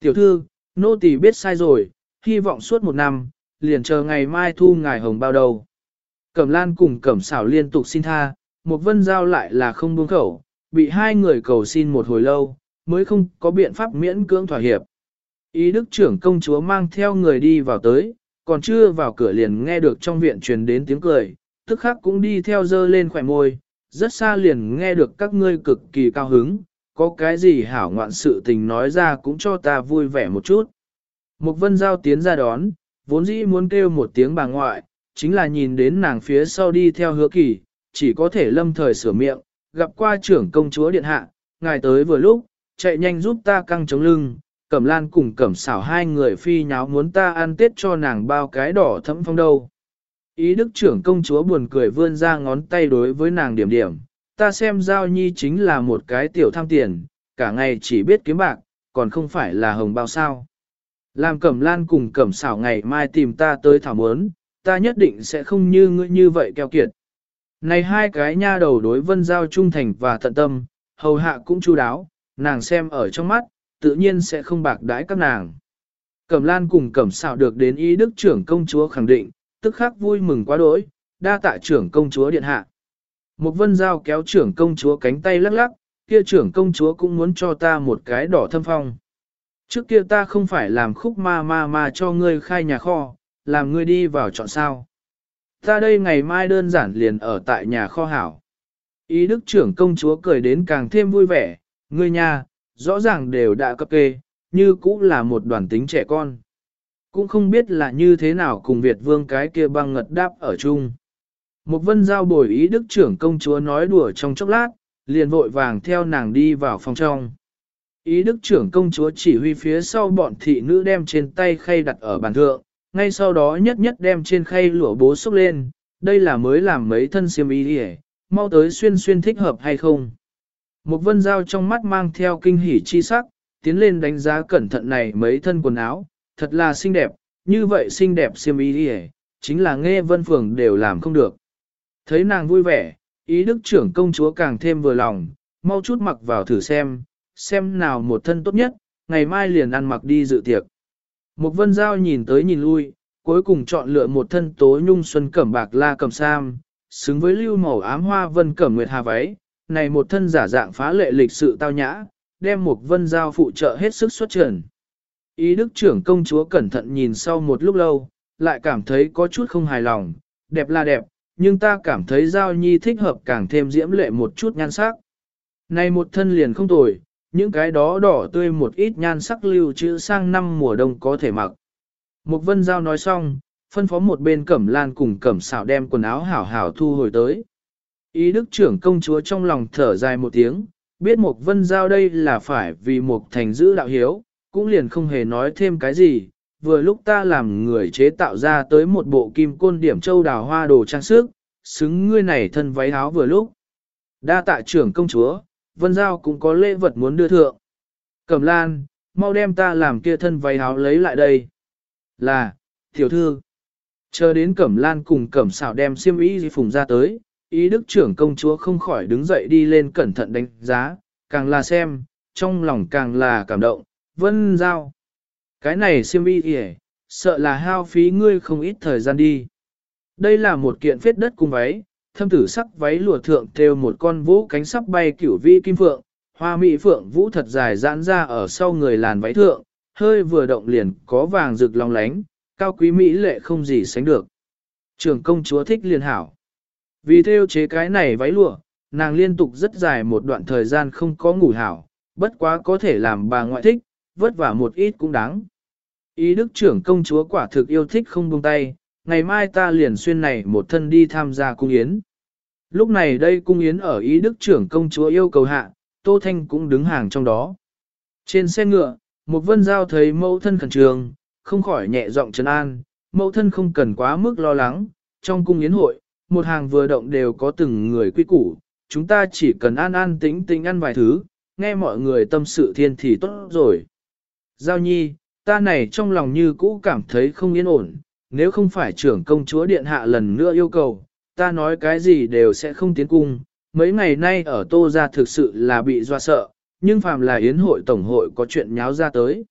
Tiểu thư, nô tỳ biết sai rồi, hy vọng suốt một năm, liền chờ ngày mai thu ngài hồng bao đầu. Cẩm lan cùng cẩm xảo liên tục xin tha, một vân giao lại là không buông khẩu, bị hai người cầu xin một hồi lâu, mới không có biện pháp miễn cưỡng thỏa hiệp. Ý đức trưởng công chúa mang theo người đi vào tới, còn chưa vào cửa liền nghe được trong viện truyền đến tiếng cười, tức khắc cũng đi theo dơ lên khỏe môi, rất xa liền nghe được các ngươi cực kỳ cao hứng, có cái gì hảo ngoạn sự tình nói ra cũng cho ta vui vẻ một chút. Mục vân giao tiến ra đón, vốn dĩ muốn kêu một tiếng bà ngoại, chính là nhìn đến nàng phía sau đi theo hứa kỳ, chỉ có thể lâm thời sửa miệng, gặp qua trưởng công chúa điện hạ, ngài tới vừa lúc, chạy nhanh giúp ta căng chống lưng, cẩm lan cùng cẩm xảo hai người phi nháo muốn ta ăn tết cho nàng bao cái đỏ thấm phong đâu. Ý đức trưởng công chúa buồn cười vươn ra ngón tay đối với nàng điểm điểm, ta xem giao nhi chính là một cái tiểu tham tiền, cả ngày chỉ biết kiếm bạc, còn không phải là hồng bao sao. Làm cẩm lan cùng cẩm xảo ngày mai tìm ta tới thảo muốn, ta nhất định sẽ không như ngươi như vậy keo kiệt. Này hai cái nha đầu đối vân giao trung thành và tận tâm, hầu hạ cũng chu đáo, nàng xem ở trong mắt, tự nhiên sẽ không bạc đãi các nàng. Cẩm lan cùng cẩm xảo được đến ý đức trưởng công chúa khẳng định, tức khắc vui mừng quá đỗi, đa tạ trưởng công chúa điện hạ. Một vân giao kéo trưởng công chúa cánh tay lắc lắc, kia trưởng công chúa cũng muốn cho ta một cái đỏ thâm phong. Trước kia ta không phải làm khúc ma ma ma cho ngươi khai nhà kho, làm ngươi đi vào chọn sao. Ta đây ngày mai đơn giản liền ở tại nhà kho hảo. Ý đức trưởng công chúa cười đến càng thêm vui vẻ, ngươi nhà, rõ ràng đều đã cấp kê, như cũng là một đoàn tính trẻ con. Cũng không biết là như thế nào cùng Việt vương cái kia băng ngật đáp ở chung. Một vân giao bồi ý đức trưởng công chúa nói đùa trong chốc lát, liền vội vàng theo nàng đi vào phòng trong. Ý đức trưởng công chúa chỉ huy phía sau bọn thị nữ đem trên tay khay đặt ở bàn thượng, ngay sau đó nhất nhất đem trên khay lụa bố xúc lên, đây là mới làm mấy thân xiêm y đi mau tới xuyên xuyên thích hợp hay không. Một vân giao trong mắt mang theo kinh hỉ chi sắc, tiến lên đánh giá cẩn thận này mấy thân quần áo, thật là xinh đẹp, như vậy xinh đẹp siêm y đi chính là nghe vân phường đều làm không được. Thấy nàng vui vẻ, ý đức trưởng công chúa càng thêm vừa lòng, mau chút mặc vào thử xem, xem nào một thân tốt nhất, ngày mai liền ăn mặc đi dự tiệc. Một vân giao nhìn tới nhìn lui, cuối cùng chọn lựa một thân tố nhung xuân cẩm bạc la cẩm sam, xứng với lưu màu ám hoa vân cẩm nguyệt hà váy, này một thân giả dạng phá lệ lịch sự tao nhã, đem một vân giao phụ trợ hết sức xuất trần. Ý đức trưởng công chúa cẩn thận nhìn sau một lúc lâu, lại cảm thấy có chút không hài lòng, đẹp là đẹp, nhưng ta cảm thấy giao nhi thích hợp càng thêm diễm lệ một chút nhan sắc. Này một thân liền không tồi, những cái đó đỏ tươi một ít nhan sắc lưu trữ sang năm mùa đông có thể mặc. Mục vân giao nói xong, phân phó một bên cẩm lan cùng cẩm xảo đem quần áo hảo hảo thu hồi tới. Ý đức trưởng công chúa trong lòng thở dài một tiếng, biết Mục vân giao đây là phải vì Mục thành giữ đạo hiếu, cũng liền không hề nói thêm cái gì. Vừa lúc ta làm người chế tạo ra tới một bộ kim côn điểm châu đào hoa đồ trang sức, xứng ngươi này thân váy áo vừa lúc. Đa tạ trưởng công chúa, vân giao cũng có lễ vật muốn đưa thượng. Cẩm lan, mau đem ta làm kia thân váy áo lấy lại đây. Là, tiểu thư. Chờ đến cẩm lan cùng cẩm xảo đem xiêm y phùng ra tới, ý đức trưởng công chúa không khỏi đứng dậy đi lên cẩn thận đánh giá, càng là xem, trong lòng càng là cảm động, vân giao. Cái này xiêm y kìa, sợ là hao phí ngươi không ít thời gian đi. Đây là một kiện phết đất cùng váy, thâm tử sắc váy lụa thượng theo một con vũ cánh sắp bay kiểu vi kim phượng, hoa mỹ phượng vũ thật dài giãn ra ở sau người làn váy thượng, hơi vừa động liền có vàng rực long lánh, cao quý mỹ lệ không gì sánh được. Trường công chúa thích liền hảo. Vì theo chế cái này váy lụa, nàng liên tục rất dài một đoạn thời gian không có ngủ hảo, bất quá có thể làm bà ngoại thích, vất vả một ít cũng đáng. Ý đức trưởng công chúa quả thực yêu thích không buông tay, ngày mai ta liền xuyên này một thân đi tham gia cung yến. Lúc này đây cung yến ở ý đức trưởng công chúa yêu cầu hạ, Tô Thanh cũng đứng hàng trong đó. Trên xe ngựa, một vân giao thấy mẫu thân khẩn trường, không khỏi nhẹ giọng trấn an, mẫu thân không cần quá mức lo lắng, trong cung yến hội, một hàng vừa động đều có từng người quy củ, chúng ta chỉ cần an an tĩnh tĩnh ăn vài thứ, nghe mọi người tâm sự thiên thì tốt rồi. Giao nhi, ta này trong lòng như cũ cảm thấy không yên ổn, nếu không phải trưởng công chúa điện hạ lần nữa yêu cầu, ta nói cái gì đều sẽ không tiến cung. Mấy ngày nay ở tô gia thực sự là bị doa sợ, nhưng phàm là yến hội tổng hội có chuyện nháo ra tới.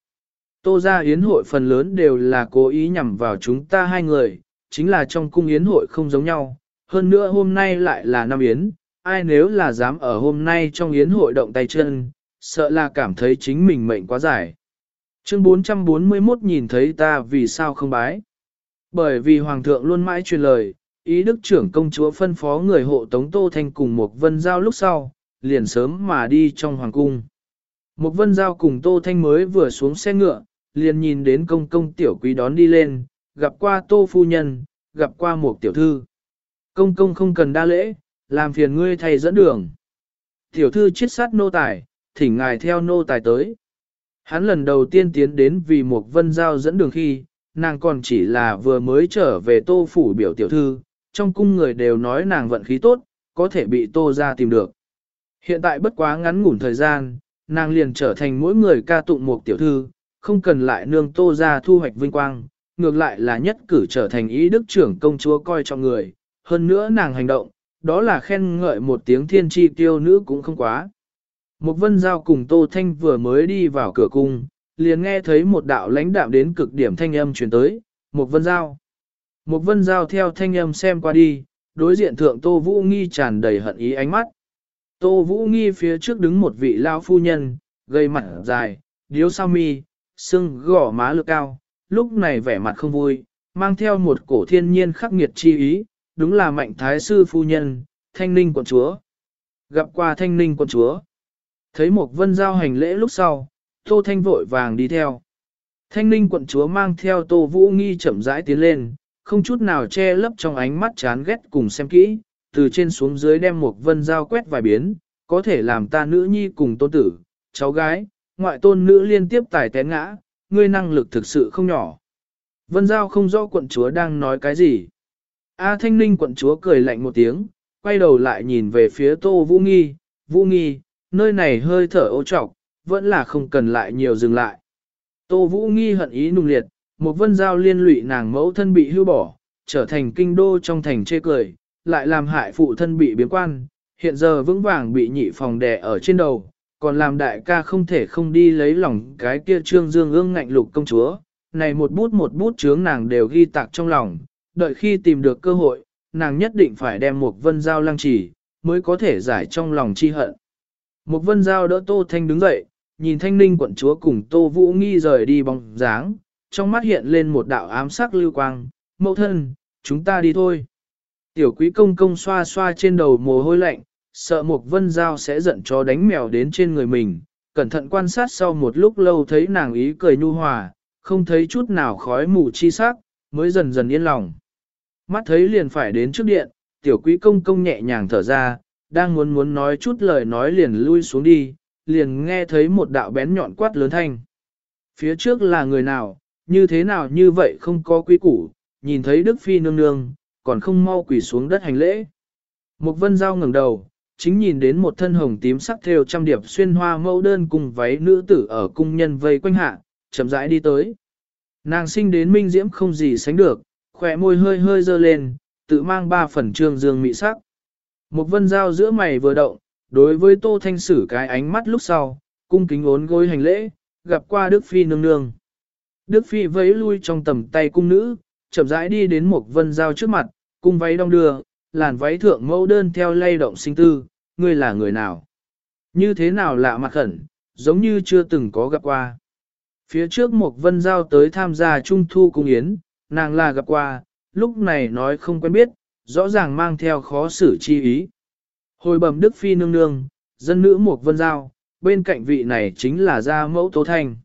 Tô gia yến hội phần lớn đều là cố ý nhằm vào chúng ta hai người, chính là trong cung yến hội không giống nhau. Hơn nữa hôm nay lại là năm yến, ai nếu là dám ở hôm nay trong yến hội động tay chân, sợ là cảm thấy chính mình mệnh quá dài. Chương 441 nhìn thấy ta vì sao không bái. Bởi vì Hoàng thượng luôn mãi truyền lời, ý đức trưởng công chúa phân phó người hộ tống Tô Thanh cùng một vân giao lúc sau, liền sớm mà đi trong Hoàng cung. Một vân giao cùng Tô Thanh mới vừa xuống xe ngựa, liền nhìn đến công công tiểu quý đón đi lên, gặp qua Tô Phu Nhân, gặp qua một tiểu thư. Công công không cần đa lễ, làm phiền ngươi thầy dẫn đường. Tiểu thư chiết sát nô tài, thỉnh ngài theo nô tài tới. Hắn lần đầu tiên tiến đến vì một vân giao dẫn đường khi, nàng còn chỉ là vừa mới trở về tô phủ biểu tiểu thư, trong cung người đều nói nàng vận khí tốt, có thể bị tô ra tìm được. Hiện tại bất quá ngắn ngủn thời gian, nàng liền trở thành mỗi người ca tụng một tiểu thư, không cần lại nương tô ra thu hoạch vinh quang, ngược lại là nhất cử trở thành ý đức trưởng công chúa coi trọng người, hơn nữa nàng hành động, đó là khen ngợi một tiếng thiên tri tiêu nữ cũng không quá. Một vân giao cùng Tô Thanh vừa mới đi vào cửa cung, liền nghe thấy một đạo lãnh đạm đến cực điểm thanh âm truyền tới, một vân giao. Một vân giao theo thanh âm xem qua đi, đối diện thượng Tô Vũ Nghi tràn đầy hận ý ánh mắt. Tô Vũ Nghi phía trước đứng một vị lao phu nhân, gây mặt dài, điếu sao mi, sưng gỏ má lực cao, lúc này vẻ mặt không vui, mang theo một cổ thiên nhiên khắc nghiệt chi ý, đúng là mạnh thái sư phu nhân, thanh ninh quận chúa. Gặp qua thanh ninh quận chúa. Thấy một vân giao hành lễ lúc sau, Tô Thanh vội vàng đi theo. Thanh ninh quận chúa mang theo Tô Vũ Nghi chậm rãi tiến lên, không chút nào che lấp trong ánh mắt chán ghét cùng xem kỹ, từ trên xuống dưới đem một vân giao quét vài biến, có thể làm ta nữ nhi cùng tôn tử, cháu gái, ngoại tôn nữ liên tiếp tài té ngã, ngươi năng lực thực sự không nhỏ. Vân giao không rõ quận chúa đang nói cái gì. A thanh ninh quận chúa cười lạnh một tiếng, quay đầu lại nhìn về phía tô vũ nghi, vũ nghi, nơi này hơi thở ô trọc, vẫn là không cần lại nhiều dừng lại. Tô Vũ nghi hận ý nung liệt, một vân giao liên lụy nàng mẫu thân bị hưu bỏ, trở thành kinh đô trong thành chê cười, lại làm hại phụ thân bị biến quan, hiện giờ vững vàng bị nhị phòng đè ở trên đầu, còn làm đại ca không thể không đi lấy lòng cái kia trương dương ương ngạnh lục công chúa, này một bút một bút chướng nàng đều ghi tạc trong lòng, đợi khi tìm được cơ hội, nàng nhất định phải đem một vân giao lăng trì, mới có thể giải trong lòng chi hận. Một vân giao đỡ Tô Thanh đứng dậy, nhìn thanh ninh quận chúa cùng Tô Vũ Nghi rời đi bóng dáng, trong mắt hiện lên một đạo ám sắc lưu quang, mẫu thân, chúng ta đi thôi. Tiểu quý công công xoa xoa trên đầu mồ hôi lạnh, sợ một vân giao sẽ giận cho đánh mèo đến trên người mình, cẩn thận quan sát sau một lúc lâu thấy nàng ý cười nhu hòa, không thấy chút nào khói mù chi sắc, mới dần dần yên lòng. Mắt thấy liền phải đến trước điện, tiểu quý công công nhẹ nhàng thở ra, đang muốn muốn nói chút lời nói liền lui xuống đi, liền nghe thấy một đạo bén nhọn quát lớn thanh. Phía trước là người nào, như thế nào như vậy không có quý củ, nhìn thấy Đức Phi nương nương, còn không mau quỳ xuống đất hành lễ. Một vân giao ngẩng đầu, chính nhìn đến một thân hồng tím sắc theo trăm điệp xuyên hoa mẫu đơn cùng váy nữ tử ở cung nhân vây quanh hạ, chậm rãi đi tới. Nàng sinh đến minh diễm không gì sánh được, khỏe môi hơi hơi dơ lên, tự mang ba phần trương dương mị sắc. Một vân giao giữa mày vừa động, đối với tô thanh sử cái ánh mắt lúc sau, cung kính ốn gối hành lễ, gặp qua Đức Phi nương nương. Đức Phi vẫy lui trong tầm tay cung nữ, chậm rãi đi đến một vân giao trước mặt, cung váy đong đưa, làn váy thượng mẫu đơn theo lay động sinh tư, ngươi là người nào? Như thế nào lạ mặt khẩn, giống như chưa từng có gặp qua. Phía trước một vân giao tới tham gia trung thu cung yến, nàng là gặp qua, lúc này nói không quen biết, rõ ràng mang theo khó xử chi ý. Hồi bẩm Đức Phi nương nương, dân nữ Mục vân giao, bên cạnh vị này chính là gia mẫu Tô Thanh.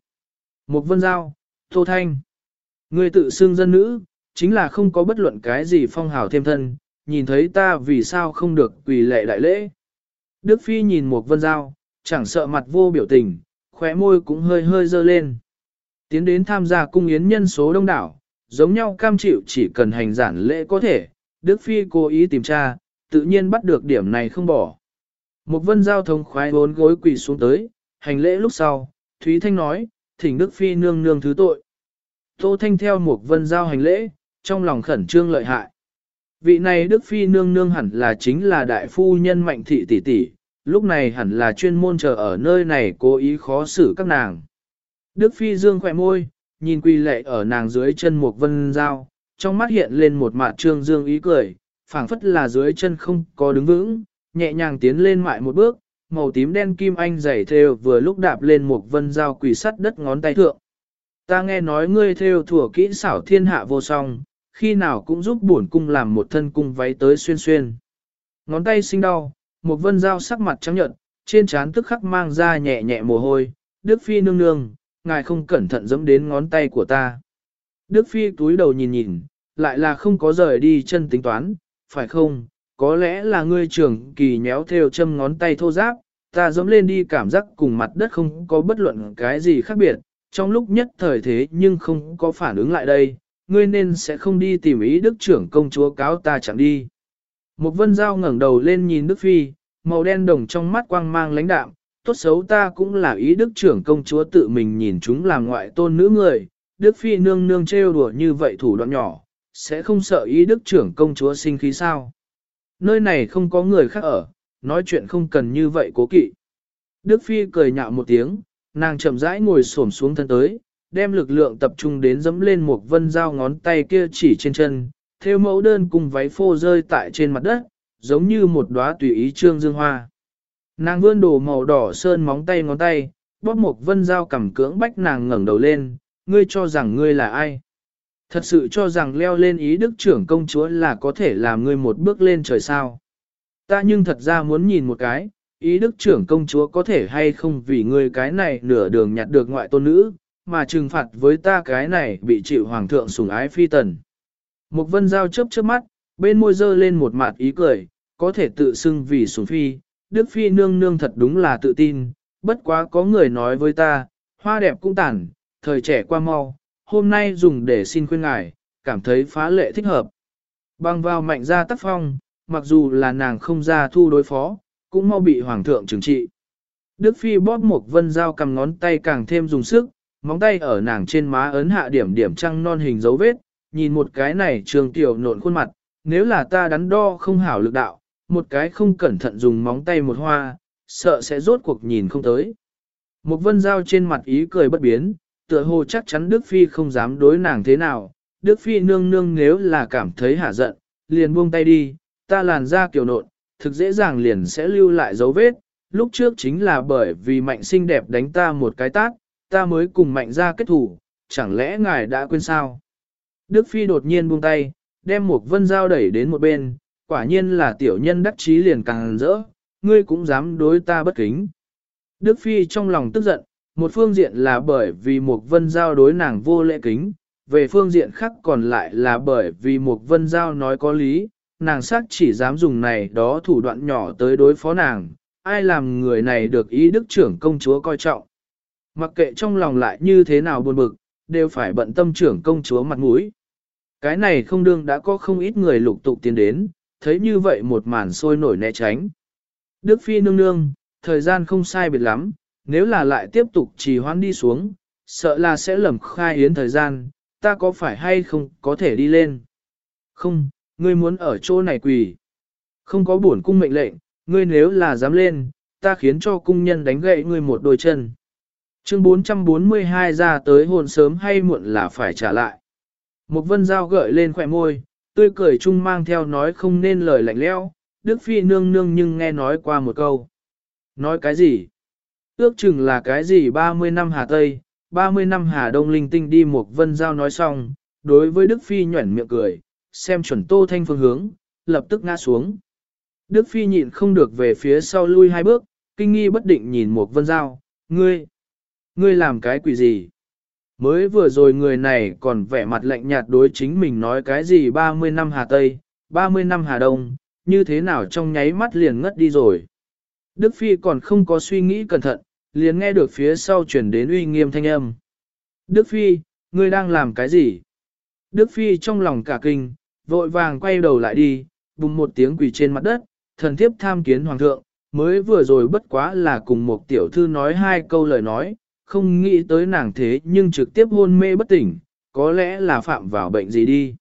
Mục vân giao, Tô Thanh. Người tự xưng dân nữ, chính là không có bất luận cái gì phong hào thêm thân, nhìn thấy ta vì sao không được quỳ lệ đại lễ. Đức Phi nhìn Mục vân giao, chẳng sợ mặt vô biểu tình, khóe môi cũng hơi hơi dơ lên. Tiến đến tham gia cung yến nhân số đông đảo, giống nhau cam chịu chỉ cần hành giản lễ có thể, Đức Phi cố ý tìm tra, tự nhiên bắt được điểm này không bỏ. Một vân giao thông khoái bốn gối quỳ xuống tới, hành lễ lúc sau, Thúy Thanh nói, thỉnh Đức Phi nương nương thứ tội. Tô Thanh theo một vân giao hành lễ, trong lòng khẩn trương lợi hại. Vị này Đức Phi nương nương hẳn là chính là đại phu nhân mạnh thị tỷ tỷ, lúc này hẳn là chuyên môn chờ ở nơi này cố ý khó xử các nàng. Đức Phi dương khỏe môi, nhìn quy lệ ở nàng dưới chân một vân giao trong mắt hiện lên một mạt trương dương ý cười, phảng phất là dưới chân không có đứng vững, nhẹ nhàng tiến lên mại một bước, màu tím đen kim anh dày theo vừa lúc đạp lên một vân dao quỷ sắt đất ngón tay thượng. Ta nghe nói ngươi theo thủa kỹ xảo thiên hạ vô song, khi nào cũng giúp bổn cung làm một thân cung váy tới xuyên xuyên. Ngón tay sinh đau, một vân dao sắc mặt trắng nhợt, trên trán tức khắc mang ra nhẹ nhẹ mồ hôi, Đức Phi nương nương, ngài không cẩn thận dẫm đến ngón tay của ta. Đức Phi túi đầu nhìn nhìn, lại là không có rời đi chân tính toán, phải không, có lẽ là ngươi trưởng kỳ nhéo theo châm ngón tay thô giáp, ta dẫm lên đi cảm giác cùng mặt đất không có bất luận cái gì khác biệt, trong lúc nhất thời thế nhưng không có phản ứng lại đây, ngươi nên sẽ không đi tìm ý đức trưởng công chúa cáo ta chẳng đi. Một vân giao ngẩng đầu lên nhìn Đức Phi, màu đen đồng trong mắt quang mang lãnh đạm, tốt xấu ta cũng là ý đức trưởng công chúa tự mình nhìn chúng là ngoại tôn nữ người, Đức Phi nương nương trêu đùa như vậy thủ đoạn nhỏ, sẽ không sợ ý đức trưởng công chúa sinh khí sao. Nơi này không có người khác ở, nói chuyện không cần như vậy cố kỵ. Đức Phi cười nhạo một tiếng, nàng chậm rãi ngồi xổm xuống thân tới, đem lực lượng tập trung đến dẫm lên một vân dao ngón tay kia chỉ trên chân, theo mẫu đơn cùng váy phô rơi tại trên mặt đất, giống như một đóa tùy ý trương dương hoa. Nàng vươn đồ màu đỏ sơn móng tay ngón tay, bóp một vân dao cầm cưỡng bách nàng ngẩng đầu lên, ngươi cho rằng ngươi là ai? Thật sự cho rằng leo lên ý đức trưởng công chúa là có thể làm ngươi một bước lên trời sao. Ta nhưng thật ra muốn nhìn một cái, ý đức trưởng công chúa có thể hay không vì ngươi cái này nửa đường nhặt được ngoại tôn nữ, mà trừng phạt với ta cái này bị chịu hoàng thượng sủng ái phi tần. Một vân giao chớp chớp mắt, bên môi dơ lên một mặt ý cười, có thể tự xưng vì sủng phi, đức phi nương nương thật đúng là tự tin, bất quá có người nói với ta, hoa đẹp cũng tàn, thời trẻ qua mau, hôm nay dùng để xin khuyên ngài, cảm thấy phá lệ thích hợp. Bằng vào mạnh ra tác phong, mặc dù là nàng không ra thu đối phó, cũng mau bị hoàng thượng trừng trị. Đức Phi bóp một vân dao cầm ngón tay càng thêm dùng sức, móng tay ở nàng trên má ấn hạ điểm điểm trăng non hình dấu vết, nhìn một cái này trường tiểu nộn khuôn mặt, nếu là ta đắn đo không hảo lực đạo, một cái không cẩn thận dùng móng tay một hoa, sợ sẽ rốt cuộc nhìn không tới. Một vân giao trên mặt ý cười bất biến, tựa hồ chắc chắn Đức Phi không dám đối nàng thế nào. Đức Phi nương nương nếu là cảm thấy hả giận, liền buông tay đi, ta làn ra kiều nộn, thực dễ dàng liền sẽ lưu lại dấu vết. Lúc trước chính là bởi vì mạnh xinh đẹp đánh ta một cái tát, ta mới cùng mạnh ra kết thủ, chẳng lẽ ngài đã quên sao? Đức Phi đột nhiên buông tay, đem một vân dao đẩy đến một bên, quả nhiên là tiểu nhân đắc chí liền càng rỡ, ngươi cũng dám đối ta bất kính. Đức Phi trong lòng tức giận, một phương diện là bởi vì một vân giao đối nàng vô lễ kính, về phương diện khác còn lại là bởi vì một vân giao nói có lý, nàng xác chỉ dám dùng này đó thủ đoạn nhỏ tới đối phó nàng, ai làm người này được ý đức trưởng công chúa coi trọng. Mặc kệ trong lòng lại như thế nào buồn bực, đều phải bận tâm trưởng công chúa mặt mũi. Cái này không đương đã có không ít người lục tục tiến đến, thấy như vậy một màn sôi nổi né tránh. Đức Phi nương nương, thời gian không sai biệt lắm, nếu là lại tiếp tục trì hoãn đi xuống, sợ là sẽ lầm khai yến thời gian, ta có phải hay không có thể đi lên. Không, ngươi muốn ở chỗ này quỳ. Không có bổn cung mệnh lệnh, ngươi nếu là dám lên, ta khiến cho cung nhân đánh gậy ngươi một đôi chân. Chương 442 ra tới hồn sớm hay muộn là phải trả lại. Một vân dao gợi lên khỏe môi, tươi cười chung mang theo nói không nên lời lạnh lẽo. Đức Phi nương nương nhưng nghe nói qua một câu. Nói cái gì? Ước chừng là cái gì 30 năm Hà Tây, 30 năm Hà Đông linh tinh đi một vân giao nói xong, đối với Đức Phi nhuẩn miệng cười, xem chuẩn tô thanh phương hướng, lập tức ngã xuống. Đức Phi nhịn không được về phía sau lui hai bước, kinh nghi bất định nhìn một vân giao, ngươi, ngươi làm cái quỷ gì? Mới vừa rồi người này còn vẻ mặt lạnh nhạt đối chính mình nói cái gì 30 năm Hà Tây, 30 năm Hà Đông, như thế nào trong nháy mắt liền ngất đi rồi. Đức Phi còn không có suy nghĩ cẩn thận, liền nghe được phía sau chuyển đến uy nghiêm thanh âm. Đức Phi, ngươi đang làm cái gì? Đức Phi trong lòng cả kinh, vội vàng quay đầu lại đi, bùng một tiếng quỳ trên mặt đất, thần thiếp tham kiến hoàng thượng, mới vừa rồi bất quá là cùng một tiểu thư nói hai câu lời nói, không nghĩ tới nàng thế nhưng trực tiếp hôn mê bất tỉnh, có lẽ là phạm vào bệnh gì đi.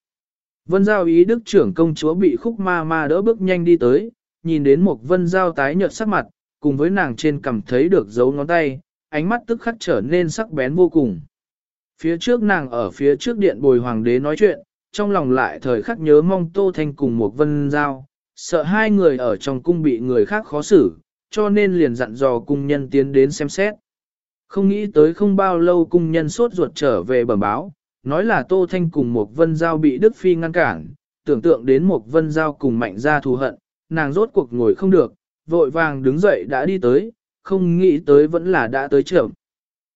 Vân giao ý đức trưởng công chúa bị khúc ma ma đỡ bước nhanh đi tới, nhìn đến một vân giao tái nhợt sắc mặt, cùng với nàng trên cầm thấy được dấu ngón tay, ánh mắt tức khắc trở nên sắc bén vô cùng. Phía trước nàng ở phía trước điện bồi hoàng đế nói chuyện, trong lòng lại thời khắc nhớ mong Tô Thanh cùng một vân giao, sợ hai người ở trong cung bị người khác khó xử, cho nên liền dặn dò cung nhân tiến đến xem xét. Không nghĩ tới không bao lâu cung nhân sốt ruột trở về bẩm báo, nói là Tô Thanh cùng một vân giao bị Đức Phi ngăn cản, tưởng tượng đến một vân giao cùng mạnh ra thù hận, nàng rốt cuộc ngồi không được, vội vàng đứng dậy đã đi tới, không nghĩ tới vẫn là đã tới trưởng.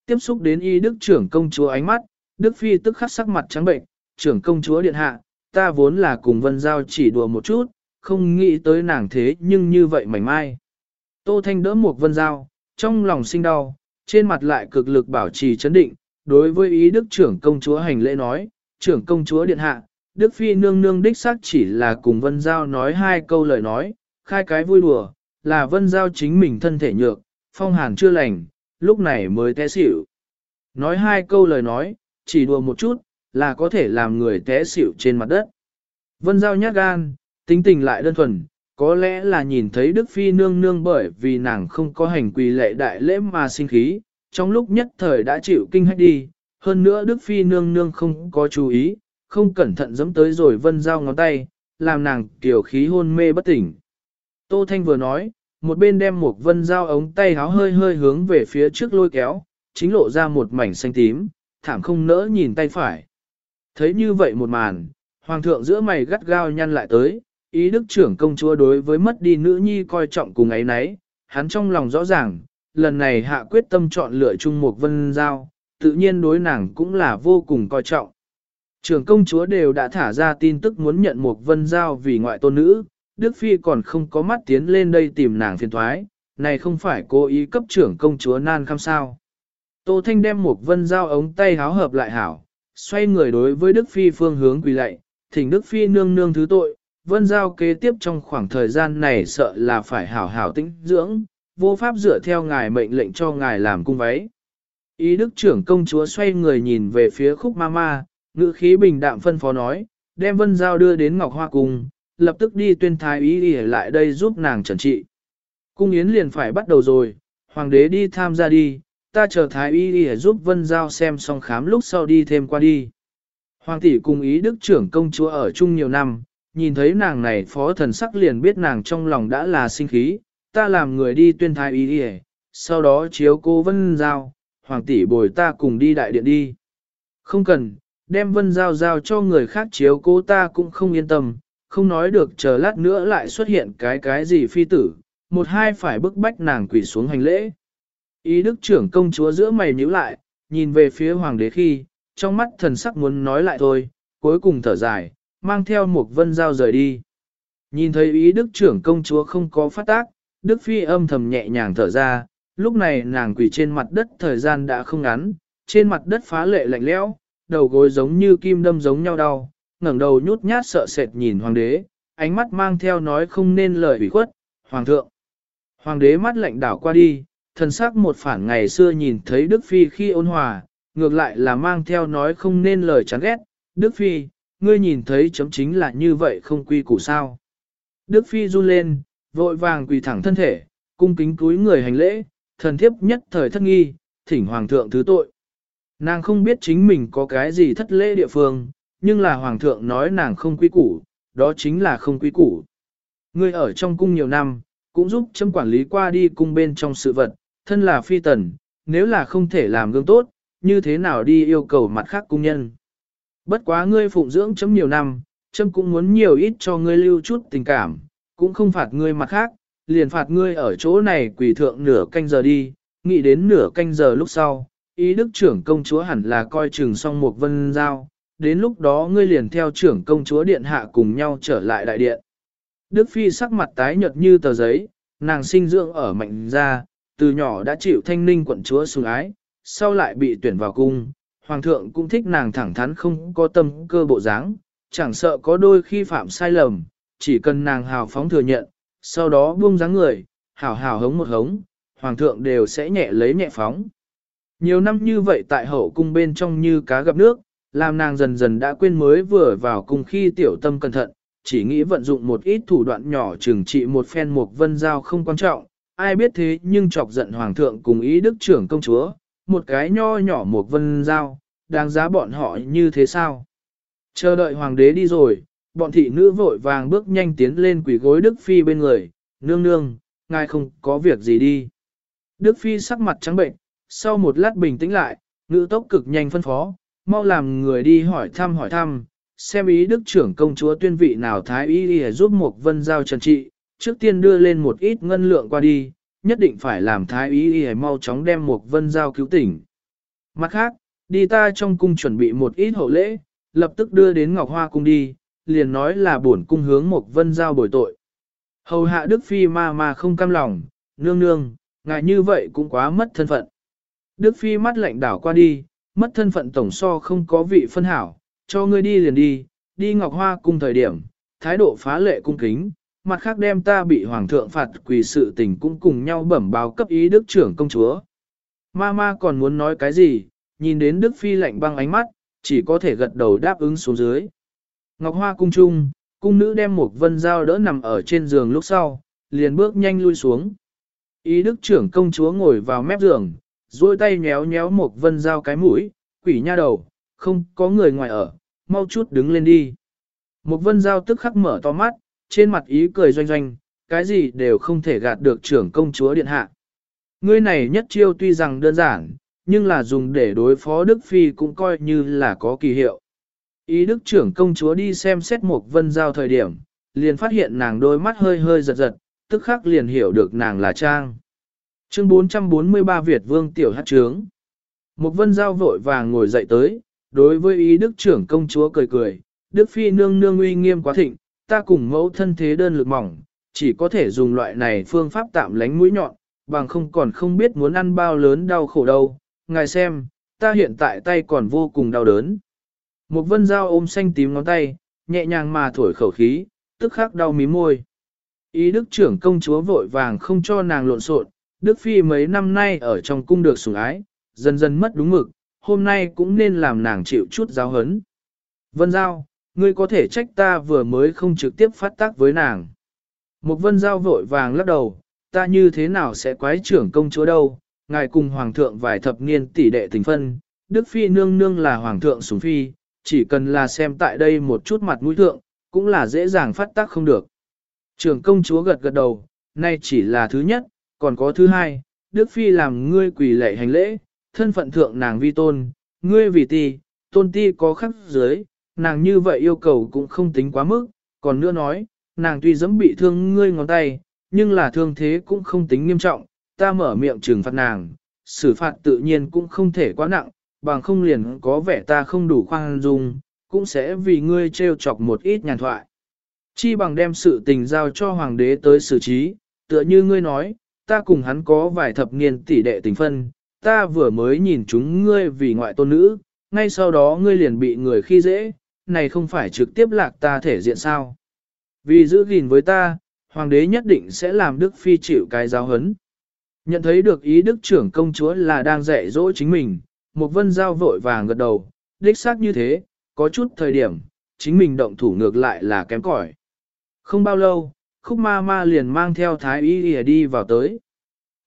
Tiếp xúc đến y đức trưởng công chúa ánh mắt, Đức Phi tức khắc sắc mặt trắng bệnh, trưởng công chúa điện hạ, ta vốn là cùng vân giao chỉ đùa một chút, không nghĩ tới nàng thế nhưng như vậy mảnh mai. Tô Thanh đỡ một vân giao, trong lòng sinh đau, trên mặt lại cực lực bảo trì chấn định, đối với ý đức trưởng công chúa hành lễ nói, trưởng công chúa điện hạ, Đức Phi nương nương đích xác chỉ là cùng Vân Giao nói hai câu lời nói, khai cái vui đùa, là Vân Giao chính mình thân thể nhược, phong hàn chưa lành, lúc này mới té xỉu. Nói hai câu lời nói, chỉ đùa một chút, là có thể làm người té xỉu trên mặt đất. Vân Giao nhát gan, tính tình lại đơn thuần, có lẽ là nhìn thấy Đức Phi nương nương bởi vì nàng không có hành quỳ lệ đại lễ mà sinh khí, trong lúc nhất thời đã chịu kinh hách đi, hơn nữa Đức Phi nương nương không có chú ý, không cẩn thận giẫm tới rồi vân dao ngón tay, làm nàng kiểu khí hôn mê bất tỉnh. Tô Thanh vừa nói, một bên đem một vân dao ống tay háo hơi hơi hướng về phía trước lôi kéo, chính lộ ra một mảnh xanh tím, thảm không nỡ nhìn tay phải. Thấy như vậy một màn, hoàng thượng giữa mày gắt gao nhăn lại tới, ý đức trưởng công chúa đối với mất đi nữ nhi coi trọng cùng ấy nấy, hắn trong lòng rõ ràng, lần này hạ quyết tâm chọn lựa chung một vân giao, tự nhiên đối nàng cũng là vô cùng coi trọng. Trưởng công chúa đều đã thả ra tin tức muốn nhận một vân giao vì ngoại tôn nữ, Đức Phi còn không có mắt tiến lên đây tìm nàng phiền thoái, này không phải cố ý cấp trưởng công chúa nan khăm sao. Tô Thanh đem một vân giao ống tay háo hợp lại hảo, xoay người đối với Đức Phi phương hướng quỳ lạy, thỉnh Đức Phi nương nương thứ tội, vân giao kế tiếp trong khoảng thời gian này sợ là phải hảo hảo tĩnh dưỡng, vô pháp dựa theo ngài mệnh lệnh cho ngài làm cung váy. Ý đức trưởng công chúa xoay người nhìn về phía khúc ma ma, ngữ khí bình đạm phân phó nói, đem vân giao đưa đến Ngọc Hoa Cung, lập tức đi tuyên thái ý đi lại đây giúp nàng trần trị. Cung yến liền phải bắt đầu rồi, hoàng đế đi tham gia đi, ta chờ thái y đi giúp vân giao xem xong khám lúc sau đi thêm qua đi. Hoàng tỷ cùng ý đức trưởng công chúa ở chung nhiều năm, nhìn thấy nàng này phó thần sắc liền biết nàng trong lòng đã là sinh khí, ta làm người đi tuyên thái y đi sau đó chiếu cô vân giao, hoàng tỷ bồi ta cùng đi đại điện đi. Không cần, đem vân giao giao cho người khác chiếu cố ta cũng không yên tâm, không nói được chờ lát nữa lại xuất hiện cái cái gì phi tử, một hai phải bức bách nàng quỳ xuống hành lễ. Ý đức trưởng công chúa giữa mày nhíu lại, nhìn về phía hoàng đế khi, trong mắt thần sắc muốn nói lại thôi, cuối cùng thở dài, mang theo một vân giao rời đi. Nhìn thấy ý đức trưởng công chúa không có phát tác, đức phi âm thầm nhẹ nhàng thở ra, lúc này nàng quỳ trên mặt đất thời gian đã không ngắn, trên mặt đất phá lệ lạnh lẽo, đầu gối giống như kim đâm giống nhau đau, ngẩng đầu nhút nhát sợ sệt nhìn hoàng đế, ánh mắt mang theo nói không nên lời ủy khuất, hoàng thượng. Hoàng đế mắt lạnh đảo qua đi, thần sắc một phản ngày xưa nhìn thấy Đức Phi khi ôn hòa, ngược lại là mang theo nói không nên lời chán ghét, Đức Phi, ngươi nhìn thấy chấm chính là như vậy không quy củ sao. Đức Phi run lên, vội vàng quỳ thẳng thân thể, cung kính cúi người hành lễ, thần thiếp nhất thời thất nghi, thỉnh hoàng thượng thứ tội. Nàng không biết chính mình có cái gì thất lễ địa phương, nhưng là hoàng thượng nói nàng không quý củ, đó chính là không quý củ. Ngươi ở trong cung nhiều năm, cũng giúp chấm quản lý qua đi cung bên trong sự vật, thân là phi tần, nếu là không thể làm gương tốt, như thế nào đi yêu cầu mặt khác cung nhân. Bất quá ngươi phụng dưỡng chấm nhiều năm, chấm cũng muốn nhiều ít cho ngươi lưu chút tình cảm, cũng không phạt ngươi mặt khác, liền phạt ngươi ở chỗ này quỳ thượng nửa canh giờ đi, nghĩ đến nửa canh giờ lúc sau, ý đức trưởng công chúa hẳn là coi chừng xong một vân giao, đến lúc đó ngươi liền theo trưởng công chúa điện hạ cùng nhau trở lại đại điện. Đức Phi sắc mặt tái nhợt như tờ giấy, nàng sinh dưỡng ở mạnh gia, từ nhỏ đã chịu thanh ninh quận chúa sủng ái, sau lại bị tuyển vào cung, hoàng thượng cũng thích nàng thẳng thắn không có tâm cơ bộ dáng, chẳng sợ có đôi khi phạm sai lầm, chỉ cần nàng hào phóng thừa nhận, sau đó buông dáng người, hào hào hống một hống, hoàng thượng đều sẽ nhẹ lấy nhẹ phóng. Nhiều năm như vậy tại hậu cung bên trong như cá gặp nước, làm nàng dần dần đã quên mới vừa vào cung khi tiểu tâm cẩn thận, chỉ nghĩ vận dụng một ít thủ đoạn nhỏ trừng trị một phen một vân giao không quan trọng, ai biết thế nhưng chọc giận hoàng thượng cùng ý đức trưởng công chúa, một cái nho nhỏ một vân giao, đáng giá bọn họ như thế sao? Chờ đợi hoàng đế đi rồi, bọn thị nữ vội vàng bước nhanh tiến lên quỷ gối Đức Phi bên người, nương nương, ngài không có việc gì đi. Đức Phi sắc mặt trắng bệnh, sau một lát bình tĩnh lại, ngữ tốc cực nhanh phân phó, mau làm người đi hỏi thăm hỏi thăm, xem ý đức trưởng công chúa tuyên vị nào thái y y giúp một vân giao trần trị, trước tiên đưa lên một ít ngân lượng qua đi, nhất định phải làm thái y y mau chóng đem một vân giao cứu tỉnh. Mặt khác, đi ta trong cung chuẩn bị một ít hậu lễ, lập tức đưa đến Ngọc Hoa cung đi, liền nói là bổn cung hướng một vân giao bồi tội. Hầu hạ Đức Phi ma ma không cam lòng, nương nương, ngài như vậy cũng quá mất thân phận. Đức Phi mắt lạnh đảo qua đi, mất thân phận tổng so không có vị phân hảo, cho ngươi đi liền đi, đi Ngọc Hoa cung thời điểm, thái độ phá lệ cung kính, mặt khác đem ta bị hoàng thượng phạt quỳ sự tình cũng cùng nhau bẩm báo cấp ý đức trưởng công chúa. Ma ma còn muốn nói cái gì, nhìn đến Đức Phi lạnh băng ánh mắt, chỉ có thể gật đầu đáp ứng xuống dưới. Ngọc Hoa cung trung, cung nữ đem một vân dao đỡ nằm ở trên giường lúc sau, liền bước nhanh lui xuống. Ý đức trưởng công chúa ngồi vào mép giường, duỗi tay nhéo nhéo một vân dao cái mũi, quỷ nha đầu, không có người ngoài ở, mau chút đứng lên đi. Một vân giao tức khắc mở to mắt, trên mặt ý cười doanh doanh, cái gì đều không thể gạt được trưởng công chúa điện hạ. Ngươi này nhất chiêu tuy rằng đơn giản, nhưng là dùng để đối phó Đức Phi cũng coi như là có kỳ hiệu. Ý Đức trưởng công chúa đi xem xét một vân giao thời điểm, liền phát hiện nàng đôi mắt hơi hơi giật giật, tức khắc liền hiểu được nàng là Trang. Chương 443 Việt Vương Tiểu Hát Trướng Một vân giao vội vàng ngồi dậy tới, đối với ý đức trưởng công chúa cười cười, đức phi nương nương uy nghiêm quá thịnh, ta cùng mẫu thân thế đơn lực mỏng, chỉ có thể dùng loại này phương pháp tạm lánh mũi nhọn, bằng không còn không biết muốn ăn bao lớn đau khổ đâu, ngài xem, ta hiện tại tay còn vô cùng đau đớn. Một vân dao ôm xanh tím ngón tay, nhẹ nhàng mà thổi khẩu khí, tức khắc đau mí môi. Ý đức trưởng công chúa vội vàng không cho nàng lộn xộn, đức phi mấy năm nay ở trong cung được sủng ái, dần dần mất đúng mực, hôm nay cũng nên làm nàng chịu chút giáo hấn. Vân Giao, ngươi có thể trách ta vừa mới không trực tiếp phát tác với nàng. Một vân giao vội vàng lắc đầu, ta như thế nào sẽ quái trưởng công chúa đâu, ngài cùng hoàng thượng vài thập niên tỷ đệ tình phân, Đức Phi nương nương là hoàng thượng sủng phi, chỉ cần là xem tại đây một chút mặt mũi thượng, cũng là dễ dàng phát tác không được. Trưởng công chúa gật gật đầu, nay chỉ là thứ nhất, còn có thứ hai, Đức Phi làm ngươi quỳ lệ hành lễ, thân phận thượng nàng vi tôn, ngươi vì ti, tôn ti có khắc dưới, nàng như vậy yêu cầu cũng không tính quá mức, còn nữa nói, nàng tuy dẫm bị thương ngươi ngón tay, nhưng là thương thế cũng không tính nghiêm trọng, ta mở miệng trừng phạt nàng, xử phạt tự nhiên cũng không thể quá nặng, bằng không liền có vẻ ta không đủ khoan dung, cũng sẽ vì ngươi trêu chọc một ít nhàn thoại. Chi bằng đem sự tình giao cho hoàng đế tới xử trí, tựa như ngươi nói, ta cùng hắn có vài thập niên tỷ đệ tình phân, ta vừa mới nhìn chúng ngươi vì ngoại tôn nữ, ngay sau đó ngươi liền bị người khi dễ, này không phải trực tiếp lạc ta thể diện sao. Vì giữ gìn với ta, hoàng đế nhất định sẽ làm Đức Phi chịu cái giáo hấn. Nhận thấy được ý Đức trưởng công chúa là đang dạy dỗ chính mình, một vân giao vội vàng gật đầu, đích xác như thế, có chút thời điểm, chính mình động thủ ngược lại là kém cỏi. Không bao lâu, khúc ma ma liền mang theo thái y đi vào tới.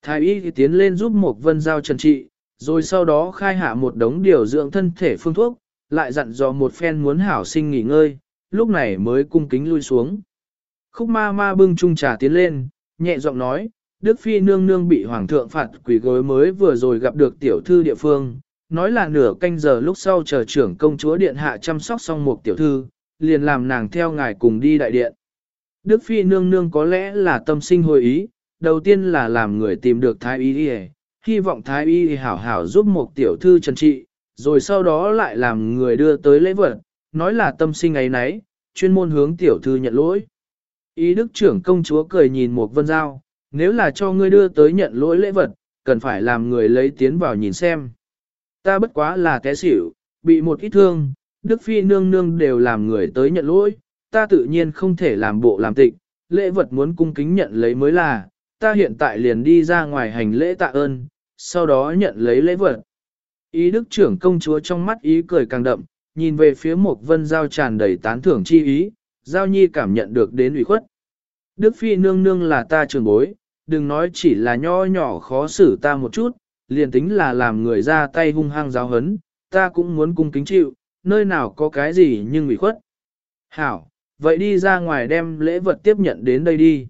Thái y tiến lên giúp một vân giao trần trị, rồi sau đó khai hạ một đống điều dưỡng thân thể phương thuốc, lại dặn dò một phen muốn hảo sinh nghỉ ngơi, lúc này mới cung kính lui xuống. Khúc ma ma bưng chung trà tiến lên, nhẹ giọng nói, Đức Phi nương nương bị hoàng thượng phạt quỷ gối mới vừa rồi gặp được tiểu thư địa phương, nói là nửa canh giờ lúc sau chờ trưởng công chúa điện hạ chăm sóc xong một tiểu thư, liền làm nàng theo ngài cùng đi đại điện. Đức Phi nương nương có lẽ là tâm sinh hồi ý, đầu tiên là làm người tìm được thái y đi hy vọng thái y hảo hảo giúp một tiểu thư trần trị, rồi sau đó lại làm người đưa tới lễ vật, nói là tâm sinh ấy nấy, chuyên môn hướng tiểu thư nhận lỗi. Ý đức trưởng công chúa cười nhìn một vân giao, nếu là cho ngươi đưa tới nhận lỗi lễ vật, cần phải làm người lấy tiến vào nhìn xem. Ta bất quá là té xỉu, bị một ít thương, Đức Phi nương nương đều làm người tới nhận lỗi, ta tự nhiên không thể làm bộ làm tịch, lễ vật muốn cung kính nhận lấy mới là, ta hiện tại liền đi ra ngoài hành lễ tạ ơn, sau đó nhận lấy lễ vật. Ý đức trưởng công chúa trong mắt ý cười càng đậm, nhìn về phía một vân giao tràn đầy tán thưởng chi ý, giao nhi cảm nhận được đến ủy khuất. Đức phi nương nương là ta trường bối, đừng nói chỉ là nho nhỏ khó xử ta một chút, liền tính là làm người ra tay hung hăng giáo hấn, ta cũng muốn cung kính chịu, nơi nào có cái gì nhưng ủy khuất. Hảo, vậy đi ra ngoài đem lễ vật tiếp nhận đến đây đi.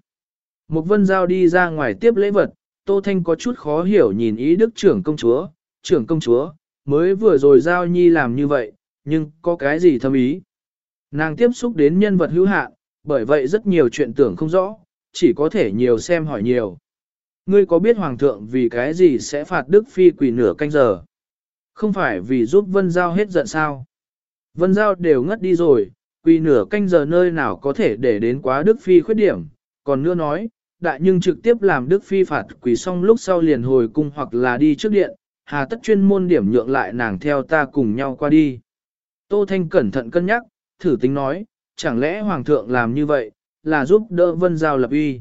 Một vân giao đi ra ngoài tiếp lễ vật, Tô Thanh có chút khó hiểu nhìn ý đức trưởng công chúa, trưởng công chúa, mới vừa rồi giao nhi làm như vậy, nhưng có cái gì thâm ý. Nàng tiếp xúc đến nhân vật hữu hạn, bởi vậy rất nhiều chuyện tưởng không rõ, chỉ có thể nhiều xem hỏi nhiều. Ngươi có biết Hoàng thượng vì cái gì sẽ phạt Đức Phi quỷ nửa canh giờ? Không phải vì giúp Vân Giao hết giận sao? Vân Giao đều ngất đi rồi, quỳ nửa canh giờ nơi nào có thể để đến quá Đức Phi khuyết điểm, còn nữa nói, đại nhưng trực tiếp làm Đức Phi phạt quỳ xong lúc sau liền hồi cung hoặc là đi trước điện, hà tất chuyên môn điểm nhượng lại nàng theo ta cùng nhau qua đi. Tô Thanh cẩn thận cân nhắc, thử tính nói, chẳng lẽ Hoàng thượng làm như vậy, là giúp đỡ Vân Giao lập uy.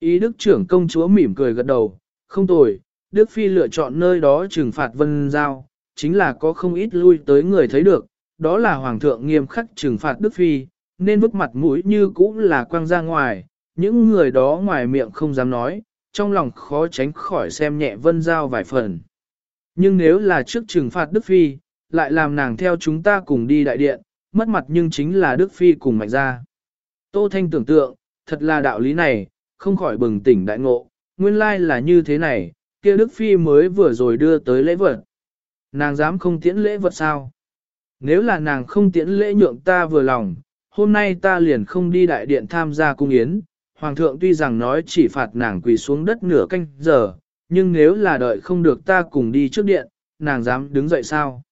Ý Đức trưởng công chúa mỉm cười gật đầu, không tồi, Đức Phi lựa chọn nơi đó trừng phạt Vân Giao, chính là có không ít lui tới người thấy được, đó là Hoàng thượng nghiêm khắc trừng phạt Đức Phi, nên vứt mặt mũi như cũ là quăng ra ngoài, những người đó ngoài miệng không dám nói, trong lòng khó tránh khỏi xem nhẹ Vân Giao vài phần. Nhưng nếu là trước trừng phạt Đức Phi, lại làm nàng theo chúng ta cùng đi đại điện, mất mặt nhưng chính là Đức Phi cùng mạnh ra. Tô Thanh tưởng tượng, thật là đạo lý này, không khỏi bừng tỉnh đại ngộ, nguyên lai là như thế này, kia Đức Phi mới vừa rồi đưa tới lễ vật. Nàng dám không tiễn lễ vật sao? Nếu là nàng không tiễn lễ nhượng ta vừa lòng, hôm nay ta liền không đi đại điện tham gia cung yến. Hoàng thượng tuy rằng nói chỉ phạt nàng quỳ xuống đất nửa canh giờ, nhưng nếu là đợi không được ta cùng đi trước điện, nàng dám đứng dậy sao?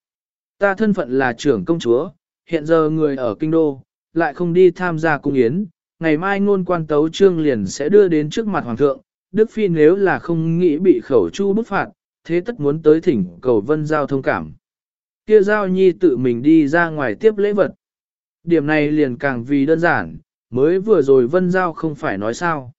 Ta thân phận là trưởng công chúa, hiện giờ người ở kinh đô, lại không đi tham gia cung yến, ngày mai ngôn quan tấu trương liền sẽ đưa đến trước mặt hoàng thượng, Đức Phi nếu là không nghĩ bị khẩu chu bức phạt, thế tất muốn tới thỉnh cầu vân giao thông cảm. Kia giao nhi tự mình đi ra ngoài tiếp lễ vật. Điểm này liền càng vì đơn giản, mới vừa rồi vân giao không phải nói sao.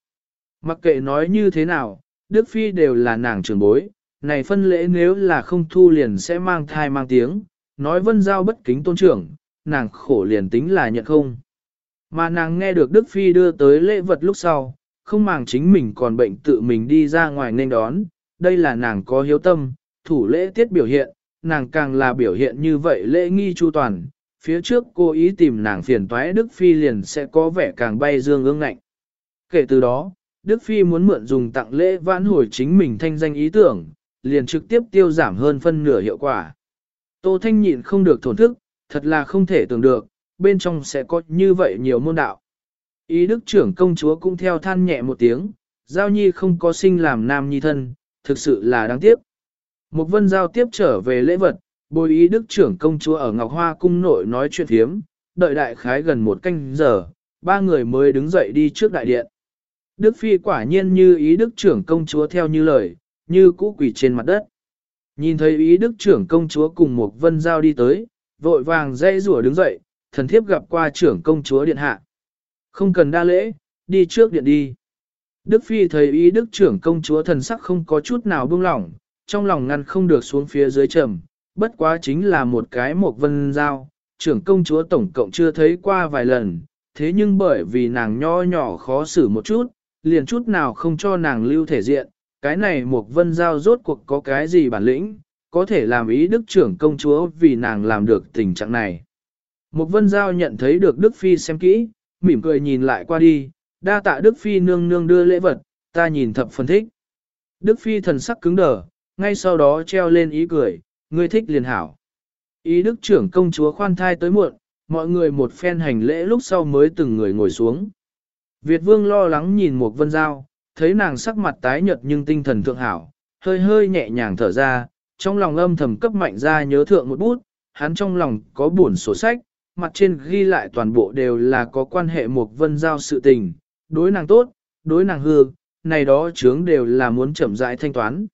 Mặc kệ nói như thế nào, Đức Phi đều là nàng trưởng bối, này phân lễ nếu là không thu liền sẽ mang thai mang tiếng, nói vân giao bất kính tôn trưởng, nàng khổ liền tính là nhận không. Mà nàng nghe được Đức Phi đưa tới lễ vật lúc sau, không màng chính mình còn bệnh tự mình đi ra ngoài nên đón, đây là nàng có hiếu tâm, thủ lễ tiết biểu hiện, nàng càng là biểu hiện như vậy lễ nghi chu toàn, phía trước cô ý tìm nàng phiền toái Đức Phi liền sẽ có vẻ càng bay dương ương ngạnh. Kể từ đó, Đức Phi muốn mượn dùng tặng lễ vãn hồi chính mình thanh danh ý tưởng, liền trực tiếp tiêu giảm hơn phân nửa hiệu quả. Tô Thanh nhịn không được thổn thức, thật là không thể tưởng được, bên trong sẽ có như vậy nhiều môn đạo. Ý đức trưởng công chúa cũng theo than nhẹ một tiếng, Giao Nhi không có sinh làm nam nhi thân, thực sự là đáng tiếc. Một vân giao tiếp trở về lễ vật, bồi ý đức trưởng công chúa ở Ngọc Hoa cung nội nói chuyện thiếm, đợi đại khái gần một canh giờ, ba người mới đứng dậy đi trước đại điện. Đức Phi quả nhiên như ý đức trưởng công chúa theo như lời, như cũ quỷ trên mặt đất. Nhìn thấy ý đức trưởng công chúa cùng một vân giao đi tới, vội vàng dây rủa đứng dậy, thần thiếp gặp qua trưởng công chúa điện hạ. Không cần đa lễ, đi trước điện đi. Đức Phi thấy ý đức trưởng công chúa thần sắc không có chút nào buông lỏng, trong lòng ngăn không được xuống phía dưới trầm, bất quá chính là một cái một vân giao, trưởng công chúa tổng cộng chưa thấy qua vài lần, thế nhưng bởi vì nàng nho nhỏ khó xử một chút, liền chút nào không cho nàng lưu thể diện, cái này một vân giao rốt cuộc có cái gì bản lĩnh, có thể làm ý đức trưởng công chúa vì nàng làm được tình trạng này. Một vân giao nhận thấy được Đức Phi xem kỹ, mỉm cười nhìn lại qua đi, đa tạ Đức Phi nương nương đưa lễ vật, ta nhìn thập phân thích. Đức Phi thần sắc cứng đờ, ngay sau đó treo lên ý cười, ngươi thích liền hảo. Ý Đức trưởng công chúa khoan thai tới muộn, mọi người một phen hành lễ lúc sau mới từng người ngồi xuống. Việt vương lo lắng nhìn một vân giao, thấy nàng sắc mặt tái nhợt nhưng tinh thần thượng hảo, hơi hơi nhẹ nhàng thở ra, trong lòng âm thầm cấp mạnh ra nhớ thượng một bút, hắn trong lòng có buồn sổ sách, mặt trên ghi lại toàn bộ đều là có quan hệ một vân giao sự tình, đối nàng tốt, đối nàng hư, này đó chướng đều là muốn chậm rãi thanh toán.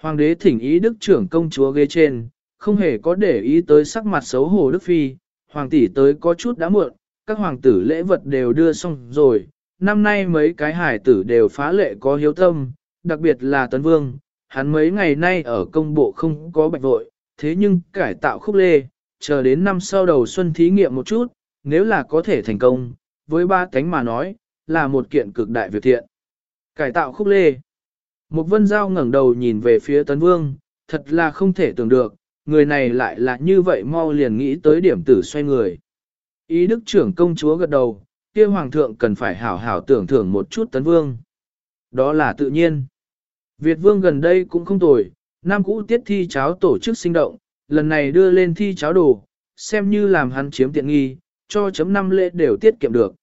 Hoàng đế thỉnh ý đức trưởng công chúa ghế trên, không hề có để ý tới sắc mặt xấu hổ đức phi, hoàng tỷ tới có chút đã muộn, các hoàng tử lễ vật đều đưa xong rồi, năm nay mấy cái hải tử đều phá lệ có hiếu tâm, đặc biệt là Tấn Vương, hắn mấy ngày nay ở công bộ không có bạch vội, thế nhưng cải tạo khúc lê, chờ đến năm sau đầu xuân thí nghiệm một chút, nếu là có thể thành công, với ba cánh mà nói, là một kiện cực đại việc thiện. Cải tạo khúc lê. Một vân giao ngẩng đầu nhìn về phía Tấn Vương, thật là không thể tưởng được, người này lại là như vậy mau liền nghĩ tới điểm tử xoay người. Ý đức trưởng công chúa gật đầu, kia hoàng thượng cần phải hảo hảo tưởng thưởng một chút Tấn Vương. Đó là tự nhiên. Việt Vương gần đây cũng không tồi, năm cũ tiết thi cháo tổ chức sinh động, lần này đưa lên thi cháo đồ, xem như làm hắn chiếm tiện nghi, cho chấm năm lễ đều tiết kiệm được.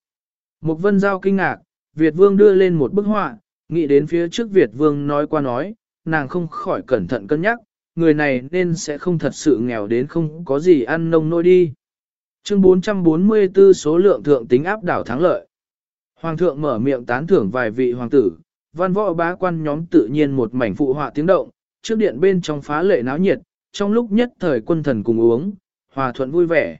Một vân giao kinh ngạc, Việt Vương đưa lên một bức họa, nghĩ đến phía trước Việt Vương nói qua nói, nàng không khỏi cẩn thận cân nhắc, người này nên sẽ không thật sự nghèo đến không có gì ăn nông nôi đi. Chương 444 số lượng thượng tính áp đảo thắng lợi. Hoàng thượng mở miệng tán thưởng vài vị hoàng tử, văn võ bá quan nhóm tự nhiên một mảnh phụ họa tiếng động, trước điện bên trong phá lệ náo nhiệt, trong lúc nhất thời quân thần cùng uống, hòa thuận vui vẻ.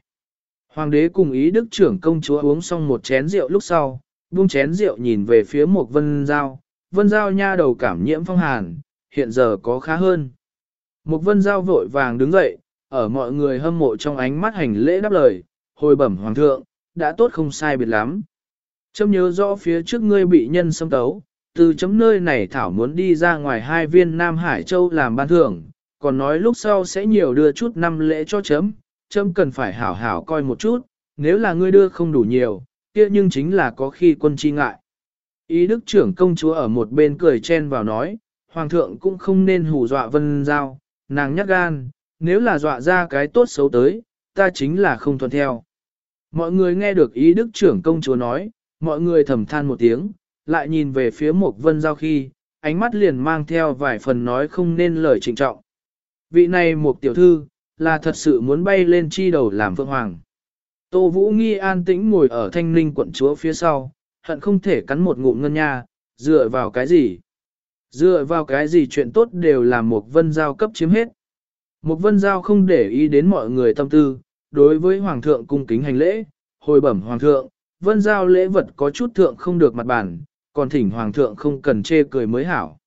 Hoàng đế cùng ý đức trưởng công chúa uống xong một chén rượu lúc sau, buông chén rượu nhìn về phía một vân giao, vân giao nha đầu cảm nhiễm phong hàn, hiện giờ có khá hơn. Một vân giao vội vàng đứng dậy, ở mọi người hâm mộ trong ánh mắt hành lễ đáp lời, hồi bẩm hoàng thượng, đã tốt không sai biệt lắm. Chấm nhớ rõ phía trước ngươi bị nhân xâm tấu, từ chấm nơi này thảo muốn đi ra ngoài hai viên Nam Hải Châu làm ban thưởng, còn nói lúc sau sẽ nhiều đưa chút năm lễ cho chấm, chấm cần phải hảo hảo coi một chút, nếu là ngươi đưa không đủ nhiều, kia nhưng chính là có khi quân chi ngại. Ý đức trưởng công chúa ở một bên cười chen vào nói, hoàng thượng cũng không nên hù dọa vân giao, nàng nhắc gan, nếu là dọa ra cái tốt xấu tới, ta chính là không thuận theo. Mọi người nghe được ý đức trưởng công chúa nói, mọi người thầm than một tiếng, lại nhìn về phía một vân giao khi, ánh mắt liền mang theo vài phần nói không nên lời trịnh trọng. Vị này một tiểu thư, là thật sự muốn bay lên chi đầu làm vương hoàng. Tô Vũ Nghi an tĩnh ngồi ở thanh ninh quận chúa phía sau, hận không thể cắn một ngụm ngân nha, dựa vào cái gì? Dựa vào cái gì chuyện tốt đều là một vân giao cấp chiếm hết. Một vân giao không để ý đến mọi người tâm tư, đối với hoàng thượng cung kính hành lễ, hồi bẩm hoàng thượng, vân giao lễ vật có chút thượng không được mặt bản, còn thỉnh hoàng thượng không cần chê cười mới hảo.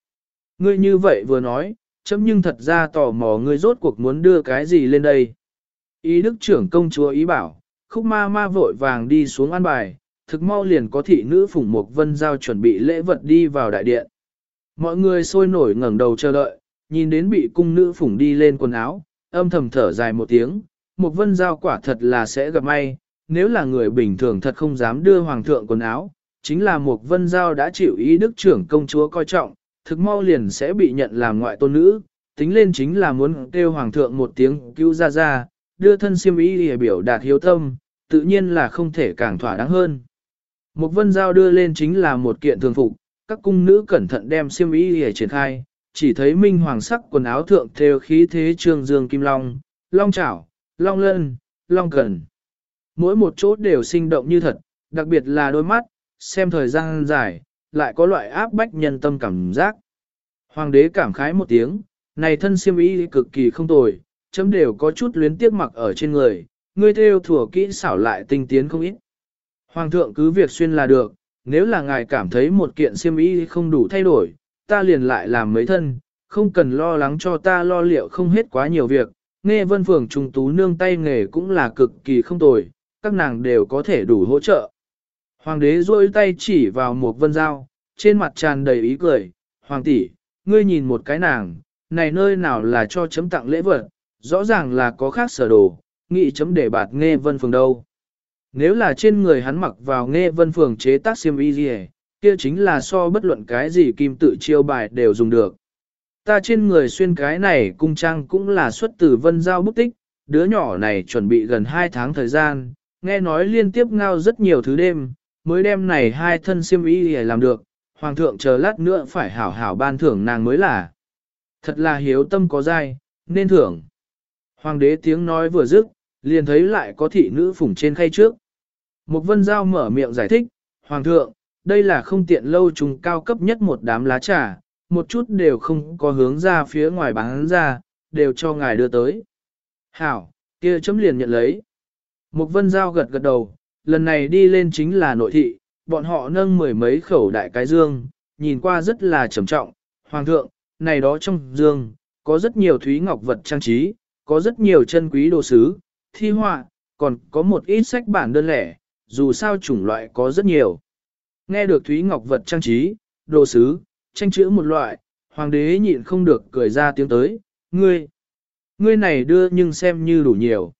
Ngươi như vậy vừa nói, chấm nhưng thật ra tò mò ngươi rốt cuộc muốn đưa cái gì lên đây. Ý đức trưởng công chúa ý bảo, khúc ma ma vội vàng đi xuống an bài, thực mau liền có thị nữ Phùng Mục Vân Giao chuẩn bị lễ vật đi vào đại điện. Mọi người sôi nổi ngẩng đầu chờ đợi, nhìn đến bị cung nữ Phùng đi lên quần áo, âm thầm thở dài một tiếng, Mục Vân Giao quả thật là sẽ gặp may, nếu là người bình thường thật không dám đưa hoàng thượng quần áo, chính là Mục Vân Giao đã chịu ý đức trưởng công chúa coi trọng, thực mau liền sẽ bị nhận làm ngoại tôn nữ, tính lên chính là muốn kêu hoàng thượng một tiếng cứu ra ra, đưa thân siêm ý để biểu đạt hiếu tâm, tự nhiên là không thể càng thỏa đáng hơn. Một vân giao đưa lên chính là một kiện thường phục, các cung nữ cẩn thận đem xiêm y để triển khai, chỉ thấy minh hoàng sắc quần áo thượng theo khí thế trương dương kim long, long chảo, long lân, long cần. Mỗi một chỗ đều sinh động như thật, đặc biệt là đôi mắt, xem thời gian dài, lại có loại áp bách nhân tâm cảm giác. Hoàng đế cảm khái một tiếng, này thân xiêm y cực kỳ không tồi, chấm đều có chút luyến tiếc mặc ở trên người, ngươi theo thủa kỹ xảo lại tinh tiến không ít. Hoàng thượng cứ việc xuyên là được, nếu là ngài cảm thấy một kiện siêm y không đủ thay đổi, ta liền lại làm mấy thân, không cần lo lắng cho ta lo liệu không hết quá nhiều việc, nghe vân phường trùng tú nương tay nghề cũng là cực kỳ không tồi, các nàng đều có thể đủ hỗ trợ. Hoàng đế duỗi tay chỉ vào một vân dao, trên mặt tràn đầy ý cười, hoàng tỷ, ngươi nhìn một cái nàng, này nơi nào là cho chấm tặng lễ vật, rõ ràng là có khác sở đồ, nghĩ chấm để bạt nghe vân phường đâu. Nếu là trên người hắn mặc vào nghe vân phường chế tác xiêm y gì kia chính là so bất luận cái gì kim tự chiêu bài đều dùng được. Ta trên người xuyên cái này cung trang cũng là xuất từ vân giao bút tích, đứa nhỏ này chuẩn bị gần 2 tháng thời gian, nghe nói liên tiếp ngao rất nhiều thứ đêm, mới đem này hai thân xiêm y để làm được, hoàng thượng chờ lát nữa phải hảo hảo ban thưởng nàng mới là. Thật là hiếu tâm có dai, nên thưởng. Hoàng đế tiếng nói vừa dứt, liền thấy lại có thị nữ phủng trên khay trước. Một vân giao mở miệng giải thích, Hoàng thượng, đây là không tiện lâu trùng cao cấp nhất một đám lá trà, một chút đều không có hướng ra phía ngoài bán ra, đều cho ngài đưa tới. Hảo, kia chấm liền nhận lấy. Một vân giao gật gật đầu, lần này đi lên chính là nội thị, bọn họ nâng mười mấy khẩu đại cái dương, nhìn qua rất là trầm trọng. Hoàng thượng, này đó trong dương, có rất nhiều thúy ngọc vật trang trí, có rất nhiều chân quý đồ sứ, thi họa, còn có một ít sách bản đơn lẻ, dù sao chủng loại có rất nhiều. Nghe được Thúy Ngọc vật trang trí, đồ sứ, tranh chữ một loại, hoàng đế nhịn không được cười ra tiếng tới, ngươi, ngươi này đưa nhưng xem như đủ nhiều.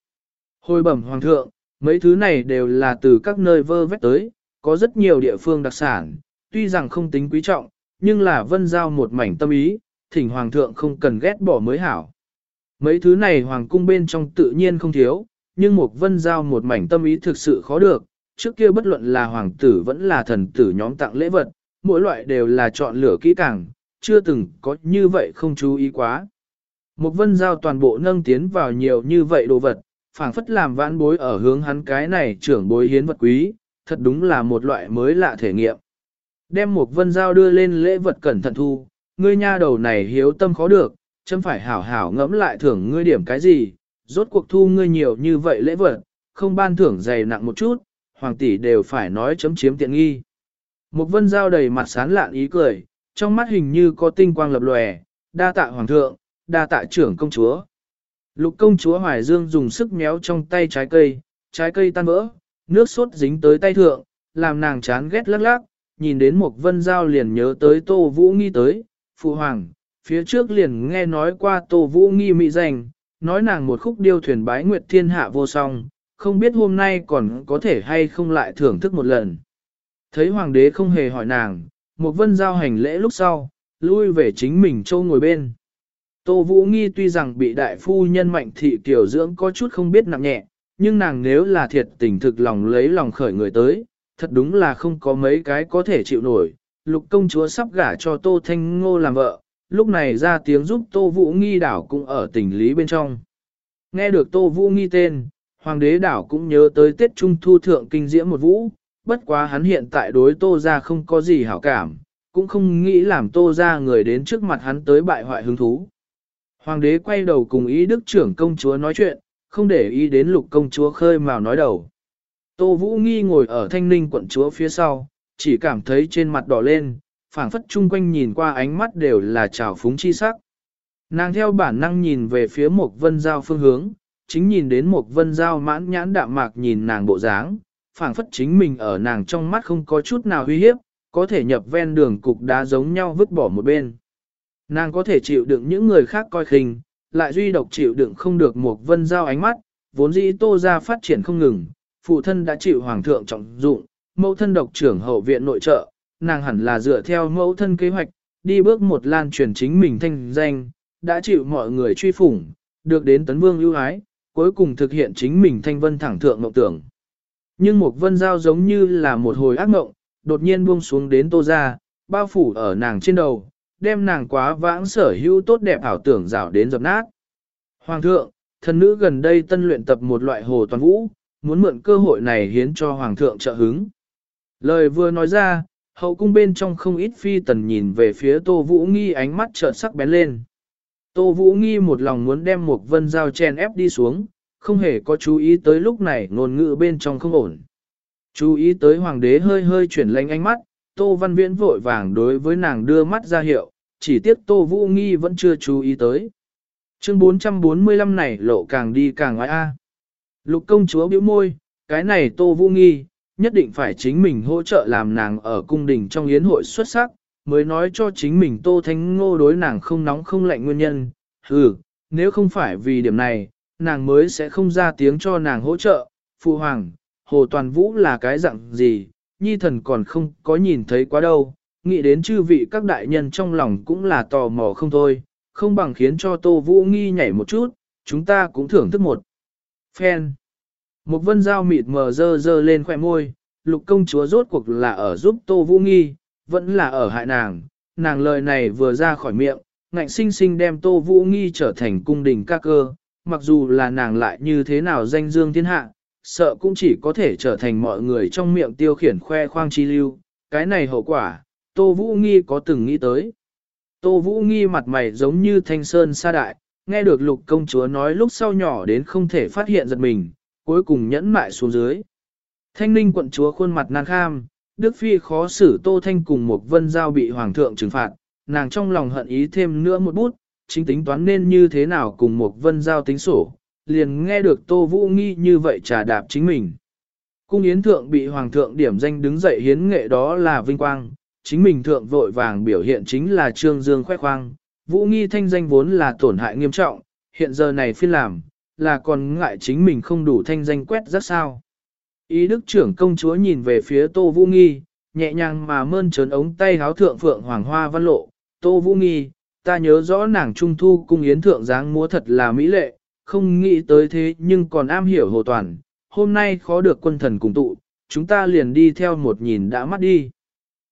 Hồi bẩm hoàng thượng, mấy thứ này đều là từ các nơi vơ vét tới, có rất nhiều địa phương đặc sản, tuy rằng không tính quý trọng, nhưng là vân giao một mảnh tâm ý, thỉnh hoàng thượng không cần ghét bỏ mới hảo. Mấy thứ này hoàng cung bên trong tự nhiên không thiếu, nhưng một vân giao một mảnh tâm ý thực sự khó được, trước kia bất luận là hoàng tử vẫn là thần tử nhóm tặng lễ vật, mỗi loại đều là chọn lựa kỹ càng, chưa từng có như vậy không chú ý quá. Một vân giao toàn bộ nâng tiến vào nhiều như vậy đồ vật, phảng phất làm vãn bối ở hướng hắn cái này trưởng bối hiến vật quý, thật đúng là một loại mới lạ thể nghiệm. Đem một vân giao đưa lên lễ vật cẩn thận thu, ngươi nha đầu này hiếu tâm khó được, chấm phải hảo hảo ngẫm lại thưởng ngươi điểm cái gì, rốt cuộc thu ngươi nhiều như vậy lễ vật, không ban thưởng dày nặng một chút, hoàng tỷ đều phải nói chấm chiếm tiện nghi. Một vân giao đầy mặt sán lạn ý cười, trong mắt hình như có tinh quang lập lòe, đa tạ hoàng thượng, đa tạ trưởng công chúa. Lục công chúa Hoài Dương dùng sức méo trong tay trái cây, trái cây tan vỡ, nước sốt dính tới tay thượng, làm nàng chán ghét lắc lắc, nhìn đến một vân giao liền nhớ tới tô vũ nghi tới, phụ hoàng, phía trước liền nghe nói qua Tô Vũ nghi mỹ danh, nói nàng một khúc điêu thuyền bái nguyệt thiên hạ vô song, không biết hôm nay còn có thể hay không lại thưởng thức một lần. Thấy hoàng đế không hề hỏi nàng, một vân giao hành lễ lúc sau, lui về chính mình châu ngồi bên. Tô Vũ nghi tuy rằng bị đại phu nhân mạnh thị tiểu dưỡng có chút không biết nặng nhẹ, nhưng nàng nếu là thiệt tình thực lòng lấy lòng khởi người tới, thật đúng là không có mấy cái có thể chịu nổi. Lục công chúa sắp gả cho Tô Thanh Ngô làm vợ, lúc này ra tiếng giúp Tô Vũ Nghi đảo cũng ở tình lý bên trong. Nghe được Tô Vũ Nghi tên, Hoàng đế đảo cũng nhớ tới Tết Trung Thu Thượng Kinh Diễm một vũ, bất quá hắn hiện tại đối Tô ra không có gì hảo cảm, cũng không nghĩ làm Tô ra người đến trước mặt hắn tới bại hoại hứng thú. Hoàng đế quay đầu cùng ý đức trưởng công chúa nói chuyện, không để ý đến lục công chúa khơi mào nói đầu. Tô Vũ Nghi ngồi ở thanh ninh quận chúa phía sau, chỉ cảm thấy trên mặt đỏ lên, phảng phất chung quanh nhìn qua ánh mắt đều là trào phúng chi sắc. Nàng theo bản năng nhìn về phía một vân giao phương hướng, chính nhìn đến một vân giao mãn nhãn đạm mạc nhìn nàng bộ dáng, phảng phất chính mình ở nàng trong mắt không có chút nào uy hiếp, có thể nhập ven đường cục đá giống nhau vứt bỏ một bên. Nàng có thể chịu đựng những người khác coi khinh, lại duy độc chịu đựng không được một vân giao ánh mắt, vốn dĩ tô ra phát triển không ngừng, phụ thân đã chịu hoàng thượng trọng dụng, mẫu thân độc trưởng hậu viện nội trợ, nàng hẳn là dựa theo mẫu thân kế hoạch, đi bước một lan truyền chính mình thanh danh, đã chịu mọi người truy phủng, được đến tấn vương ưu ái, cuối cùng thực hiện chính mình thanh vân thẳng thượng mộng tưởng. Nhưng một vân giao giống như là một hồi ác mộng, đột nhiên buông xuống đến tô ra, bao phủ ở nàng trên đầu, đem nàng quá vãng sở hữu tốt đẹp ảo tưởng rào đến dập nát. Hoàng thượng, thần nữ gần đây tân luyện tập một loại hồ toàn vũ, muốn mượn cơ hội này hiến cho hoàng thượng trợ hứng. Lời vừa nói ra, hậu cung bên trong không ít phi tần nhìn về phía Tô Vũ Nghi ánh mắt trợn sắc bén lên. Tô Vũ Nghi một lòng muốn đem một vân dao chen ép đi xuống, không hề có chú ý tới lúc này ngôn ngữ bên trong không ổn. Chú ý tới hoàng đế hơi hơi chuyển lệnh ánh mắt, Tô Văn Viễn vội vàng đối với nàng đưa mắt ra hiệu, chỉ tiếc Tô Vũ Nghi vẫn chưa chú ý tới. Chương 445 này lộ càng đi càng ngoại a. Lục công chúa bĩu môi, cái này Tô Vũ Nghi, nhất định phải chính mình hỗ trợ làm nàng ở cung đình trong yến hội xuất sắc, mới nói cho chính mình Tô thánh Ngô đối nàng không nóng không lạnh nguyên nhân. Ừ, nếu không phải vì điểm này, nàng mới sẽ không ra tiếng cho nàng hỗ trợ. Phụ hoàng, Hồ Toàn Vũ là cái dạng gì, nhi thần còn không có nhìn thấy quá đâu, nghĩ đến chư vị các đại nhân trong lòng cũng là tò mò không thôi, không bằng khiến cho Tô Vũ nghi nhảy một chút, chúng ta cũng thưởng thức một. Phen. Một vân dao mịt mờ dơ dơ lên khỏe môi, lục công chúa rốt cuộc là ở giúp Tô Vũ nghi, vẫn là ở hại nàng. Nàng lời này vừa ra khỏi miệng, ngạnh sinh sinh đem Tô Vũ nghi trở thành cung đình ca cơ, mặc dù là nàng lại như thế nào danh dương thiên hạ, sợ cũng chỉ có thể trở thành mọi người trong miệng tiêu khiển khoe khoang chi lưu. Cái này hậu quả, Tô Vũ Nghi có từng nghĩ tới. Tô Vũ Nghi mặt mày giống như thanh sơn sa đại, nghe được lục công chúa nói lúc sau nhỏ đến không thể phát hiện giật mình, cuối cùng nhẫn mại xuống dưới. Thanh ninh quận chúa khuôn mặt nàng kham, Đức Phi khó xử Tô Thanh cùng một vân giao bị hoàng thượng trừng phạt, nàng trong lòng hận ý thêm nữa một bút, chính tính toán nên như thế nào cùng một vân giao tính sổ, liền nghe được Tô Vũ Nghi như vậy trả đạp chính mình. Cung yến thượng bị hoàng thượng điểm danh đứng dậy hiến nghệ đó là vinh quang, chính mình thượng vội vàng biểu hiện chính là trương dương khoe khoang, Vũ Nghi thanh danh vốn là tổn hại nghiêm trọng, hiện giờ này phiên làm, là còn ngại chính mình không đủ thanh danh quét rất sao. Ý đức trưởng công chúa nhìn về phía Tô Vũ Nghi, nhẹ nhàng mà mơn trớn ống tay háo thượng phượng hoàng hoa văn lộ, Tô Vũ Nghi, ta nhớ rõ nàng trung thu cung yến thượng dáng múa thật là mỹ lệ, không nghĩ tới thế nhưng còn am hiểu hồ toàn, hôm nay khó được quân thần cùng tụ, chúng ta liền đi theo một nhìn đã mắt đi.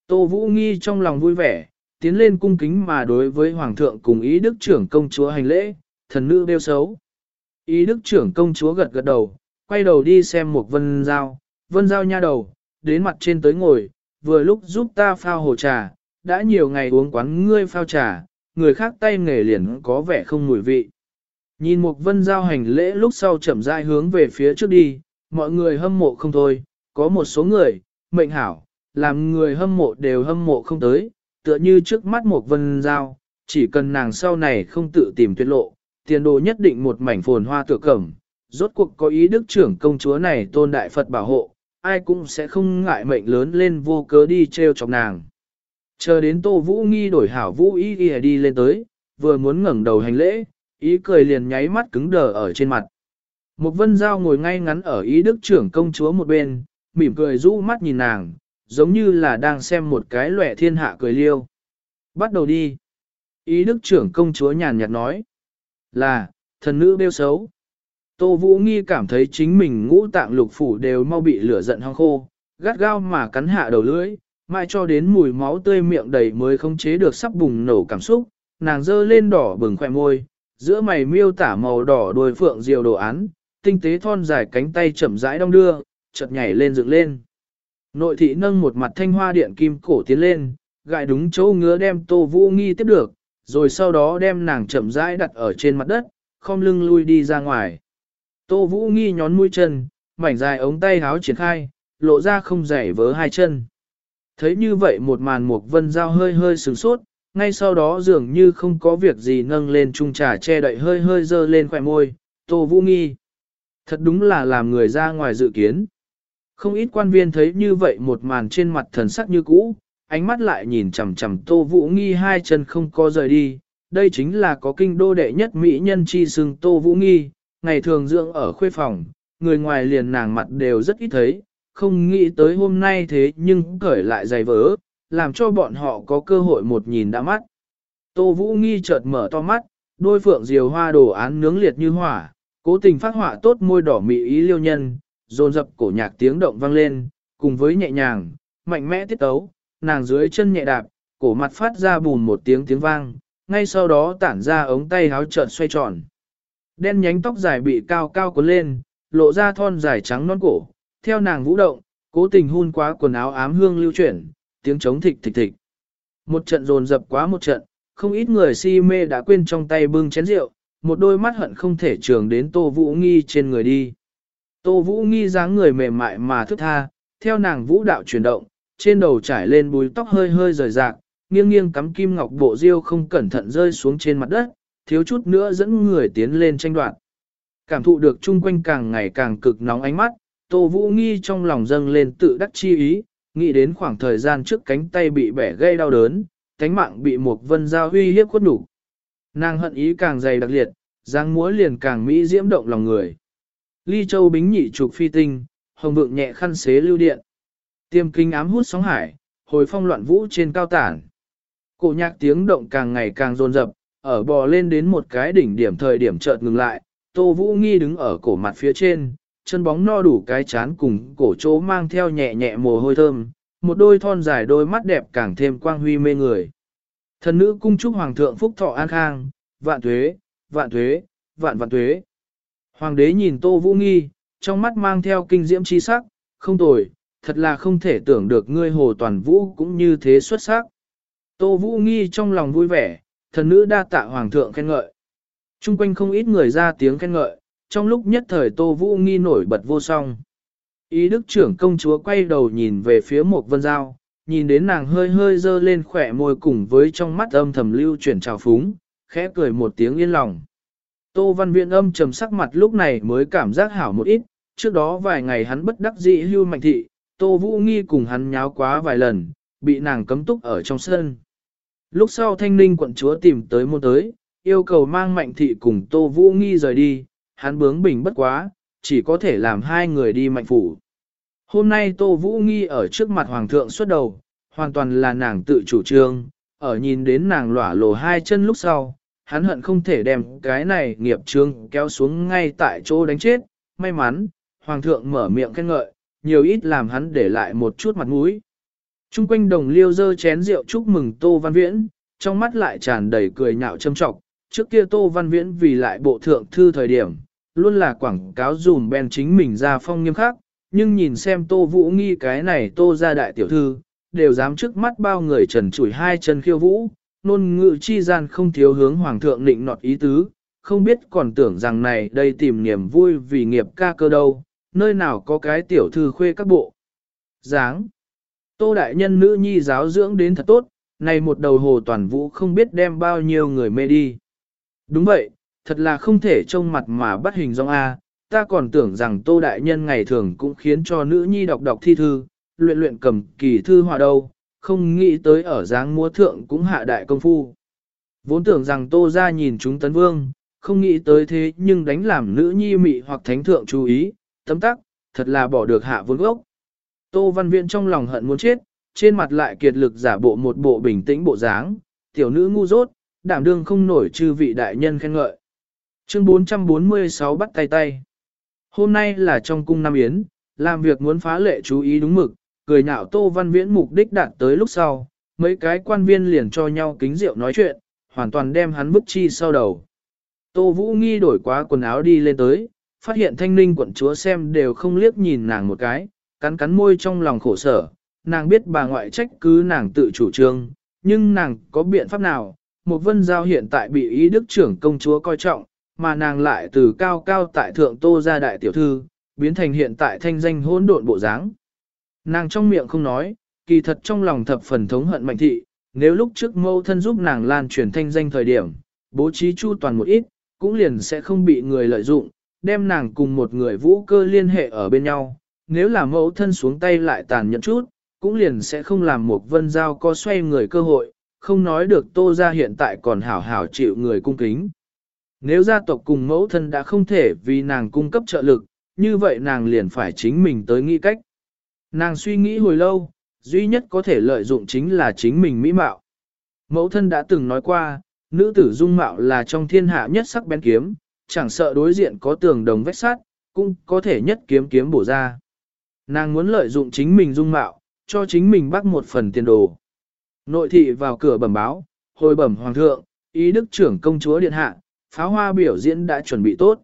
Tô Vũ Nghi trong lòng vui vẻ, tiến lên cung kính mà đối với Hoàng thượng cùng ý đức trưởng công chúa hành lễ, thần nữ đeo xấu. Ý đức trưởng công chúa gật gật đầu, quay đầu đi xem một vân giao, vân giao nha đầu, đến mặt trên tới ngồi, vừa lúc giúp ta phao hồ trà, đã nhiều ngày uống quán ngươi phao trà, người khác tay nghề liền có vẻ không mùi vị. Nhìn một vân giao hành lễ lúc sau chậm rãi hướng về phía trước đi, mọi người hâm mộ không thôi, có một số người, mệnh hảo, làm người hâm mộ đều hâm mộ không tới, tựa như trước mắt một vân giao, chỉ cần nàng sau này không tự tìm tuyệt lộ, tiền đồ nhất định một mảnh phồn hoa tựa cẩm, rốt cuộc có ý đức trưởng công chúa này tôn đại Phật bảo hộ, ai cũng sẽ không ngại mệnh lớn lên vô cớ đi treo chọc nàng. Chờ đến Tô Vũ Nghi đổi hảo Vũ Ý Y đi lên tới, vừa muốn ngẩng đầu hành lễ, ý cười liền nháy mắt cứng đờ ở trên mặt. Một vân giao ngồi ngay ngắn ở ý đức trưởng công chúa một bên, mỉm cười rũ mắt nhìn nàng, giống như là đang xem một cái lệ thiên hạ cười liêu. Bắt đầu đi. Ý đức trưởng công chúa nhàn nhạt nói. Là, thần nữ bêu xấu. Tô Vũ Nghi cảm thấy chính mình ngũ tạng lục phủ đều mau bị lửa giận hong khô, gắt gao mà cắn hạ đầu lưỡi, mãi cho đến mùi máu tươi miệng đầy mới không chế được sắp bùng nổ cảm xúc, nàng dơ lên đỏ bừng khỏe môi, giữa mày miêu tả màu đỏ đôi phượng diều đồ án, tinh tế thon dài cánh tay chậm rãi đong đưa, chợt nhảy lên dựng lên. Nội thị nâng một mặt thanh hoa điện kim cổ tiến lên, gại đúng chỗ ngứa đem Tô Vũ Nghi tiếp được, rồi sau đó đem nàng chậm rãi đặt ở trên mặt đất, khom lưng lui đi ra ngoài. Tô Vũ Nghi nhón mũi chân, mảnh dài ống tay háo triển khai, lộ ra không dày vớ hai chân. Thấy như vậy một màn mục vân dao hơi hơi sửng sốt, ngay sau đó dường như không có việc gì nâng lên chung trà che đậy hơi hơi dơ lên khỏe môi, Tô Vũ Nghi. Thật đúng là làm người ra ngoài dự kiến. Không ít quan viên thấy như vậy một màn trên mặt thần sắc như cũ, ánh mắt lại nhìn chằm chằm Tô Vũ Nghi hai chân không có rời đi. Đây chính là có kinh đô đệ nhất mỹ nhân chi xưng Tô Vũ Nghi, ngày thường dưỡng ở khuê phòng, người ngoài liền nàng mặt đều rất ít thấy, không nghĩ tới hôm nay thế nhưng cởi lại giày vỡ, làm cho bọn họ có cơ hội một nhìn đã mắt. Tô Vũ Nghi chợt mở to mắt, đôi phượng diều hoa đồ án nướng liệt như hỏa, cố tình phát họa tốt môi đỏ mị ý liêu nhân, dồn dập cổ nhạc tiếng động vang lên, cùng với nhẹ nhàng, mạnh mẽ tiết tấu, nàng dưới chân nhẹ đạp, cổ mặt phát ra bùn một tiếng tiếng vang, ngay sau đó tản ra ống tay háo trợn xoay tròn. Đen nhánh tóc dài bị cao cao cuốn lên, lộ ra thon dài trắng non cổ, theo nàng vũ động, cố tình hun quá quần áo ám hương lưu chuyển, tiếng trống thịch thịch thịch. Một trận dồn dập quá một trận, không ít người si mê đã quên trong tay bưng chén rượu, một đôi mắt hận không thể trường đến Tô Vũ Nghi trên người đi. Tô Vũ Nghi dáng người mềm mại mà thức tha, theo nàng vũ đạo chuyển động, trên đầu trải lên bùi tóc hơi hơi rời rạc, nghiêng nghiêng cắm kim ngọc bộ diêu không cẩn thận rơi xuống trên mặt đất, thiếu chút nữa dẫn người tiến lên tranh đoạt. Cảm thụ được chung quanh càng ngày càng cực nóng ánh mắt, Tô Vũ Nghi trong lòng dâng lên tự đắc chi ý, nghĩ đến khoảng thời gian trước cánh tay bị bẻ gây đau đớn, cánh mạng bị một vân giao huy hiếp khuất đủ. Nàng hận ý càng dày đặc liệt, giang múa liền càng mỹ diễm động lòng người. Ly châu bính nhị trục phi tinh, hồng vượng nhẹ khăn xế lưu điện. Tiêm kinh ám hút sóng hải, hồi phong loạn vũ trên cao tản. Cổ nhạc tiếng động càng ngày càng rồn rập, ở bò lên đến một cái đỉnh điểm thời điểm chợt ngừng lại, Tô Vũ Nghi đứng ở cổ mặt phía trên, chân bóng no đủ cái chán cùng cổ chỗ mang theo nhẹ nhẹ mồ hôi thơm, một đôi thon dài đôi mắt đẹp càng thêm quang huy mê người. Thần nữ cung chúc hoàng thượng phúc thọ an khang, vạn tuế, vạn tuế, vạn vạn tuế. Hoàng đế nhìn Tô Vũ Nghi, trong mắt mang theo kinh diễm chi sắc, không tồi, thật là không thể tưởng được ngươi hồ toàn vũ cũng như thế xuất sắc. Tô Vũ Nghi trong lòng vui vẻ, thần nữ đa tạ hoàng thượng khen ngợi. Trung quanh không ít người ra tiếng khen ngợi, trong lúc nhất thời Tô Vũ Nghi nổi bật vô song. Ý đức trưởng công chúa quay đầu nhìn về phía một vân giao, nhìn đến nàng hơi hơi dơ lên khỏe môi cùng với trong mắt âm thầm lưu chuyển trào phúng, khẽ cười một tiếng yên lòng. Tô văn viện âm trầm sắc mặt lúc này mới cảm giác hảo một ít, trước đó vài ngày hắn bất đắc dĩ hưu mạnh thị, Tô Vũ Nghi cùng hắn nháo quá vài lần, bị nàng cấm túc ở trong sân. Lúc sau thanh ninh quận chúa tìm tới môn tới, yêu cầu mang mạnh thị cùng Tô Vũ Nghi rời đi, hắn bướng bỉnh bất quá, chỉ có thể làm hai người đi mạnh phủ. Hôm nay Tô Vũ Nghi ở trước mặt Hoàng thượng xuất đầu, hoàn toàn là nàng tự chủ trương, ở nhìn đến nàng lỏa lồ hai chân lúc sau, hắn hận không thể đem cái này nghiệp trương kéo xuống ngay tại chỗ đánh chết, may mắn, Hoàng thượng mở miệng khen ngợi, nhiều ít làm hắn để lại một chút mặt mũi. Trung quanh đồng liêu dơ chén rượu chúc mừng Tô Văn Viễn, trong mắt lại tràn đầy cười nhạo châm trọng. Trước kia Tô Văn Viễn vì lại bộ thượng thư thời điểm, luôn là quảng cáo dùm bèn chính mình ra phong nghiêm khắc, nhưng nhìn xem Tô Vũ nghi cái này Tô ra đại tiểu thư, đều dám trước mắt bao người trần chủi hai chân khiêu vũ, nôn ngự chi gian không thiếu hướng hoàng thượng định nọt ý tứ, không biết còn tưởng rằng này đây tìm niềm vui vì nghiệp ca cơ đâu, nơi nào có cái tiểu thư khuê các bộ. Giáng. Tô đại nhân nữ nhi giáo dưỡng đến thật tốt, này một đầu hồ toàn vũ không biết đem bao nhiêu người mê đi. Đúng vậy, thật là không thể trông mặt mà bắt hình dong A, ta còn tưởng rằng tô đại nhân ngày thường cũng khiến cho nữ nhi đọc đọc thi thư, luyện luyện cầm kỳ thư hòa đâu, không nghĩ tới ở dáng múa thượng cũng hạ đại công phu. Vốn tưởng rằng tô ra nhìn chúng tấn vương, không nghĩ tới thế nhưng đánh làm nữ nhi mị hoặc thánh thượng chú ý, tấm tắc, thật là bỏ được hạ vốn gốc. Tô Văn Viễn trong lòng hận muốn chết, trên mặt lại kiệt lực giả bộ một bộ bình tĩnh bộ dáng, tiểu nữ ngu dốt, đảm đương không nổi chư vị đại nhân khen ngợi. Chương 446 bắt tay tay. Hôm nay là trong cung Nam Yến, làm việc muốn phá lệ chú ý đúng mực, cười nhạo Tô Văn Viễn mục đích đạt tới lúc sau, mấy cái quan viên liền cho nhau kính rượu nói chuyện, hoàn toàn đem hắn bức chi sau đầu. Tô Vũ nghi đổi quá quần áo đi lên tới, phát hiện thanh ninh quận chúa xem đều không liếc nhìn nàng một cái, cắn cắn môi trong lòng khổ sở, nàng biết bà ngoại trách cứ nàng tự chủ trương, nhưng nàng có biện pháp nào, một vân giao hiện tại bị ý đức trưởng công chúa coi trọng, mà nàng lại từ cao cao tại thượng tô ra đại tiểu thư, biến thành hiện tại thanh danh hỗn độn bộ dáng. Nàng trong miệng không nói, kỳ thật trong lòng thập phần thống hận mạnh thị, nếu lúc trước mâu thân giúp nàng lan truyền thanh danh thời điểm, bố trí chu toàn một ít, cũng liền sẽ không bị người lợi dụng, đem nàng cùng một người vũ cơ liên hệ ở bên nhau, nếu là mẫu thân xuống tay lại tàn nhẫn chút, cũng liền sẽ không làm một vân giao có xoay người cơ hội, không nói được tô ra hiện tại còn hảo hảo chịu người cung kính. Nếu gia tộc cùng mẫu thân đã không thể vì nàng cung cấp trợ lực, như vậy nàng liền phải chính mình tới nghĩ cách. Nàng suy nghĩ hồi lâu, duy nhất có thể lợi dụng chính là chính mình mỹ mạo. Mẫu thân đã từng nói qua, nữ tử dung mạo là trong thiên hạ nhất sắc bén kiếm, chẳng sợ đối diện có tường đồng vách sát, cũng có thể nhất kiếm kiếm bổ ra. Nàng muốn lợi dụng chính mình dung mạo, cho chính mình bắt một phần tiền đồ. Nội thị vào cửa bẩm báo, hồi bẩm hoàng thượng, ý đức trưởng công chúa điện hạ, pháo hoa biểu diễn đã chuẩn bị tốt.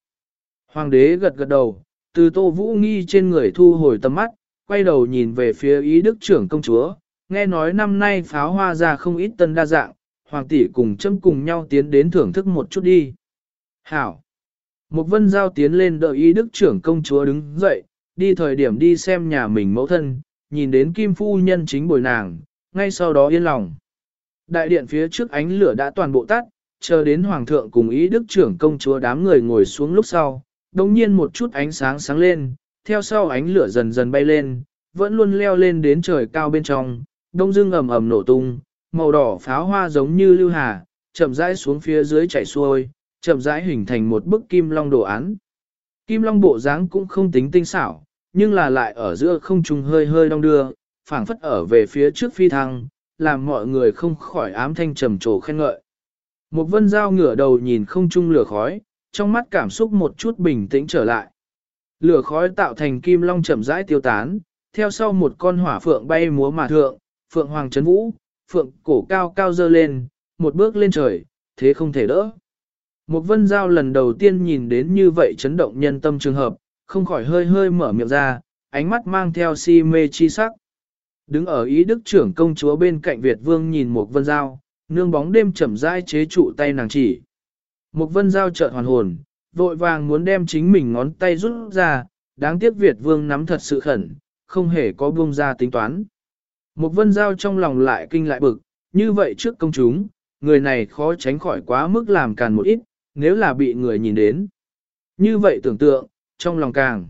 Hoàng đế gật gật đầu, từ tô vũ nghi trên người thu hồi tầm mắt, quay đầu nhìn về phía ý đức trưởng công chúa, nghe nói năm nay pháo hoa ra không ít tân đa dạng, hoàng tỷ cùng châm cùng nhau tiến đến thưởng thức một chút đi. Hảo! Một vân giao tiến lên đợi ý đức trưởng công chúa đứng dậy, đi thời điểm đi xem nhà mình mẫu thân, nhìn đến kim phu nhân chính bồi nàng, ngay sau đó yên lòng. Đại điện phía trước ánh lửa đã toàn bộ tắt, chờ đến hoàng thượng cùng ý đức trưởng công chúa đám người ngồi xuống lúc sau, đồng nhiên một chút ánh sáng sáng lên, theo sau ánh lửa dần dần bay lên, vẫn luôn leo lên đến trời cao bên trong, đông dương ầm ầm nổ tung, màu đỏ pháo hoa giống như lưu hà, chậm rãi xuống phía dưới chảy xuôi, chậm rãi hình thành một bức kim long đồ án. Kim long bộ dáng cũng không tính tinh xảo, nhưng là lại ở giữa không trung hơi hơi đong đưa, phảng phất ở về phía trước phi thăng, làm mọi người không khỏi ám thanh trầm trồ khen ngợi. Một vân dao ngửa đầu nhìn không trung lửa khói, trong mắt cảm xúc một chút bình tĩnh trở lại. Lửa khói tạo thành kim long chậm rãi tiêu tán, theo sau một con hỏa phượng bay múa mà thượng, phượng hoàng chấn vũ, phượng cổ cao cao dơ lên, một bước lên trời, thế không thể đỡ. Một vân giao lần đầu tiên nhìn đến như vậy chấn động nhân tâm trường hợp, không khỏi hơi hơi mở miệng ra, ánh mắt mang theo si mê chi sắc. Đứng ở ý đức trưởng công chúa bên cạnh Việt vương nhìn một vân giao, nương bóng đêm chậm rãi chế trụ tay nàng chỉ. Một vân giao chợt hoàn hồn, vội vàng muốn đem chính mình ngón tay rút ra, đáng tiếc Việt vương nắm thật sự khẩn, không hề có buông ra tính toán. Một vân giao trong lòng lại kinh lại bực, như vậy trước công chúng, người này khó tránh khỏi quá mức làm càn một ít, nếu là bị người nhìn đến. Như vậy tưởng tượng, trong lòng càng